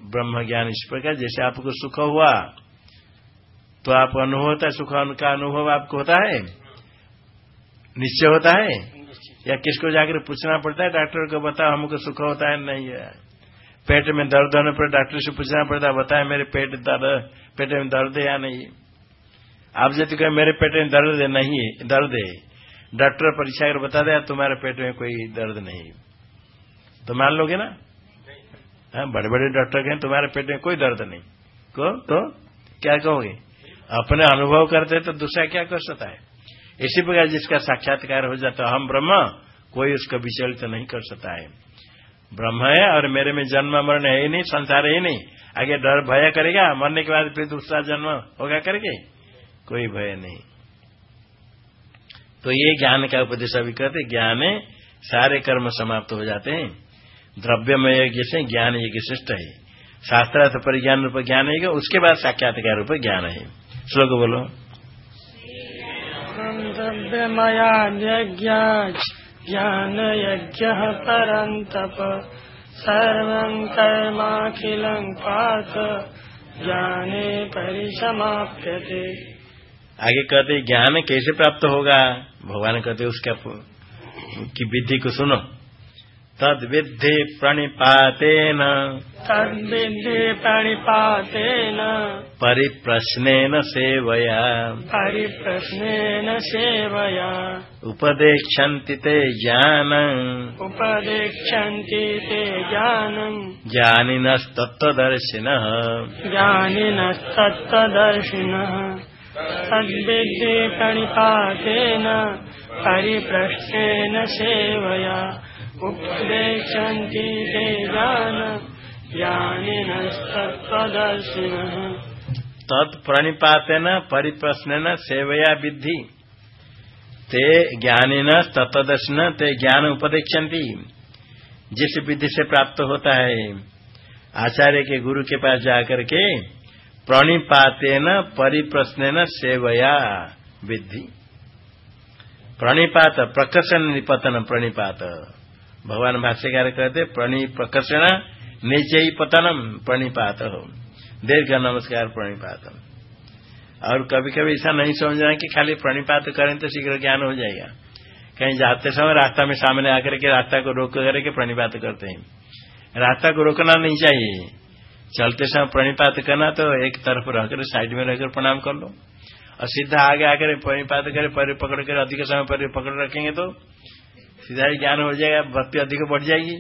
ब्रह्म ज्ञान इस प्रकार जैसे आपको सुख हुआ तो आप अनुभव होता है सुख का अनुभव आपको होता है। निश्चय होता है? या किसको जाकर पूछना पड़ता है? डॉक्टर को बताओ हमको सुख होता है नहीं है। पेट में दर्द होने पर डॉक्टर से पूछना पड़ता है बताए मेरे पेट दर्द पेट में दर्द है या नहीं? आप यदि कहें, मेरे पेट में दर्द नहीं दर्द है। डॉक्टर परीक्षा कर बता दे, तुम्हारे पेट में कोई दर्द नहीं तो मान लोगे ना? हाँ बड़े बड़े डॉक्टर कहें, तुम्हारे पेट में कोई दर्द नहीं। को? तो? क्या कहोगे? अपने अनुभव करते तो दूसरा क्या कर सकता है? इसी प्रकार जिसका साक्षात्कार हो जाता हम ब्रह्म, कोई उसका विचलित तो नहीं कर सकता है। ब्रह्म है और मेरे में जन्म मरण है ही नहीं, संसार है ही नहीं। आगे डर, भय करेगा, मरने के बाद फिर दूसरा जन्म होगा करके। कोई भय नहीं। तो ये ज्ञान का उपदेश अभी कहते ज्ञान सारे कर्म समाप्त हो जाते हैं। द्रव्यमय यज्ञ से ज्ञान यज्ञ श्रेष्ठ है। शास्त्रार्थ परिज्ञान रूप ज्ञान है उसके बाद साक्षात्कार रूप ज्ञान है। श्लोक बोलो। द्रव्यमया यज्ञ ज्ञान यज्ञ सर्वं कर्माखिलं पार्थ ज्ञाने परिसमाप्यते। आगे कहते ज्ञान कैसे प्राप्त होगा? भगवान कहते उसका की विधि को सुनो। तद विद्धि प्रणिपातेन। तद्विद्धि प्रणिपातेन। परिप्रश्नेन सेवया। परिप्रश्नेन सेवया। उपदेक्षन्ति ते ज्ञानम् उपदेक्षन्ति ते ज्ञानम् ज्ञानिनस्तत्त्वदर्शिनः। ज्ञानिनस्तत्त्वदर्शिनः। तद्विद्धि प्रणिपातेन परिप्रश्नेन सेवया। उपदेशन्ति ते ज्ञान ज्ञानिनस्तत्त्वदर्शिनः तत्प्रणिपातेन परिप्रश्नेन सेवया विद्धि। ते ज्ञानिन तत्वदर्शन ते ज्ञान उपदेक्षन्ति जिस विधि से प्राप्त होता है, आचार्य के गुरु के पास जाकर के प्रणिपातेन परिप्रश्नेन सेवया विद्धि। प्रणिपात, प्रकर्षण निपतन प्रणिपात। भगवान भाष्यकार कहते प्रणि प्रकर्षण नीचे ही पतनम प्रणिपात। हो दीर्घ नमस्कार प्रणिपात और कभी कभी ऐसा नहीं समझना कि खाली प्रणिपात करें तो शीघ्र ज्ञान हो जाएगा। कहीं जाते समय रास्ता में सामने आकर के रास्ता को रोक करके प्रणिपात करते हैं। रास्ता को रोकना नहीं चाहिए। चलते समय प्रणिपात करना तो एक तरफ़ रहकर साइड में रहकर प्रणाम कर लो। और सीधा आगे आकर प्रणिपात करे, पैर पकड़ कर अधिक समय पैर पकड़ रखेंगे तो सीधा ही ज्ञान हो जाएगा, भक्ति अधिक बढ़ जाएगी।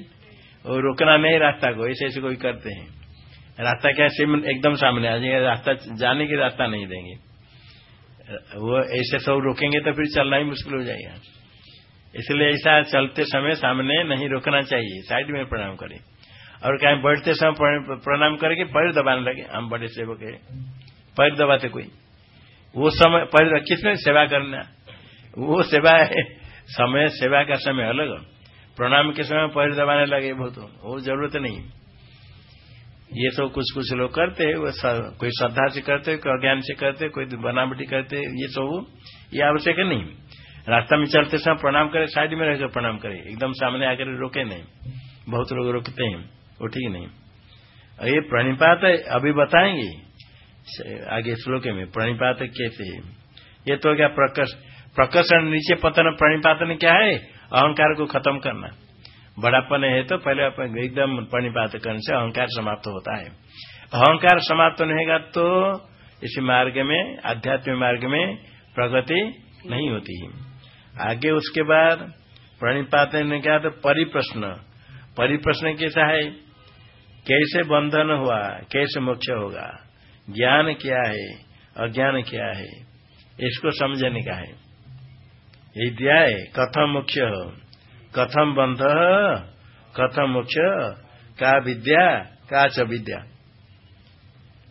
और रोकना नहीं, रास्ता को, ऐसे ऐसे कोई करते हैं। रास्ता क्या सिम एकदम सामने आ जाएगा, रास्ता जाने की रास्ता नहीं देंगे। वो ऐसे सब रोकेंगे तो फिर चलना ही मुश्किल हो जाएगा। इसलिए ऐसा चलते समय सामने नहीं रोकना चाहिए, साइड में प्रणाम करें। और कहीं बैठते समय प्रणाम करके पैर दबाने लगे। हम बड़े सेवक है। पैर दबाते कोई? वो समय, पैर किसने सेवा करना? वो सेवा है। समय, सेवा का समय अलग प्रणाम के समय पैर दबाने लगे बहुत। वो ज़रूरत नहीं ये सब कुछ कुछ लोग करते हैं। कोई श्रद्धा से करते कोई अज्ञान से करते कोई बनावटी करते ये सब ये आवश्यक नहीं। रास्ता में चलते समय प्रणाम करे, साइड में रहकर प्रणाम करे। एकदम सामने आकर रोके नहीं। बहुत लोग रोकते हैं। वो ठीक नहीं ये प्रणिपात अभी बताएँगे? आगे श्लोक में, प्रणिपात कैसे? है ये तो क्या प्रकर्षण नीचे पतन प्रणिपातन क्या है? अहंकार को खत्म करना। बड़ापन है तो पहले अपन एकदम प्रणिपात करने से अहंकार समाप्त होता है। अहंकार समाप्त होगा तो इस मार्ग में, आध्यात्मिक मार्ग में प्रगति नहीं होती। आगे उसके बाद प्रणिपात ने क्या तो परिप्रश्न। परिप्रश्न कैसा है? कैसे बंधन हुआ? कैसे मोक्ष होगा? ज्ञान क्या है? अज्ञान क्या है? इसको समझने का है। यही दिया है कथम मुख्य कथम बंध? कथम मोक्ष? का विद्या? का च विद्या?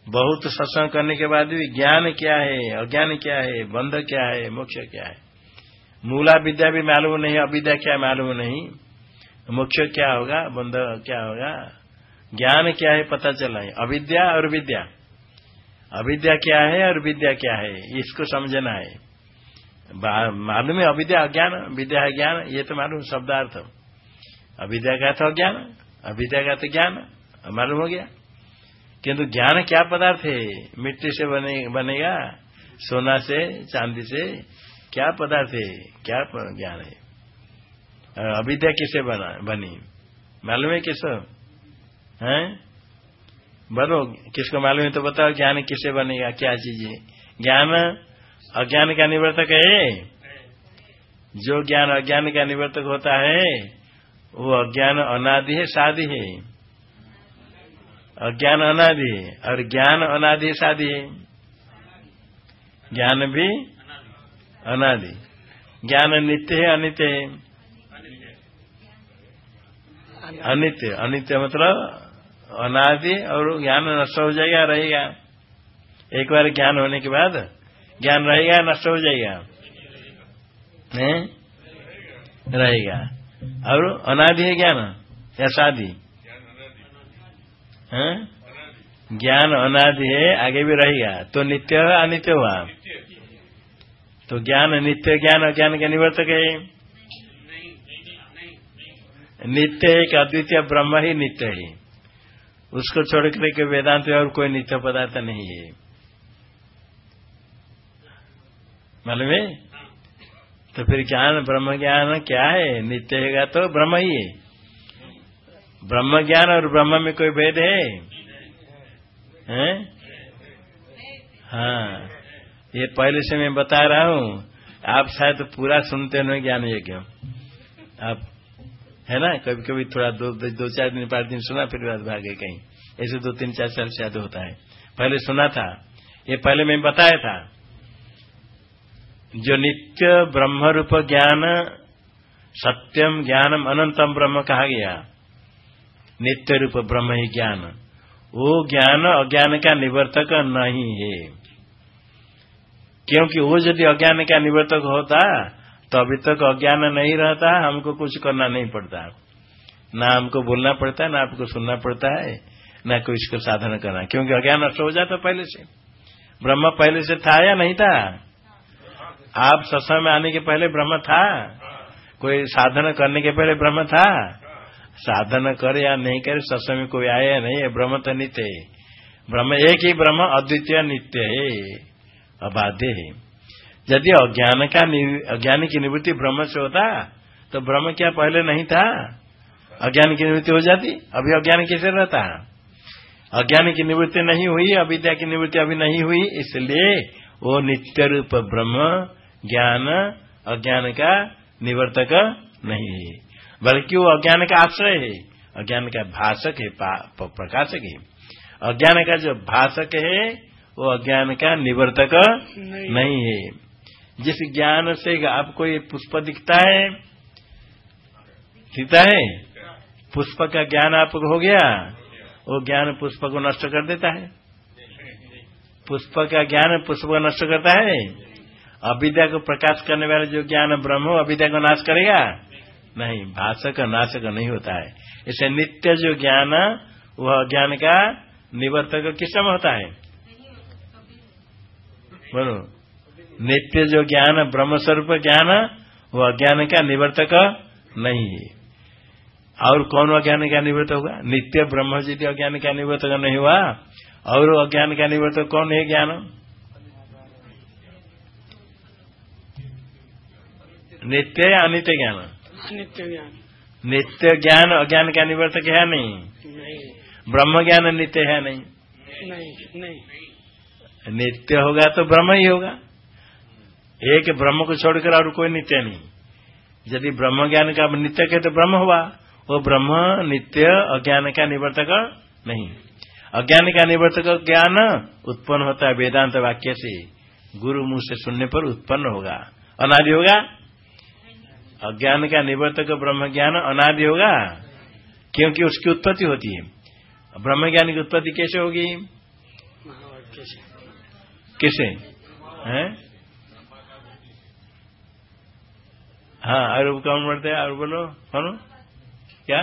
बहुत सत्संग करने के बाद भी ज्ञान क्या है? अज्ञान क्या है? बंध क्या है? मोक्ष क्या है? मूला विद्या भी मालूम नहीं, अविद्या क्या मालूम नहीं। मोक्ष क्या होगा? बंध क्या होगा? ज्ञान क्या है पता चला है। अविद्या और विद्या। अविद्या क्या है और विद्या क्या है? इसको समझना है। मालूम है अविद्या अज्ञान? विद्या है ज्ञान? ये तो मालूम शब्दार्थ। अविद्या का तो अज्ञान, अविद्या का तो ज्ञान। मालूम हो गया? किंतु ज्ञान क्या पदार्थ है? मिट्टी से बने, बनेगा, सोना से, चांदी से। क्या पदार्थ है? क्या ज्ञान है? अविद्या किसे बना, बनी? मालूम है किस है? बोलो किसको मालूम है तो बताओ, ज्ञान किसे बनेगा, क्या चीज़ है? ज्ञान अज्ञान का निवर्तक है? जो ज्ञान अज्ञान का निवर्तक होता है, वो अज्ञान अनादि है शादी है। अज्ञान अनादि है, और ज्ञान अनादि शादी है। ज्ञान भी अनादि। ज्ञान नित्य है, अनित्य है। अनित्य। अनित्य। मतलब अनादि और ज्ञान नष्ट हो जाएगा रहेगा। एक बार ज्ञान होने के बाद ज्ञान रहेगा नष्ट हो जाएगा। नहीं रहेगा। और अनादि है ज्ञान या शादी ज्ञान अनादि है आगे भी रहेगा। तो नित्य है अनित्य हुआ। तो ज्ञान नित्य ज्ञान अज्ञान के निवर्तक है। नित्य है, एक अद्वितीय ब्रह्म ही नित्य है। उसको छोड़कर के वेदांत और कोई नित्य पदार्थ नहीं है। मालूम है? तो फिर ज्ञान, ब्रह्म ज्ञान क्या है? नित्य है तो ब्रह्म ही है। ब्रह्म ज्ञान और ब्रह्म में कोई भेद है? हैं? हाँ। ये पहले से मैं बता रहा हूँ। आप शायद पूरा सुनते नहीं ज्ञान यज्ञ। आप है ना? कभी कभी थोड़ा दो दो चार दिन, पाँच दिन सुना, फिर बाद भागे कहीं। ऐसे दो, तीन, चार साल शायद होता है। पहले सुना था। ये पहले मैं बताया था। जो नित्य ब्रह्म रूप ज्ञान, सत्यम ज्ञानम अनंतम ब्रह्म कहा गया। नित्य रूप ब्रह्म ही ज्ञान। वो ज्ञान अज्ञान का निवर्तक नहीं है। क्योंकि वो यदि अज्ञान का निवर्तक होता तो अभी तक अज्ञान नहीं रहता हमको कुछ करना नहीं पड़ता ना हमको बोलना पड़ता है, ना आपको सुनना पड़ता है, ना कोई इसको साधन करना क्योंकि अज्ञान नष्ट हो जाता पहले से। ब्रह्म पहले से था या नहीं था? आप सत्संग में आने के पहले ब्रह्म था? कोई साधन करने के पहले ब्रह्म था? साधन करे या नहीं करे, सत्संग में कोई आया नहीं है ब्रह्म तो नित्य है। ब्रह्म एक ही ब्रह्म, अद्वितीय नित्य है। अबाध्य है। यदि अज्ञान का अज्ञान की निवृत्ति ब्रह्म से होता तो ब्रह्म क्या पहले नहीं था? अज्ञान की निवृत्ति हो जाती? अभी अज्ञान कैसे रहता? अज्ञान की निवृत्ति नहीं हुई अविद्या की निवृत्ति अभी नहीं हुई इसलिए वो नित्य रूप ब्रह्म ज्ञान अज्ञान का निवर्तक नहीं। है बल्कि वो अज्ञान का आश्रय है। अज्ञान का भाषक है प्रकाशक है। अज्ञान का जो भाषक है वो अज्ञान का निवर्तक नहीं, नहीं है। जिस ज्ञान से आपको ये पुष्प दिखता है दिखता है? पुष्प का ज्ञान आपको हो गया, वो ज्ञान पुष्प को नष्ट कर देता है। पुष्प का ज्ञान पुष्प को नष्ट करता है। अविद्या को प्रकाश करने वाला जो ज्ञान ब्रह्म अविद्या को नाश करेगा? नहीं, भाषक नाशक नहीं होता है। इसे नित्य जो ज्ञान, वह ज्ञान का निवर्तक किस समय होता है? बोलो। नित्य जो ज्ञान ब्रह्म स्वरूप ज्ञान वह अज्ञान का निवर्तक नहीं है। और कौन अज्ञान का निवर्तक होगा नित्य ब्रह्म यदि अज्ञान का निवर्तक नहीं हुआ। और अज्ञान का निवर्तक कौन है ज्ञान? नित्य या अनित्य ज्ञान? नित्य ज्ञान। नित्य ज्ञान अज्ञान का निवर्तक है नहीं? नहीं। ब्रह्म ज्ञान नित्य है नहीं? नहीं नहीं। नित्य होगा तो ब्रह्म ही होगा। एक ब्रह्म को छोड़कर और कोई नित्य नहीं। यदि ब्रह्म ज्ञान का नित्य के तो ब्रह्म हुआ वो ब्रह्म नित्य अज्ञान का निवर्तक नहीं। अज्ञान का निवर्तक ज्ञान उत्पन्न होता है वेदांत वाक्य से। गुरु मुँह से सुनने पर उत्पन्न होगा। अनादि होगा? अज्ञान का निवर्तक ब्रह्म ज्ञान अनादि होगा? क्योंकि उसकी उत्पत्ति होती है। ब्रह्म ज्ञान की उत्पत्ति कैसे होगी? कैसे? हैं? हाँ और कौन बढ़ते हैं और बोलो कौन? क्या?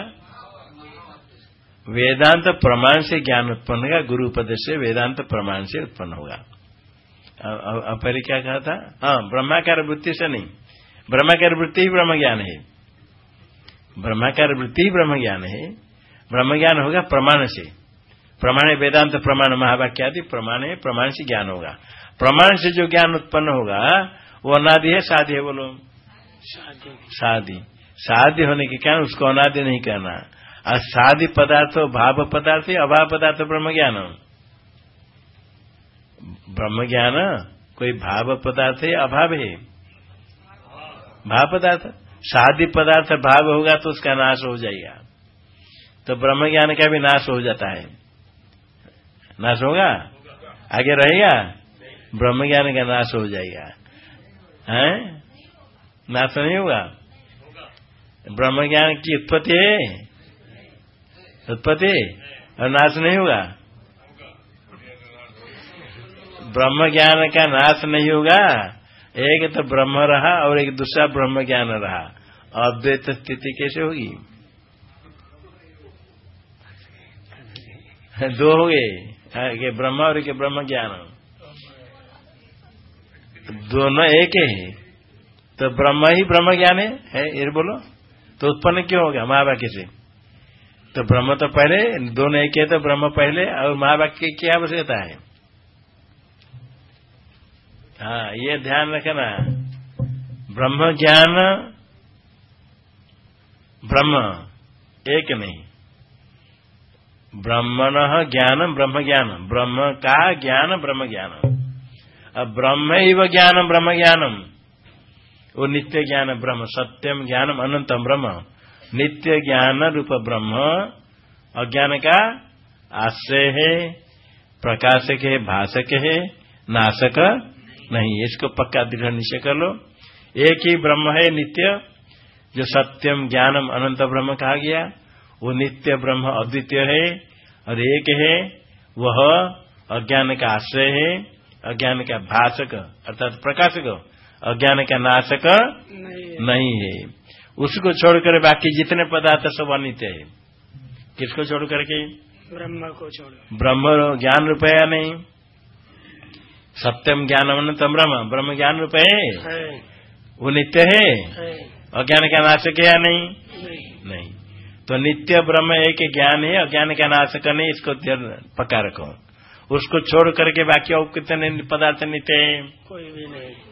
वेदांत प्रमाण से ज्ञान उत्पन्न होगा, गुरु उपदेश से वेदांत प्रमाण से उत्पन्न होगा। पहले क्या कहा था? हाँ ब्रह्माकार वृत्ति से नहीं। ब्रह्माकार वृत्ति ही ब्रह्म ज्ञान है। ब्रह्माकार वृत्ति ही ब्रह्म ज्ञान है। ब्रह्म ज्ञान होगा प्रमाण से। प्रमाण वेदांत प्रमाण महावाक्य आदि प्रमाण है, प्रमाण से ज्ञान होगा। प्रमाण से जो ज्ञान उत्पन्न होगा, वो अनादि है शादी है, बोलो। शादी शादी होने के कारण उसको अनादि नहीं करना। और शादी पदार्थ, भाव पदार्थ अभाव पदार्थ ब्रह्म ज्ञान ब्रह्म ज्ञान कोई भाव पदार्थ है अभाव है? भाव पदार्थ। शादी पदार्थ भाव होगा तो उसका नाश हो जाएगा। तो ब्रह्म ज्ञान का भी नाश हो जाता है। नाश होगा? आगे रहेगा? ब्रह्म ज्ञान का नाश हो जाएगा। हैं? नाश नहीं होगा ब्रह्म ज्ञान की उत्पत्ति? है उत्पत्ति? और नाश नहीं होगा ब्रह्म ज्ञान का नाश नहीं होगा एक तो ब्रह्म रहा और एक दूसरा ब्रह्म ज्ञान रहा। अद्वैत स्थिति कैसे होगी? दो हो गए। हाँ, ब्रह्म और एक ब्रह्म ज्ञान दोनों एक ही। तो ब्रह्म ही ब्रह्म ज्ञान है, है ये बोलो। तो उत्पन्न क्यों होगा महावाक्य से। तो ब्रह्म तो पहले दोनों एक है तो ब्रह्म पहले और महावाक्य की क्या आवश्यकता है? हाँ ये ध्यान रखना। ब्रह्म ज्ञान ब्रह्म एक नहीं। ब्रह्मण ज्ञान ब्रह्म ज्ञान ब्रह्म का ज्ञान ब्रह्म ज्ञान अब ब्रह्म ही ज्ञान ब्रह्म ज्ञानम वो नित्य ज्ञान ब्रह्म, सत्यम ज्ञानम अनंतम ब्रह्म। नित्य ज्ञान रूप ब्रह्म, अज्ञान का आश्रय है, प्रकाशक है, भाषक है, नाशक नहीं, इसको पक्का दृढ़ निश्चय कर लो। एक ही ब्रह्म है नित्य, जो सत्यम ज्ञानम अनंत ब्रह्म कहा गया, वो नित्य ब्रह्म अद्वितीय है, और एक है, वह अज्ञान का आश्रय है, अज्ञान का भाषक, अर्थात प्रकाशक। अज्ञान का नाशक नहीं, नहीं है। उसको छोड़कर बाकी जितने पदार्थ सब अनित्य है। किसको छोड़ करके ब्रह्म को छोड़ ब्रह्म ज्ञान रुपया नहीं? सत्यम ज्ञान अनंतम ब्रह्म। ब्रह्म ज्ञान रूप है। वो नित्य है। अज्ञान का नाशक है या नहीं? नहीं। तो नित्य ब्रह्म एक ज्ञान है अज्ञान का नाशक नहीं इसको पक्का रखो। उसको छोड़ करके बाकी और कितने पदार्थ नित्य है? कोई भी नहीं।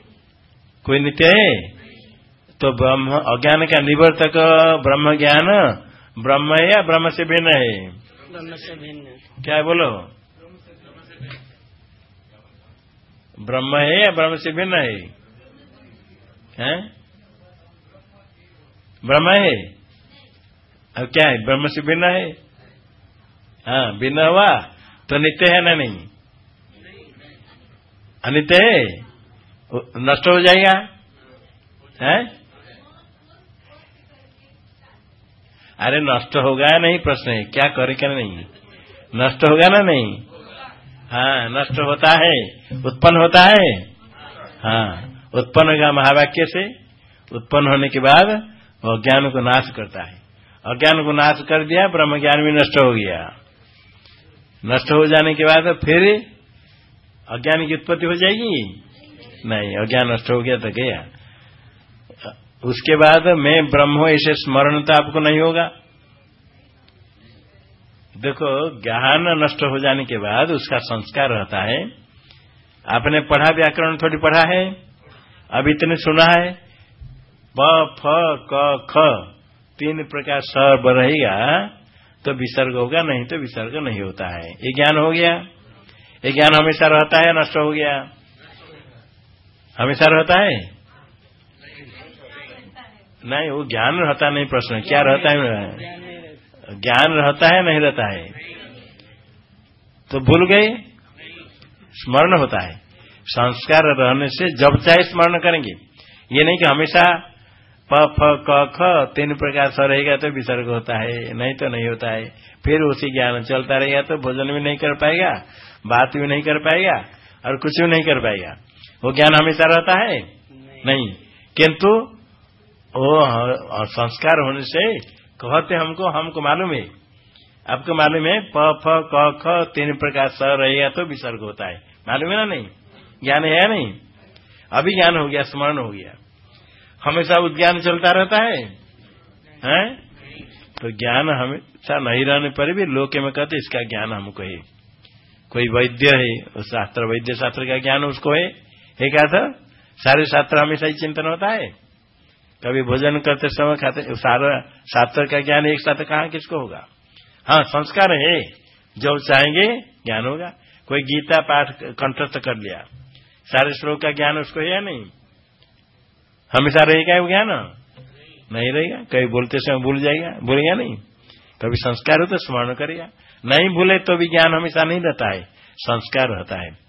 कोई नित्य है तो ब्रह्म अज्ञान का निवर्तक ब्रह्म ज्ञान ब्रह्म है या ब्रह्म से भिन्न है। ब्रह्म से भिन्न। क्या बोलो? ब्रह्म है या ब्रह्म से भिन्न है। हैं? ब्रह्म है। और क्या है? ब्रह्म से भिन्न है। हाँ भिन्न हुआ। तो नित्य है ना नहीं। अनित्य है? नष्ट हो जाएगा? है? अरे नष्ट होगा या नहीं प्रश्न है? क्या करे क्या नहीं? नष्ट होगा ना नहीं? हाँ नष्ट होता है, उत्पन्न होता है। हाँ उत्पन्न होगा महावाक्य से, उत्पन्न होने के बाद अज्ञान को नाश करता है। अज्ञान को नाश कर दिया ब्रह्म ज्ञान भी नष्ट हो गया। नष्ट हो जाने के बाद फिर अज्ञान की उत्पत्ति हो जाएगी? नहीं अज्ञान नष्ट हो गया तो गया। उसके बाद मैं ब्रह्म ऐसे स्मरण तो आपको नहीं होगा। देखो, ज्ञान नष्ट हो जाने के बाद उसका संस्कार रहता है। आपने पढ़ा व्याकरण थोड़ी पढ़ा है, अब इतने सुना है। प, फ, क, ख, तीन प्रकार सर्व रहेगा तो विसर्ग होगा, नहीं तो विसर्ग नहीं होता है। ये ज्ञान हो गया। ये ज्ञान हमेशा रहता है, नष्ट हो गया। हमेशा रहता है? नहीं वो ज्ञान रहता नहीं प्रश्न। क्या रहता है। ज्ञान रहता है नहीं रहता है? तो भूल गए? स्मरण होता है। संस्कार रहने से जब चाहे स्मरण करेंगे। ये नहीं कि हमेशा प फ क ख तीन प्रकार स रहेगा तो विसर्ग होता है नहीं तो नहीं होता है। फिर उसी ज्ञान चलता रहेगा तो भोजन भी नहीं कर पाएगा बात भी नहीं कर पाएगा और कुछ भी नहीं कर पाएगा। वो ज्ञान हमेशा रहता है? नहीं। नहीं। किंतु वो संस्कार होने से कहते हमको हमको मालूम है। आपको मालूम है प फ क ख तीन प्रकार स रहेगा तो विसर्ग होता है। मालूम है ना नहीं? ज्ञान है या नहीं? अभी ज्ञान हो गया स्मरण हो गया। हमेशा उद्ज्ञान चलता रहता है? हैं? तो ज्ञान हमेशा नहीं रहने पर भी लोक में कहते इसका ज्ञान हमको है। कोई वैद्य है शास्त्र वैद्य शास्त्र का ज्ञान उसको है। है क्या था सारे शास्त्र हमेशा ही चिंतन होता है। कभी भोजन करते समय खाते, सारा शास्त्र का ज्ञान एक साथ कहा किसको होगा? हाँ संस्कार है। जब चाहेंगे, ज्ञान होगा। कोई गीता पाठ कंठस्थ कर लिया। सारे श्लोक का ज्ञान उसको है या नहीं? हमेशा रहेगा वो ज्ञान? नहीं रहेगा। कभी बोलते समय भूल जाएगा। भूलेगा नहीं। कभी संस्कार हो तो स्मरण करेगा नहीं भूले तो भी ज्ञान हमेशा नहीं रहता है। संस्कार रहता है।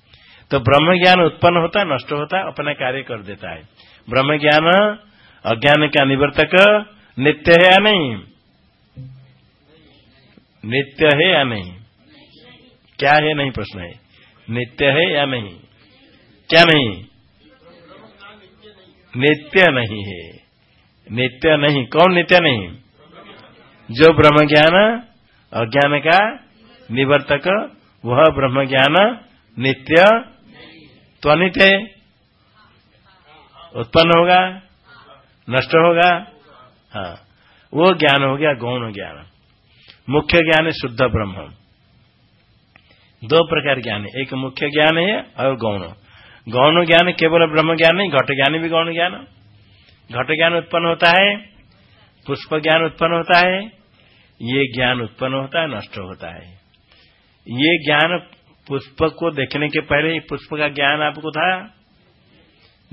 तो ब्रह्म ज्ञान उत्पन्न होता है, नष्ट होता है, अपना कार्य कर देता है। ब्रह्म ज्ञान अज्ञान का निवर्तक, नित्य है या नहीं? नित्य है या नहीं? क्या है नहीं प्रश्न है। नित्य है या नहीं? क्या नहीं? नित्य नहीं है। नित्य नहीं। कौन नित्य नहीं? जो ब्रह्म ज्ञान अज्ञान का निवर्तक, वह ब्रह्म ज्ञान नित्य त्वनित है? उत्पन्न होगा? नष्ट होगा? हाँ। वो ज्ञान हो गया, गौण ज्ञान। मुख्य ज्ञान है शुद्ध ब्रह्म। दो प्रकार ज्ञान है। एक मुख्य ज्ञान है और गौण। गौण ज्ञान केवल ब्रह्म ज्ञान नहीं, घट ज्ञान भी गौण ज्ञान। घट ज्ञान उत्पन्न होता है, पुष्प ज्ञान उत्पन्न होता है, ये ज्ञान उत्पन्न होता है, नष्ट होता है। ये ज्ञान पुष्प को देखने के पहले पुष्प का ज्ञान आपको था?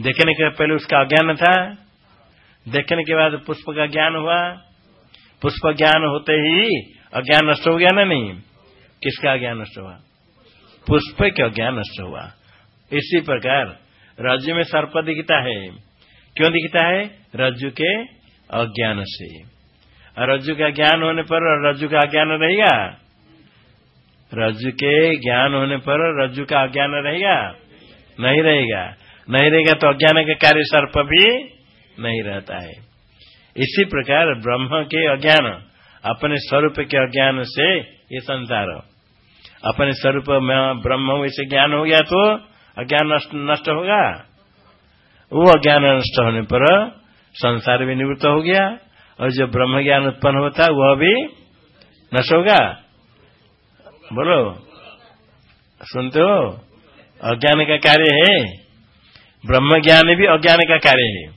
देखने के पहले उसका अज्ञान था? देखने के बाद पुष्प का ज्ञान हुआ? पुष्प ज्ञान होते ही अज्ञान नष्ट हो गया ना नहीं? किसका अज्ञान नष्ट हुआ? पुष्प के अज्ञान नष्ट हुआ। इसी प्रकार रज्जु में सर्प दिखता है। क्यों दिखता है? रज्जु के अज्ञान से। रज्जु का ज्ञान होने पर रज्जु का अज्ञान रहेगा? रज्जु के ज्ञान होने पर रज्जु का अज्ञान रहेगा? नहीं रहेगा। नहीं रहेगा तो अज्ञान के कार्य सर्प भी नहीं रहता है। इसी प्रकार ब्रह्म के अज्ञान, अपने स्वरूप के अज्ञान से ये संसार। अपने स्वरूप में ब्रह्म वैसे ज्ञान हो गया तो अज्ञान नष्ट होगा। वो अज्ञान नष्ट होने पर संसार भी निवृत्त हो गया और जो ब्रह्म ज्ञान उत्पन्न होता वह भी नष्ट होगा। बोलो। सुनते हो? अज्ञान का कार्य है। ब्रह्म ज्ञान भी अज्ञान का कार्य है।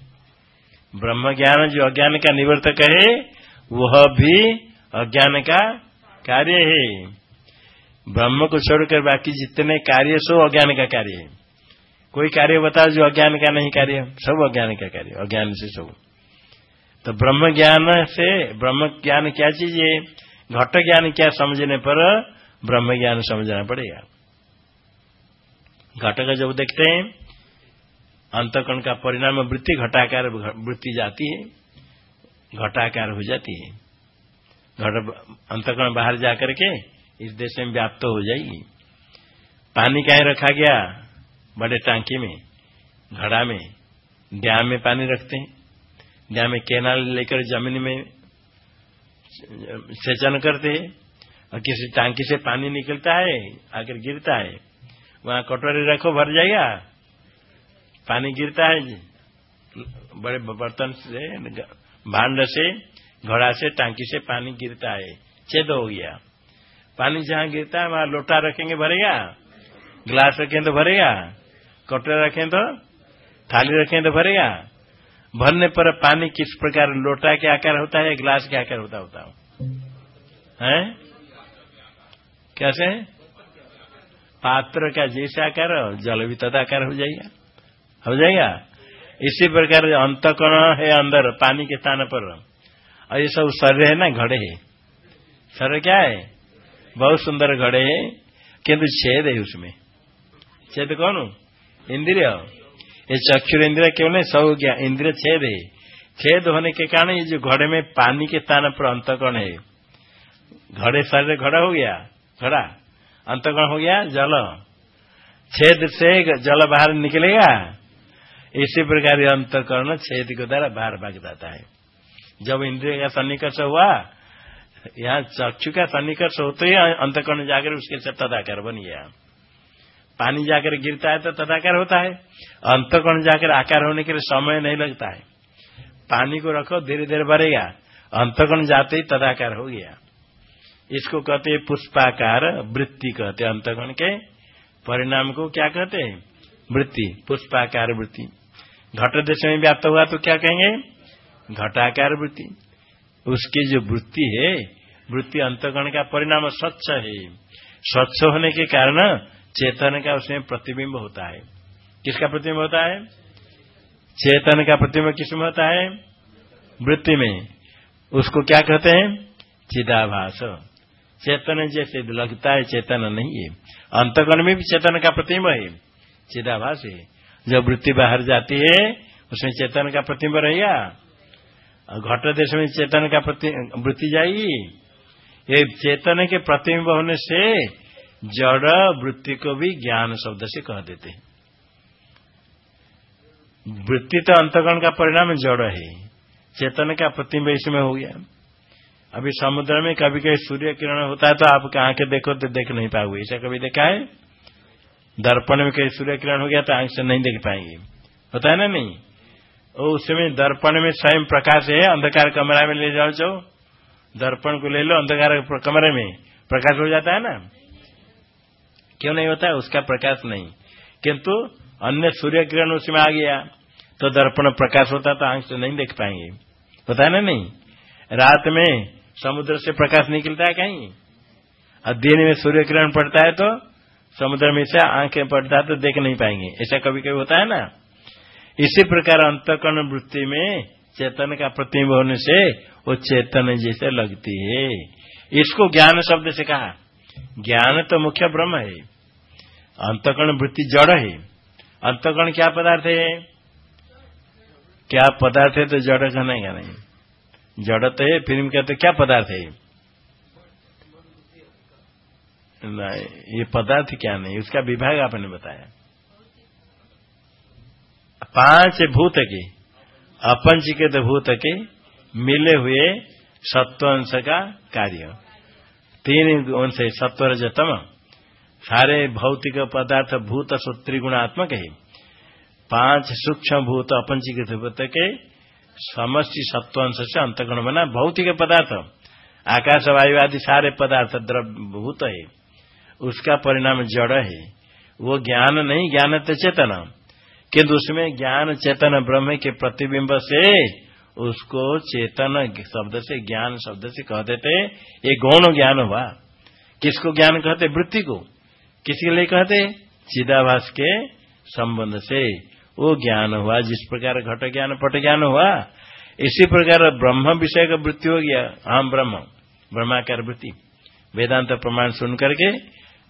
ब्रह्म ज्ञान जो अज्ञान का निवर्तक है, वह भी अज्ञान का कार्य है। ब्रह्म को छोड़कर बाकी जितने कार्य सो अज्ञान का कार्य है। कोई कार्य बताओ जो अज्ञान का नहीं कार्य? सब अज्ञान का कार्य, अज्ञान से सब। तो ब्रह्म ज्ञान से ब्रह्म ज्ञान क्या चीज़ है? घट ज्ञान क्या समझने पर ब्रह्म ज्ञान समझना पड़ेगा। घट का जब देखते हैं, अंतकरण का परिणाम वृत्ति घटाकार वृत्ति जाती है, घटाकार हो जाती है। घट अंतकरण बाहर जाकर के इस देश में व्याप्त हो जाएगी। पानी कहीं रखा गया? बड़े टांकी में, घड़ा में, डैम में पानी रखते हैं। डैम में केनाल लेकर ज़मीन में सेचन करते हैं। और किसी टांकी से पानी निकलता है, आकर गिरता है। वहाँ कटोरी रखो, भर जाएगा। पानी गिरता है बड़े बर्तन से, भांड से, घड़ा से, टांकी से पानी गिरता है। छेद हो गया। पानी जहाँ गिरता है, वहाँ लोटा रखेंगे, भरेगा। गिलास रखें तो भरेगा। कटोरा रखें तो थाली रखें तो भरेगा। भरने पर पानी किस प्रकार लोटा के आकार होता है गिलास के आकार होता होता है? कैसे पात्र का जैसे आकार जल भी तदाकार हो जाएगा। हो जाएगा? इसी प्रकार अंतकरण है अंदर, पानी के स्थान पर। और ये सब शरीर है ना, घड़े है। शरीर क्या है? बहुत सुंदर घड़े है, किंतु छेद है उसमें। छेद कौन इंद्रिय। ये चक्षुर इंद्रिय क्यों नहीं? सब गया इंद्रिय छेद है। छेद होने के कारण ये जो घड़े में पानी के स्थान पर अंतकरण है। घड़े शरीर, घड़ा हो गया। घड़ा अंतकरण हो गया? जल। छेद से जल बाहर निकलेगा। इसी प्रकार अंतकरण छेद के द्वारा बाहर भाग जाता है। जब इंद्रिय का सन्निकर्ष हुआ, यहाँ चक्षु का सन्निकर्ष होते ही अंतकरण जाकर उसके से तदाकार बन गया। पानी जाकर गिरता है तो तदाकार होता है। अंतकरण जाकर आकार होने के लिए समय नहीं लगता है। पानी को रखो धीरे धीरे भरेगा अंतकरण जाते ही तदाकार हो गया। इसको कहते हैं पुष्पाकार, वृत्ति कहते हैं अंतकरण के। परिणाम को क्या कहते हैं? वृत्ति, पुष्पाकार वृत्ति। घट देश में व्याप्त हुआ तो क्या कहेंगे? घटाकार वृत्ति। उसकी जो वृत्ति है, वृत्ति अंतगण का परिणाम स्वच्छ है। स्वच्छ होने के कारण चेतन का उसमें प्रतिबिंब होता है। किसका प्रतिबिंब होता है? चेतन का प्रतिबिंब किसमें होता है? वृत्ति में। उसको क्या कहते हैं? चिदाभास। चेतन जैसे लगता है चेतन नहीं है। अंतगण में भी चेतन का प्रतिम्ब है। चिदाभास है। जब वृत्ति बाहर जाती है, उसमें चेतन का प्रतिबिंब रहेगा। घट देश में चेतन का वृत्ति जाएगी। ये चेतन के प्रतिबिंब होने से जड़ वृत्ति को भी ज्ञान शब्द से कह देते हैं। वृत्ति तो अंतगण का परिणाम जड़ है। चेतन का प्रतिम्ब इसमें हो गया। अभी समुद्र में कभी कभी सूर्य किरण होता है तो आप आँखें देखो तो देख नहीं पाओगे। ऐसा कभी देखा है? दर्पण में कहीं सूर्य किरण हो गया तो आँख से नहीं देख पाएँगे। होता है ना नहीं? वो उसमें दर्पण में स्वयं प्रकाश है, अंधकार कमरा में ले जाओ जाओ। दर्पण को ले लो, अंधकार कमरे में। प्रकाश हो जाता है ना? क्यों नहीं होता? है उसका प्रकाश नहीं। किंतु अन्य सूर्य किरण उसमें आ गया तो दर्पण प्रकाश होता तो आँख से नहीं देख पाएँगे। होता है ना नहीं? रात में समुद्र से प्रकाश निकलता है कहीं। और दिन में सूर्य किरण पड़ता है तो समुद्र में से आँखें पड़ता है तो देख नहीं पाएँगे। ऐसा कभी कभी होता है ना? इसी प्रकार अंतकर्ण वृत्ति में चेतन का प्रतिम्ब होने से वो चेतन जैसे लगती है। इसको ज्ञान शब्द से कहा। ज्ञान तो मुख्य ब्रह्म है। अंतकर्ण वृत्ति जड़ है। अंतकर्ण क्या पदार्थ है? क्या पदार्थ है तो जड़ कहने का नहीं। जड़ तो है फ़िल्म का तो क्या पदार्थ है ये? पदार्थ क्या नहीं, उसका विभाग आपने बताया। पाँच भूत के अपंचीकृत भूत के मिले हुए सत्वंश का कार्य। तीन अंश सत्वर जतम सारे भौतिक पदार्थ भूत त्रिगुणात्मक है। पाँच सूक्ष्म भूत अपंचीकृत भूत के समष्टि सत्वंश से अंतगुण बना भौतिक पदार्थ। आकाश वायु आदि सारे पदार्थ द्रव्य भूत है। उसका परिणाम जड़ है। वो ज्ञान नहीं, ज्ञान तो चेतन। किंतु उसमें ज्ञान, चेतन, ब्रह्म के प्रतिबिंब से उसको चेतन शब्द से, ज्ञान शब्द से कहते थे ये गौण ज्ञान हुआ। किसको ज्ञान कहते? वृत्ति को। किसके लिए कहते? चिदाभास के संबंध से। वो ज्ञान हुआ, जिस प्रकार घट ज्ञान, पट ज्ञान हुआ, इसी प्रकार ब्रह्म विषय का वृत्ति हो गया। आम ब्रह्म, ब्रह्माकार वृत्ति। वेदांत प्रमाण सुन करके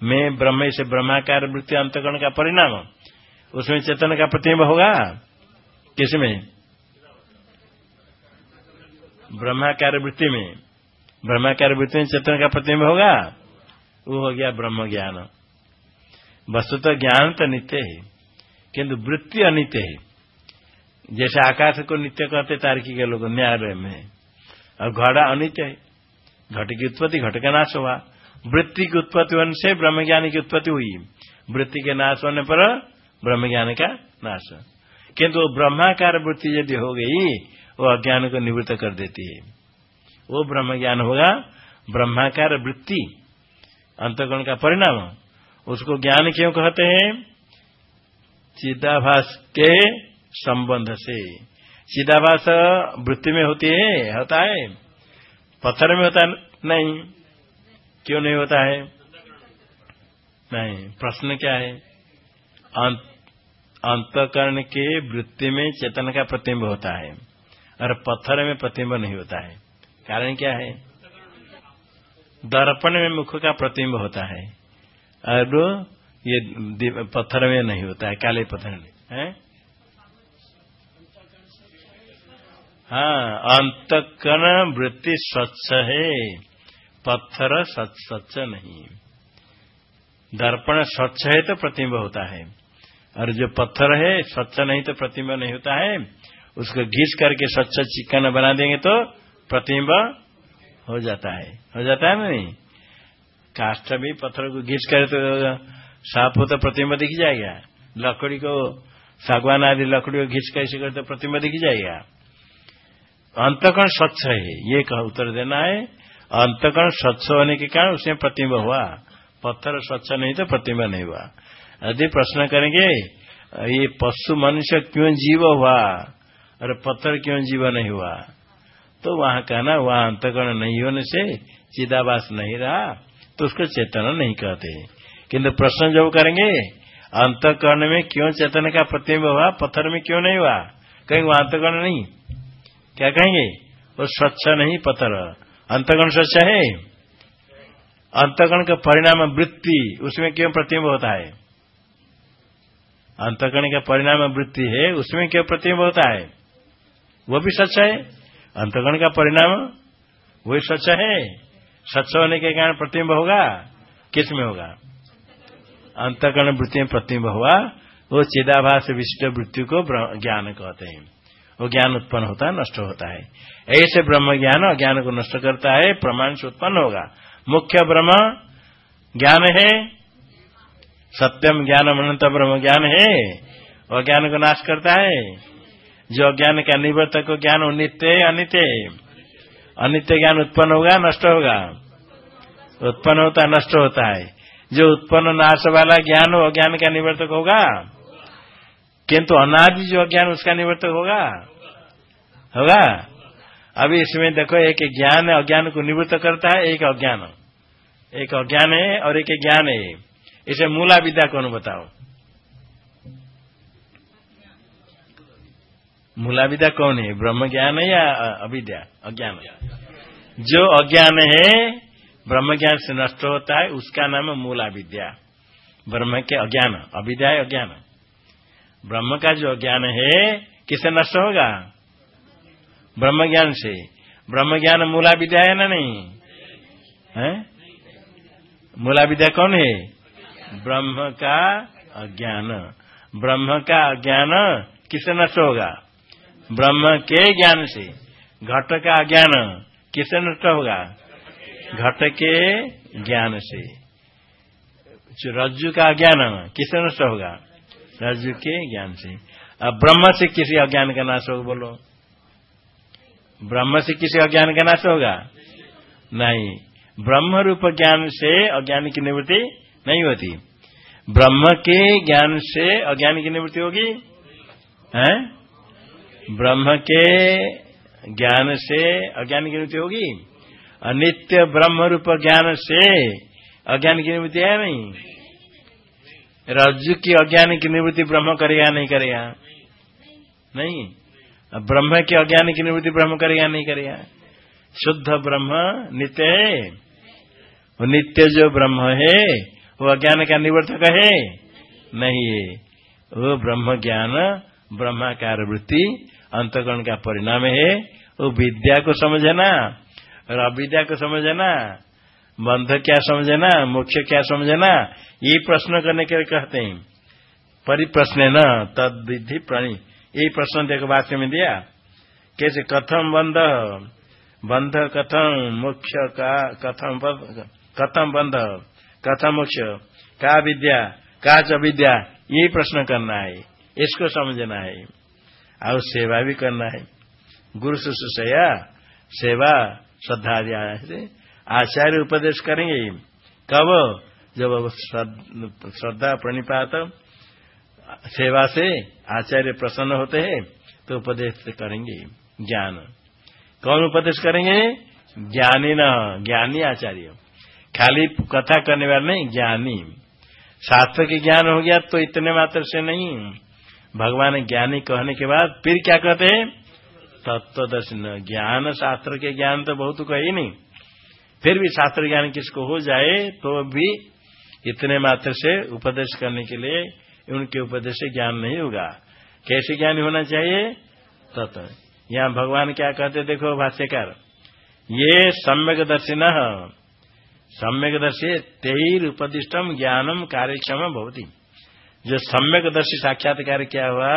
मैं ब्रह्म से ब्रह्माकार वृत्ति अंतकरण का परिणाम, उसमें चेतन का प्रतिम्ब होगा? किसमें ब्रह्माकार वृत्ति में। ब्रह्माकार वृत्ति में चेतन का प्रतिम्ब होगा? वो हो गया ब्रह्म ज्ञान। वस्तु तो ज्ञान तो नित्य है। किंतु वृत्ति अनित्य है। जैसे आकाश को नित्य कहते तार्की के लोग, न्यायालय में और घड़ा अनित्य है। घट की उत्पत्ति, घट का नाश हुआ। वृत्ति की उत्पत्ति होने से ब्रह्म ज्ञान की उत्पत्ति हुई। वृत्ति के नाश होने पर ब्रह्म ज्ञान का नाश किंतु ब्रह्माकार वृत्ति यदि हो गई, वो अज्ञान को निवृत्त कर देती है। वो ब्रह्म ज्ञान होगा, ब्रह्माकार वृत्ति, अंतगुण का परिणाम। उसको ज्ञान क्यों कहते हैं? चिदाभास के संबंध से। चिदाभास वृत्ति में होती है, होता है। पत्थर में होता नहीं। क्यों नहीं होता है? नहीं। प्रश्न क्या है? अंतकरण के वृत्ति में चेतन का प्रतिम्ब होता है, और पत्थर में प्रतिम्ब नहीं होता है। कारण क्या है? दर्पण में मुख का प्रतिम्ब होता है, और ये पत्थर में नहीं होता है, काले पत्थर में है? अंतकरण वृत्ति स्वच्छ है, पत्थर स्वच्छ नहीं। दर्पण स्वच्छ है तो प्रतिम्ब होता है, और जो पत्थर है, स्वच्छ नहीं तो प्रतिम्ब नहीं होता है, उसको घिस करके स्वच्छ चिकन बना देंगे तो प्रतिम्ब हो जाता है। हो जाता है नहीं? काष्ठ भी पत्थर को घिस करे तो साफ़ हो तो प्रतिमा दिख जाएगा लकड़ी को सागवान आदि लकड़ी को घिस कैसे तो प्रतिम्ब दिख जाएगा अंतकरण स्वच्छ है ये कह उत्तर देना है अंतकरण स्वच्छ होने के कारण उसमें प्रतिमा हुआ पत्थर स्वच्छ नहीं तो प्रतिमा नहीं हुआ यदि प्रश्न करेंगे ये पशु मनुष्य क्यों जीव हुआ और पत्थर क्यों जीव नहीं हुआ तो वहाँ कहना वहाँ अंतकरण नहीं होने से चिदावास नहीं रहा तो उसको चेतना नहीं कहते किंतु प्रश्न जब करेंगे, अंतकरण में क्यों चेतन का प्रतिम्ब हुआ? पत्थर में क्यों नहीं हुआ? कहेंगे वो अंतकरण नहीं। क्या कहेंगे? वो स्वच्छ नहीं पत्थर। अंतकरण स्वच्छ है? अंतकरण का परिणाम वृत्ति, उसमें क्यों प्रतिम्ब होता है? अंतकरण का परिणाम वृत्ति है, उसमें क्यों प्रतिम्ब होता है? वो भी सच है। अंतकरण का परिणाम वही सच है। स्वच्छ होने के कारण प्रतिम्ब होगा? किसमें होगा? अंतकरण वृत्ति में प्रतिम्ब हुआ वो चिदाभास विशिष्ट वृत्ति को ज्ञान कहते हैं। वो ज्ञान उत्पन्न होता है, नष्ट होता है। ऐसे ब्रह्म ज्ञान अज्ञान को नष्ट करता है प्रमाण से उत्पन्न होगा। मुख्य ब्रह्म ज्ञान है, सत्यम ज्ञान अनंत ब्रह्म ज्ञान है, और ज्ञान को नाश करता है। जो अज्ञान का निवर्तक ज्ञान नित्य है, अनित्य अनित्य ज्ञान उत्पन्न होगा, नष्ट होगा। उत्पन्न होता नष्ट होता है। जो उत्पन्न नाश वाला ज्ञान हो अज्ञान का निवर्तक होगा। किंतु अनादि जो अज्ञान, उसका निवर्तक होगा? होगा? अभी इसमें देखो, एक ज्ञान अज्ञान को निवृत्त करता है, एक अज्ञान। एक अज्ञान है और एक ज्ञान है। इसे मूला विद्या कौन बताओ। मूला विद्या कौन है? ब्रह्म ज्ञान है या अविद्या? अज्ञान। जो अज्ञान है ब्रह्म ज्ञान से नष्ट होता है, उसका नाम मूला विद्या ब्रह्म के अज्ञान, अविद्या है अज्ञान। ब्रह्म का जो अज्ञान है, किसे नष्ट होगा? ब्रह्म ज्ञान से। ब्रह्म ज्ञान मूला विद्या है ना नहीं? है? मूला विद्या कौन है? ब्रह्म का अज्ञान। ब्रह्म का अज्ञान किसे नष्ट होगा? ब्रह्म के ज्ञान से। घट का अज्ञान किसे नष्ट होगा? घट के ज्ञान से। रज्जु का ज्ञान किसे नष्ट होगा? रज्जु के ज्ञान से। अब ब्रह्म से किसी अज्ञान का नाश होगा, बोलो। ब्रह्म से किसी अज्ञान का नाश होगा? नहीं। ब्रह्म रूप ज्ञान से अज्ञान की निवृत्ति नहीं होती। ब्रह्म के ज्ञान से अज्ञान की निवृत्ति होगी? है? ब्रह्म के ज्ञान से अज्ञान की निवृत्ति होगी? अनित्य ब्रह्म रूप ज्ञान से अज्ञान की निवृत्ति है नहीं? रज्जु की अज्ञान की निवृत्ति ब्रह्म करेगा नहीं करेगा? नहीं। ब्रह्म के अज्ञान की निवृत्ति ब्रह्म करेगा नहीं करेगा? शुद्ध ब्रह्म नित्य है। वो नित्य जो ब्रह्म है, वो अज्ञान का निवर्तक है। नहीं है। वो ब्रह्म ज्ञान, ब्रह्माकार वृत्ति, अंतकरण का परिणाम है। वो विद्या को समझना। और अविद्या को समझना, बंध क्या समझना, मोक्ष क्या समझना, ये प्रश्न करने के लिए कहते हैं। परिप्रश्न न तद विधि प्रणी। यही प्रश्न देखो वाक्य में दिया। कैसे? कथम बंध? बंध कथम मोक्ष का कथम कथम बंध? कथम मोक्ष? का विद्या? का च विद्या? यही प्रश्न करना है। इसको समझना है। और सेवा भी करना है। गुरु शुश्रूषया सेवा श्रद्धा से आचार्य उपदेश करेंगे कब? जब श्रद्धा प्रणिपात, सेवा से आचार्य प्रसन्न होते हैं तो उपदेश करेंगे ज्ञान। कौन उपदेश करेंगे? ज्ञानी न, ज्ञानी आचार्य। खाली कथा करने वाले नहीं, ज्ञानी। शास्त्र के ज्ञान हो गया तो इतने मात्र से नहीं। भगवान ज्ञानी कहने के बाद फिर क्या कहते हैं? तत्वदर्शन ज्ञान शास्त्र के ज्ञान तो बहुत कही नहीं। फिर भी शास्त्र ज्ञान किसको हो जाए तो भी इतने मात्र से उपदेश करने के लिए उनके उपदेश से ज्ञान नहीं होगा। कैसे ज्ञान होना चाहिए? तत् यहाँ भगवान क्या कहते देखो भाष्यकार, ये सम्यक दर्शिन सम्यक दर्शी तेर उपदिष्टम ज्ञानम कार्यक्षम भवती। जो सम्यक दर्शी साक्षात्कार क्या हुआ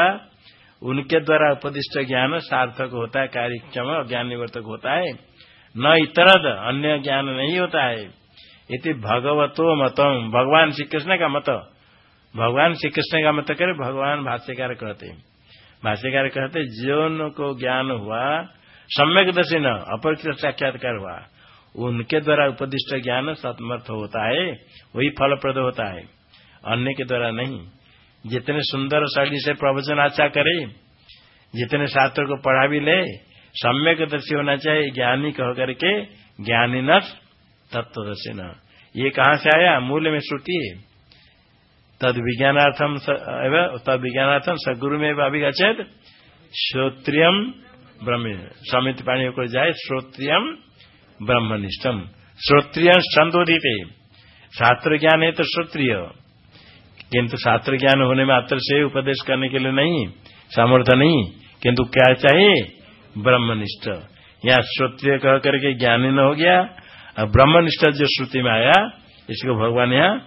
उनके द्वारा उपदिष्ट ज्ञान सार्थक होता है, कार्यक्षम ज्ञान निवर्तक होता है। न इतरद, अन्य ज्ञान नहीं होता है। इति भगवतो मतम। भगवान श्री कृष्ण का मत। भगवान श्री कृष्ण का मत करे भगवान भाष्यकार कहते भाष्यकार कहते जीवन को ज्ञान हुआ, सम्यक दर्शी न अपरिकृत साक्षात्कार हुआ, उनके द्वारा उपदिष्ट ज्ञान सतमर्थ होता है, वही फलप्रद होता है। अन्य के द्वारा नहीं। जितने सुंदर शैली से प्रवचन अच्छा करे, जितने शास्त्र को पढ़ा भी ले, सम्यक दर्शी होना चाहिए, ज्ञानी कह करके ज्ञानी न तत्वदर्शी न। ये कहाँ से आया? मूल्य में श्रुति तद विज्ञानार्थम तद विज्ञानार्थम सगुरु में अभी अभिगछेद श्रोत्रियम ब्रह्म समित पाणी को जाए श्रोत्रियम ब्रह्मनिष्ठम श्रोत्रिय संदोदित शास्त्र ज्ञान है तो श्रोत्रिय। किंतु शास्त्र ज्ञान होने मात्र से उपदेश करने के लिए नहीं, सामर्थ्य नहीं। किंतु क्या चाहिए? ब्रह्मनिष्ठ। यहाँ श्रोत्रिय कह करके ज्ञानी न हो गया, और ब्रह्मनिष्ठ जो श्रुति में आया, इसको भगवान यहाँ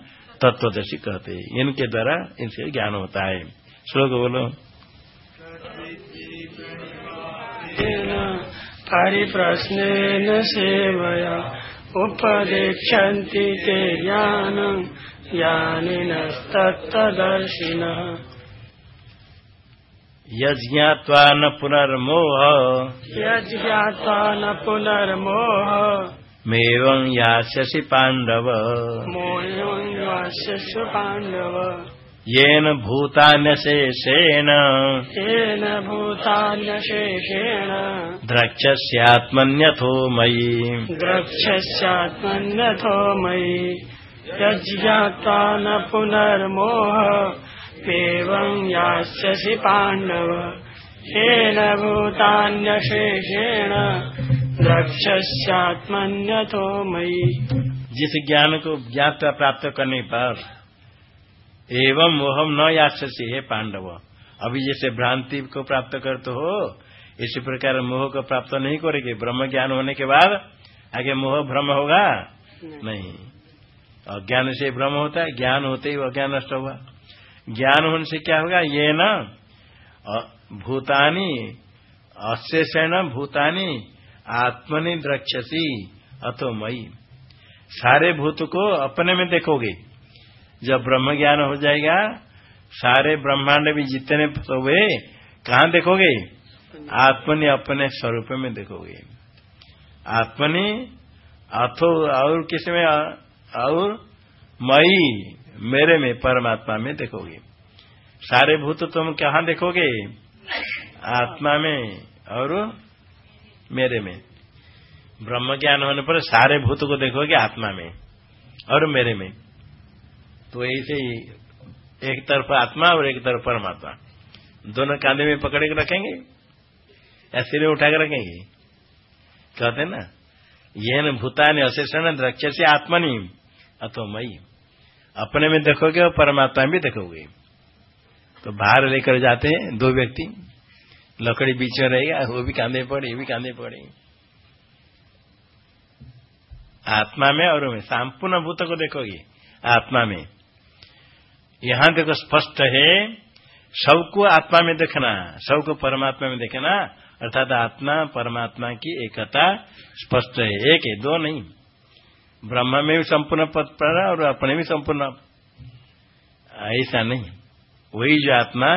तत्वदर्शी कहते हैं। इनके द्वारा इनसे ज्ञान होता है। श्लोक बोलो। तेन परिप्रश्नेन सेवया, उपदेक्षन्ति ते ज्ञानम् ज्ञानिनस्तत्तदर्शिनः। यज्ञात्वा न पुनर्मोह। यज्ञात्वा न पुनर्मोह। मेवं यास्यसि पाण्डव। मोहं वास्यसु पाण्डव। येन भूतान्यशेषेण। येन भूतान्यशेषेण। द्रक्ष्यस्यात्मन्यथो मयि। द्रक्ष्यस्यात्मन्यथो मयि। यज्ञात्वा न पुनर्मोह एवं यास्यसि पाण्डव। येन भूतान्यशेषेण द्रक्ष्यस्यात्मन्यथो मयि। जिस ज्ञान को ज्ञात प्राप्त करने पर एवं मोहम न यासी है पांडव। अभी जैसे भ्रांति को प्राप्त करते हो इसी प्रकार मोह को प्राप्त नहीं करेगी। ब्रह्म ज्ञान होने के बाद आगे मोह भ्रम होगा? नहीं। अज्ञान से भ्रम होता है, ज्ञान होते ही अज्ञान नष्ट हुआ ज्ञान होने से क्या होगा? ये न भूतानी, अशेषण भूतानी, आत्मनि द्रक्षसी अतो मई सारे भूत को अपने में देखोगे। जब ब्रह्म ज्ञान हो जाएगा, सारे ब्रह्मांड भी जितने हुए कहा देखोगे? आत्मनि अपने स्वरूप में देखोगे। आत्मनि, अथो, और किसमें और मई मेरे में परमात्मा में देखोगे। सारे भूत तुम कहाँ देखोगे? आत्मा में और मेरे में। ब्रह्म ज्ञान होने पर सारे भूत को देखोगे आत्मा में और मेरे में। तो ऐसे ही एक तरफ़ आत्मा और एक तरफ़ परमात्मा। दोनों कांधे में पकड़े के रखेंगे? या सिरे उठा के रखेंगे। कहते ना यह न भूतान अशेषण द्रक्ष से आत्मनि। अथो मई अपने में देखोगे और परमात्मा भी देखोगे। तो बाहर लेकर जाते हैं दो व्यक्ति। लकड़ी बीच में रहेगा, वो भी कांधे पड़े ये भी कांधे पड़े आत्मा में और में संपूर्ण भूत को देखोगे, आत्मा में। यहाँ देखो स्पष्ट है, सबको आत्मा में देखना, सबको परमात्मा में देखना, अर्थात आत्मा, परमात्मा की एकता स्पष्ट है। एक है, दो नहीं। ब्रह्म में भी संपूर्ण पद पर और अपने भी संपूर्ण। ऐसा नहीं। वही जो आत्मा,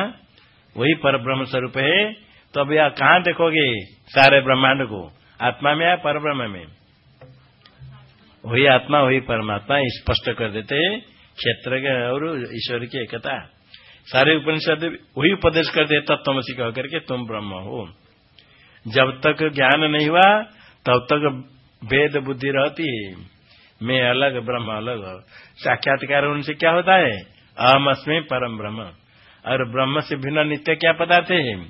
वही पर ब्रह्म स्वरूप है। तो अब यह कहाँ देखोगे? सारे ब्रह्मांड को। आत्मा में या पर ब्रह्म में? वही आत्मा, वही परमात्मा स्पष्ट कर देते क्षेत्र और ईश्वर की एकता। सारे उपनिषद वही उपदेश कर दे तत्वसी कह करके तुम ब्रह्म हो। जब तक ज्ञान नहीं हुआ, तब तक वेद बुद्धि रहती है। मैं अलग, ब्रह्म अलग साक्षात्कार उनसे क्या होता है? अहम अस्मी परम ब्रह्म। और ब्रह्म से भिन्न नित्य क्या पदार्थ है?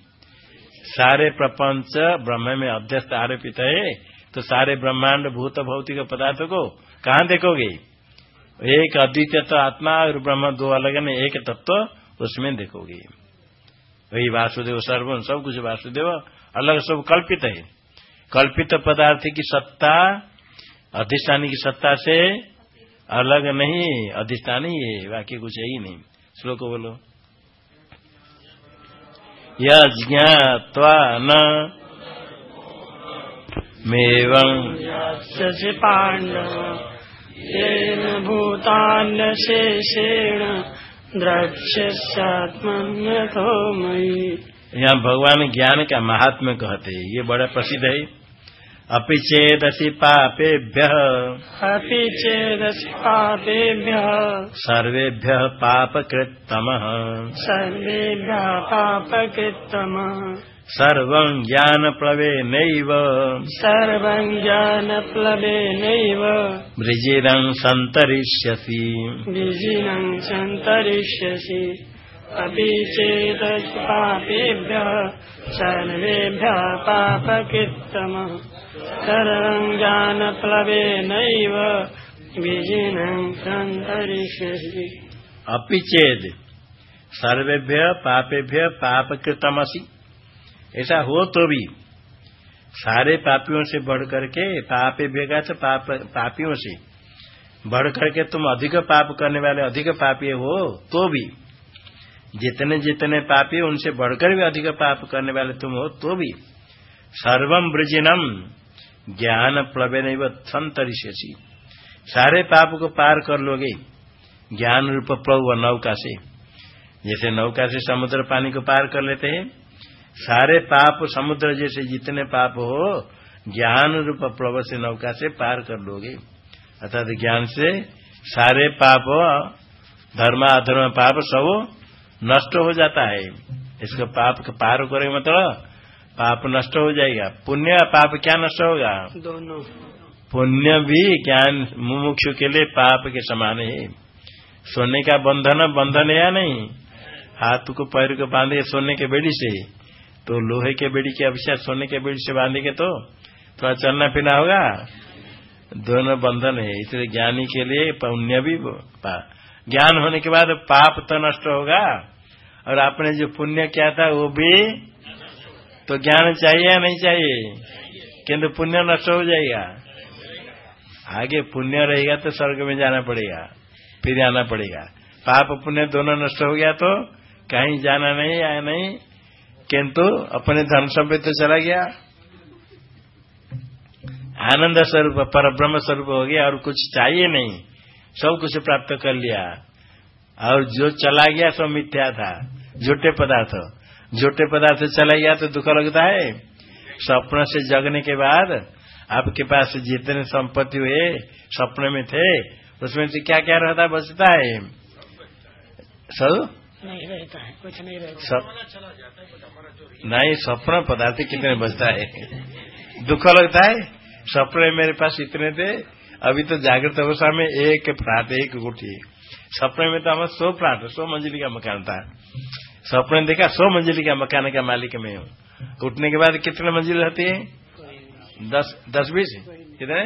सारे प्रपंच ब्रह्म में अध्यस्त आरोपित है। तो सारे ब्रह्मांड भूत भौतिक पदार्थों को कहा देखोगे? एक अद्वितीय तो आत्मा और ब्रह्म दो अलग नहीं एक तत्व उसमें देखोगे। वही वासुदेव सर्वम सब कुछ वासुदेव, अलग सब कल्पित है। कल्पित पदार्थ की सत्ता अधिष्ठानी की सत्ता से अलग नहीं अधिष्ठानी है बाकी कुछ है ही नहीं। श्लोक बोलो। यज्ञात्वा न मेवं द्रक्ष्यात्मन्यथो मयि यहाँ भगवान ज्ञान का महात्म्य कहते हैं। ये बड़ा प्रसिद्ध है। अपि चेदसि पापेभ्य। अपि चेदसि पापेभ्य। सर्वेभ्य पापकृत्तम। सर्वेभ्य पापकृत्तमः। सर्वं ज्ञानप्लवेनैव। सर्वं ज्ञानप्लवेनैव। वृजिरं सन्तरिष्यसि। विजिनं सन्तरिष्यसि। अपि चेत् पापेभ्यः। सर्वेभ्यः पापकृत्तमः। सर्वं ज्ञानप्लवेनैव विजिनं सन्तरिष्यसि। अपि चेद सर्वेभ्य पापेभ्य पापकृतमसि। ऐसा हो तो भी। सारे पापियों से बढ़ करके पापे भेगा तो पाप, पापियों से। बढ़ करके तुम अधिक पाप करने वाले अधिक पापी हो तो भी। जितने जितने पापी उनसे बढ़कर भी अधिक पाप करने वाले तुम हो तो भी। सर्वम ब्रजिनम ज्ञान प्लवे संतरिष्यसी सारे पाप को पार कर लोगे। ज्ञान रूप प्लव नौका से जैसे नौका से समुद्र पानी को पार कर लेते हैं, सारे पाप समुद्र जैसे जितने पाप हो ज्ञान रूप प्लव से नौका से पार कर लोगे। अर्थात ज्ञान से सारे पाप, धर्म, अधर्म पाप सब नष्ट हो जाता है। इसको पाप का पार करेंगे मतलब पाप नष्ट हो जाएगा। पुण्य पाप क्या नष्ट होगा? दोनों। पुण्य भी ज्ञान मुमुक्षु के लिए पाप के समान है। सोने का बंधन बंधन है या नहीं? हाथ को पैर को बांधे सोने के बेड़ी से। तो लोहे के बेड़ी की अपेक्षा सोने के बेड़ी से बांधेंगे तो थोड़ा चलना फिरना होगा? दोनों बंधन है। इसलिए ज्ञानी के लिए पुण्य भी ज्ञान होने के बाद पाप तो नष्ट होगा। और आपने जो पुण्य किया था वो भी तो ज्ञान चाहिए या नहीं चाहिए? किंतु पुण्य नष्ट हो जाएगा। आगे पुण्य रहेगा तो स्वर्ग में जाना पड़ेगा, फिर आना पड़ेगा। पाप पुण्य दोनों नष्ट हो गया तो कहीं जाना नहीं, आया नहीं। किंतु अपने धन संपत्ति तो चला गया। आनंद स्वरूप पर ब्रह्म स्वरूप हो गया और कुछ चाहिए नहीं। सब कुछ प्राप्त कर लिया। और जो चला गया, सब मिथ्या था, झूठे पदार्थ। झूठे पदार्थ चला गया तो दुख लगता है। स्वप्न से जगने के बाद आपके पास जितने संपत्ति हुए सपने में थे उसमें से क्या क्या रहता बचता है? सब? नहीं रहता है कुछ नहीं रहता। सब? नहीं स्वप्न पदार्थ कितने बचता है? दुख लगता है? सपने मेरे पास इतने थे अभी तो जागृत अवस्था में एक फ्लाट एक गुठी। सपने में तो हमारा सौ फ्लाट सौ मंजिली का मकान था। सपने देखा, सौ मंजिली का मकान का मालिक मैं हूँ। उठने के बाद कितने मंजिल रहती है? दस दस बीस? कितने?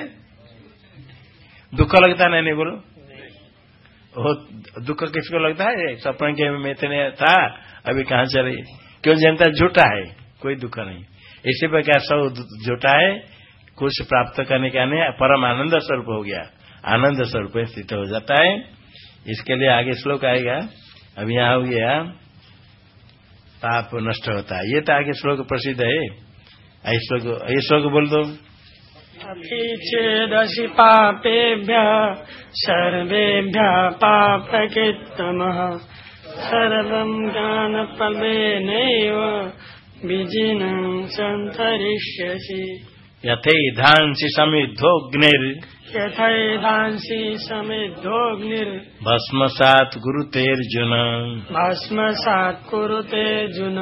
दुख लगता नहीं नहीं बोलो? वो दुख किसको लगता है? सपने के में इतने था, अभी कहाँ चले क्यों जनता झूठा है? कोई दुख नहीं। इसी प्रकार सब झूठा है। कुछ प्राप्त करने का नहीं परम आनंद स्वरूप हो गया। आनंद स्वरूप स्थित हो जाता है। इसके लिए आगे श्लोक आएगा। अब यहाँ हो गया। पाप नष्ट होता है। ये तो आगे श्लोक प्रसिद्ध है। ये श्लोक बोल दो। छेदशी पापेभ्य, सर्वेभ्य पापकृत्तमः। सर्वं ज्ञानफलेनैव विजिनं सन्तरिष्यसि। यथैधांसि समिद्धोऽग्निर्। यथैधांसि समिद्धोऽग्निर्। भस्मसात् गुरुतेऽर्जुन। भस्मसात् कुरुतेऽर्जुन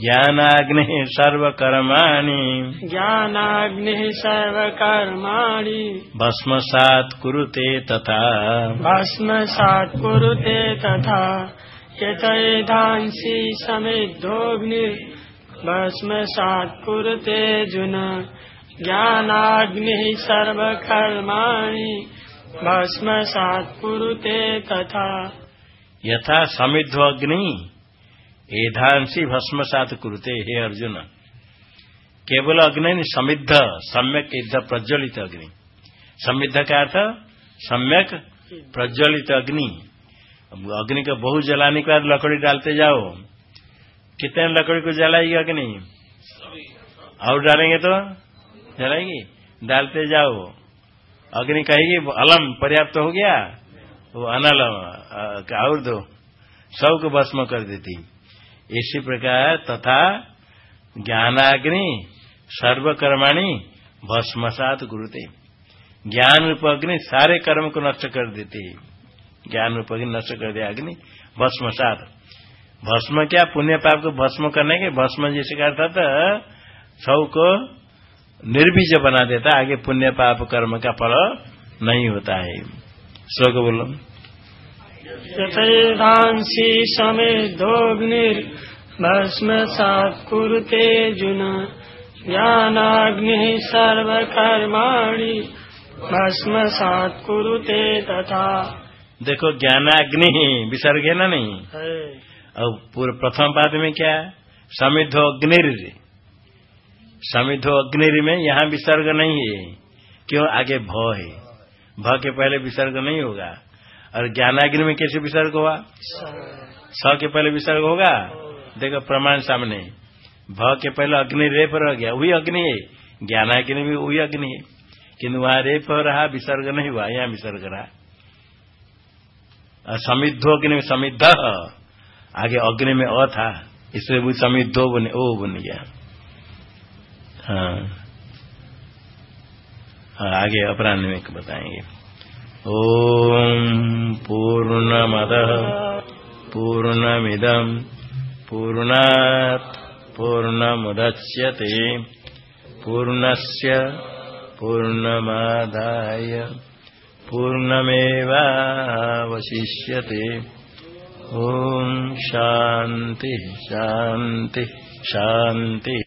ज्ञानाग्निः सर्वकर्माणि। ज्ञानाग्निः सर्वकर्माणि। भस्मसात् कुरुते तथा। भस्मसात् कुरुते तथा। यथैधांसि समिद्धोऽग्निर्। भस्मसात् कुरुतेऽर्जुन। ज्ञानाग्निः सर्वकर्माणि भस्मसात् कुरुते तथा। यथा समिद्धो अग्नि एधांसी भस्मसात कुरुते हे अर्जुन। केवल अग्नि समिद्ध सम्यक युद्ध प्रज्वलित अग्नि। समिद्ध का अर्थ सम्यक प्रज्वलित अग्नि। अग्नि को बहुत जलाने के बाद लकड़ी डालते जाओ। कितने लकड़ी को जलाएगी अग्नि? और डालेंगे तो? जलाएगी डालते जाओ। अग्नि कहेगी, अलम, पर्याप्त हो गया? वो अनलम और दो। सबको भस्म कर देती। इसी प्रकार तथा ज्ञानाग्नि, सर्वकर्माणी, भस्मसात गुरुते। ज्ञान रूप अग्नि सारे कर्म को नष्ट कर देती। ज्ञान रूप अग्नि नष्ट कर दिया अग्नि भस्म सात भस्म क्या? पुण्य पाप को भस्म करने के? भस्म जैसे का अर्थात सबको निर्बीज बना देता आगे पुण्य पाप कर्म का फल नहीं होता है। श्लोक बोलो। यथैधांसि समेधोऽग्निर्भस्मसात् कुरुते जुन ज्ञानाग्निः सर्वकर्माणि भस्मसात् कुरुते तथा। देखो ज्ञानाग्नि विसर्ग है ना नहीं। और पूर्व प्रथम पाद में क्या? समिधो अग्निर समिधो अग्निर में, यहाँ विसर्ग नहीं है। क्यों? आगे भ है। भ के पहले विसर्ग नहीं होगा। और ज्ञानाग्नि में कैसे विसर्ग हुआ स के पहले विसर्ग होगा। देखो प्रमाण सामने। भ के पहले अग्नि रेप रह गया, वही अग्नि है। ज्ञान अग्नि भी वही अग्नि है। किन्तु वहाँ रेप रहा, विसर्ग नहीं हुआ, यहाँ विसर्ग रहा। समिद्धो अग्नि में समिद्ध। आगे अग्नि में अ था, इसलिए समिद्धो बने, ओ बन गया। हाँ। आगे अपराह्न में बताएँगे। ओम पूर्णमद पूर्णमिदम पूर्णात् पूर्णमुदच्यते। पूर्णस्य पूर्णमादाय पूर्णमेवावशिष्यते। ॐ शान्ति शान्ति शान्ति।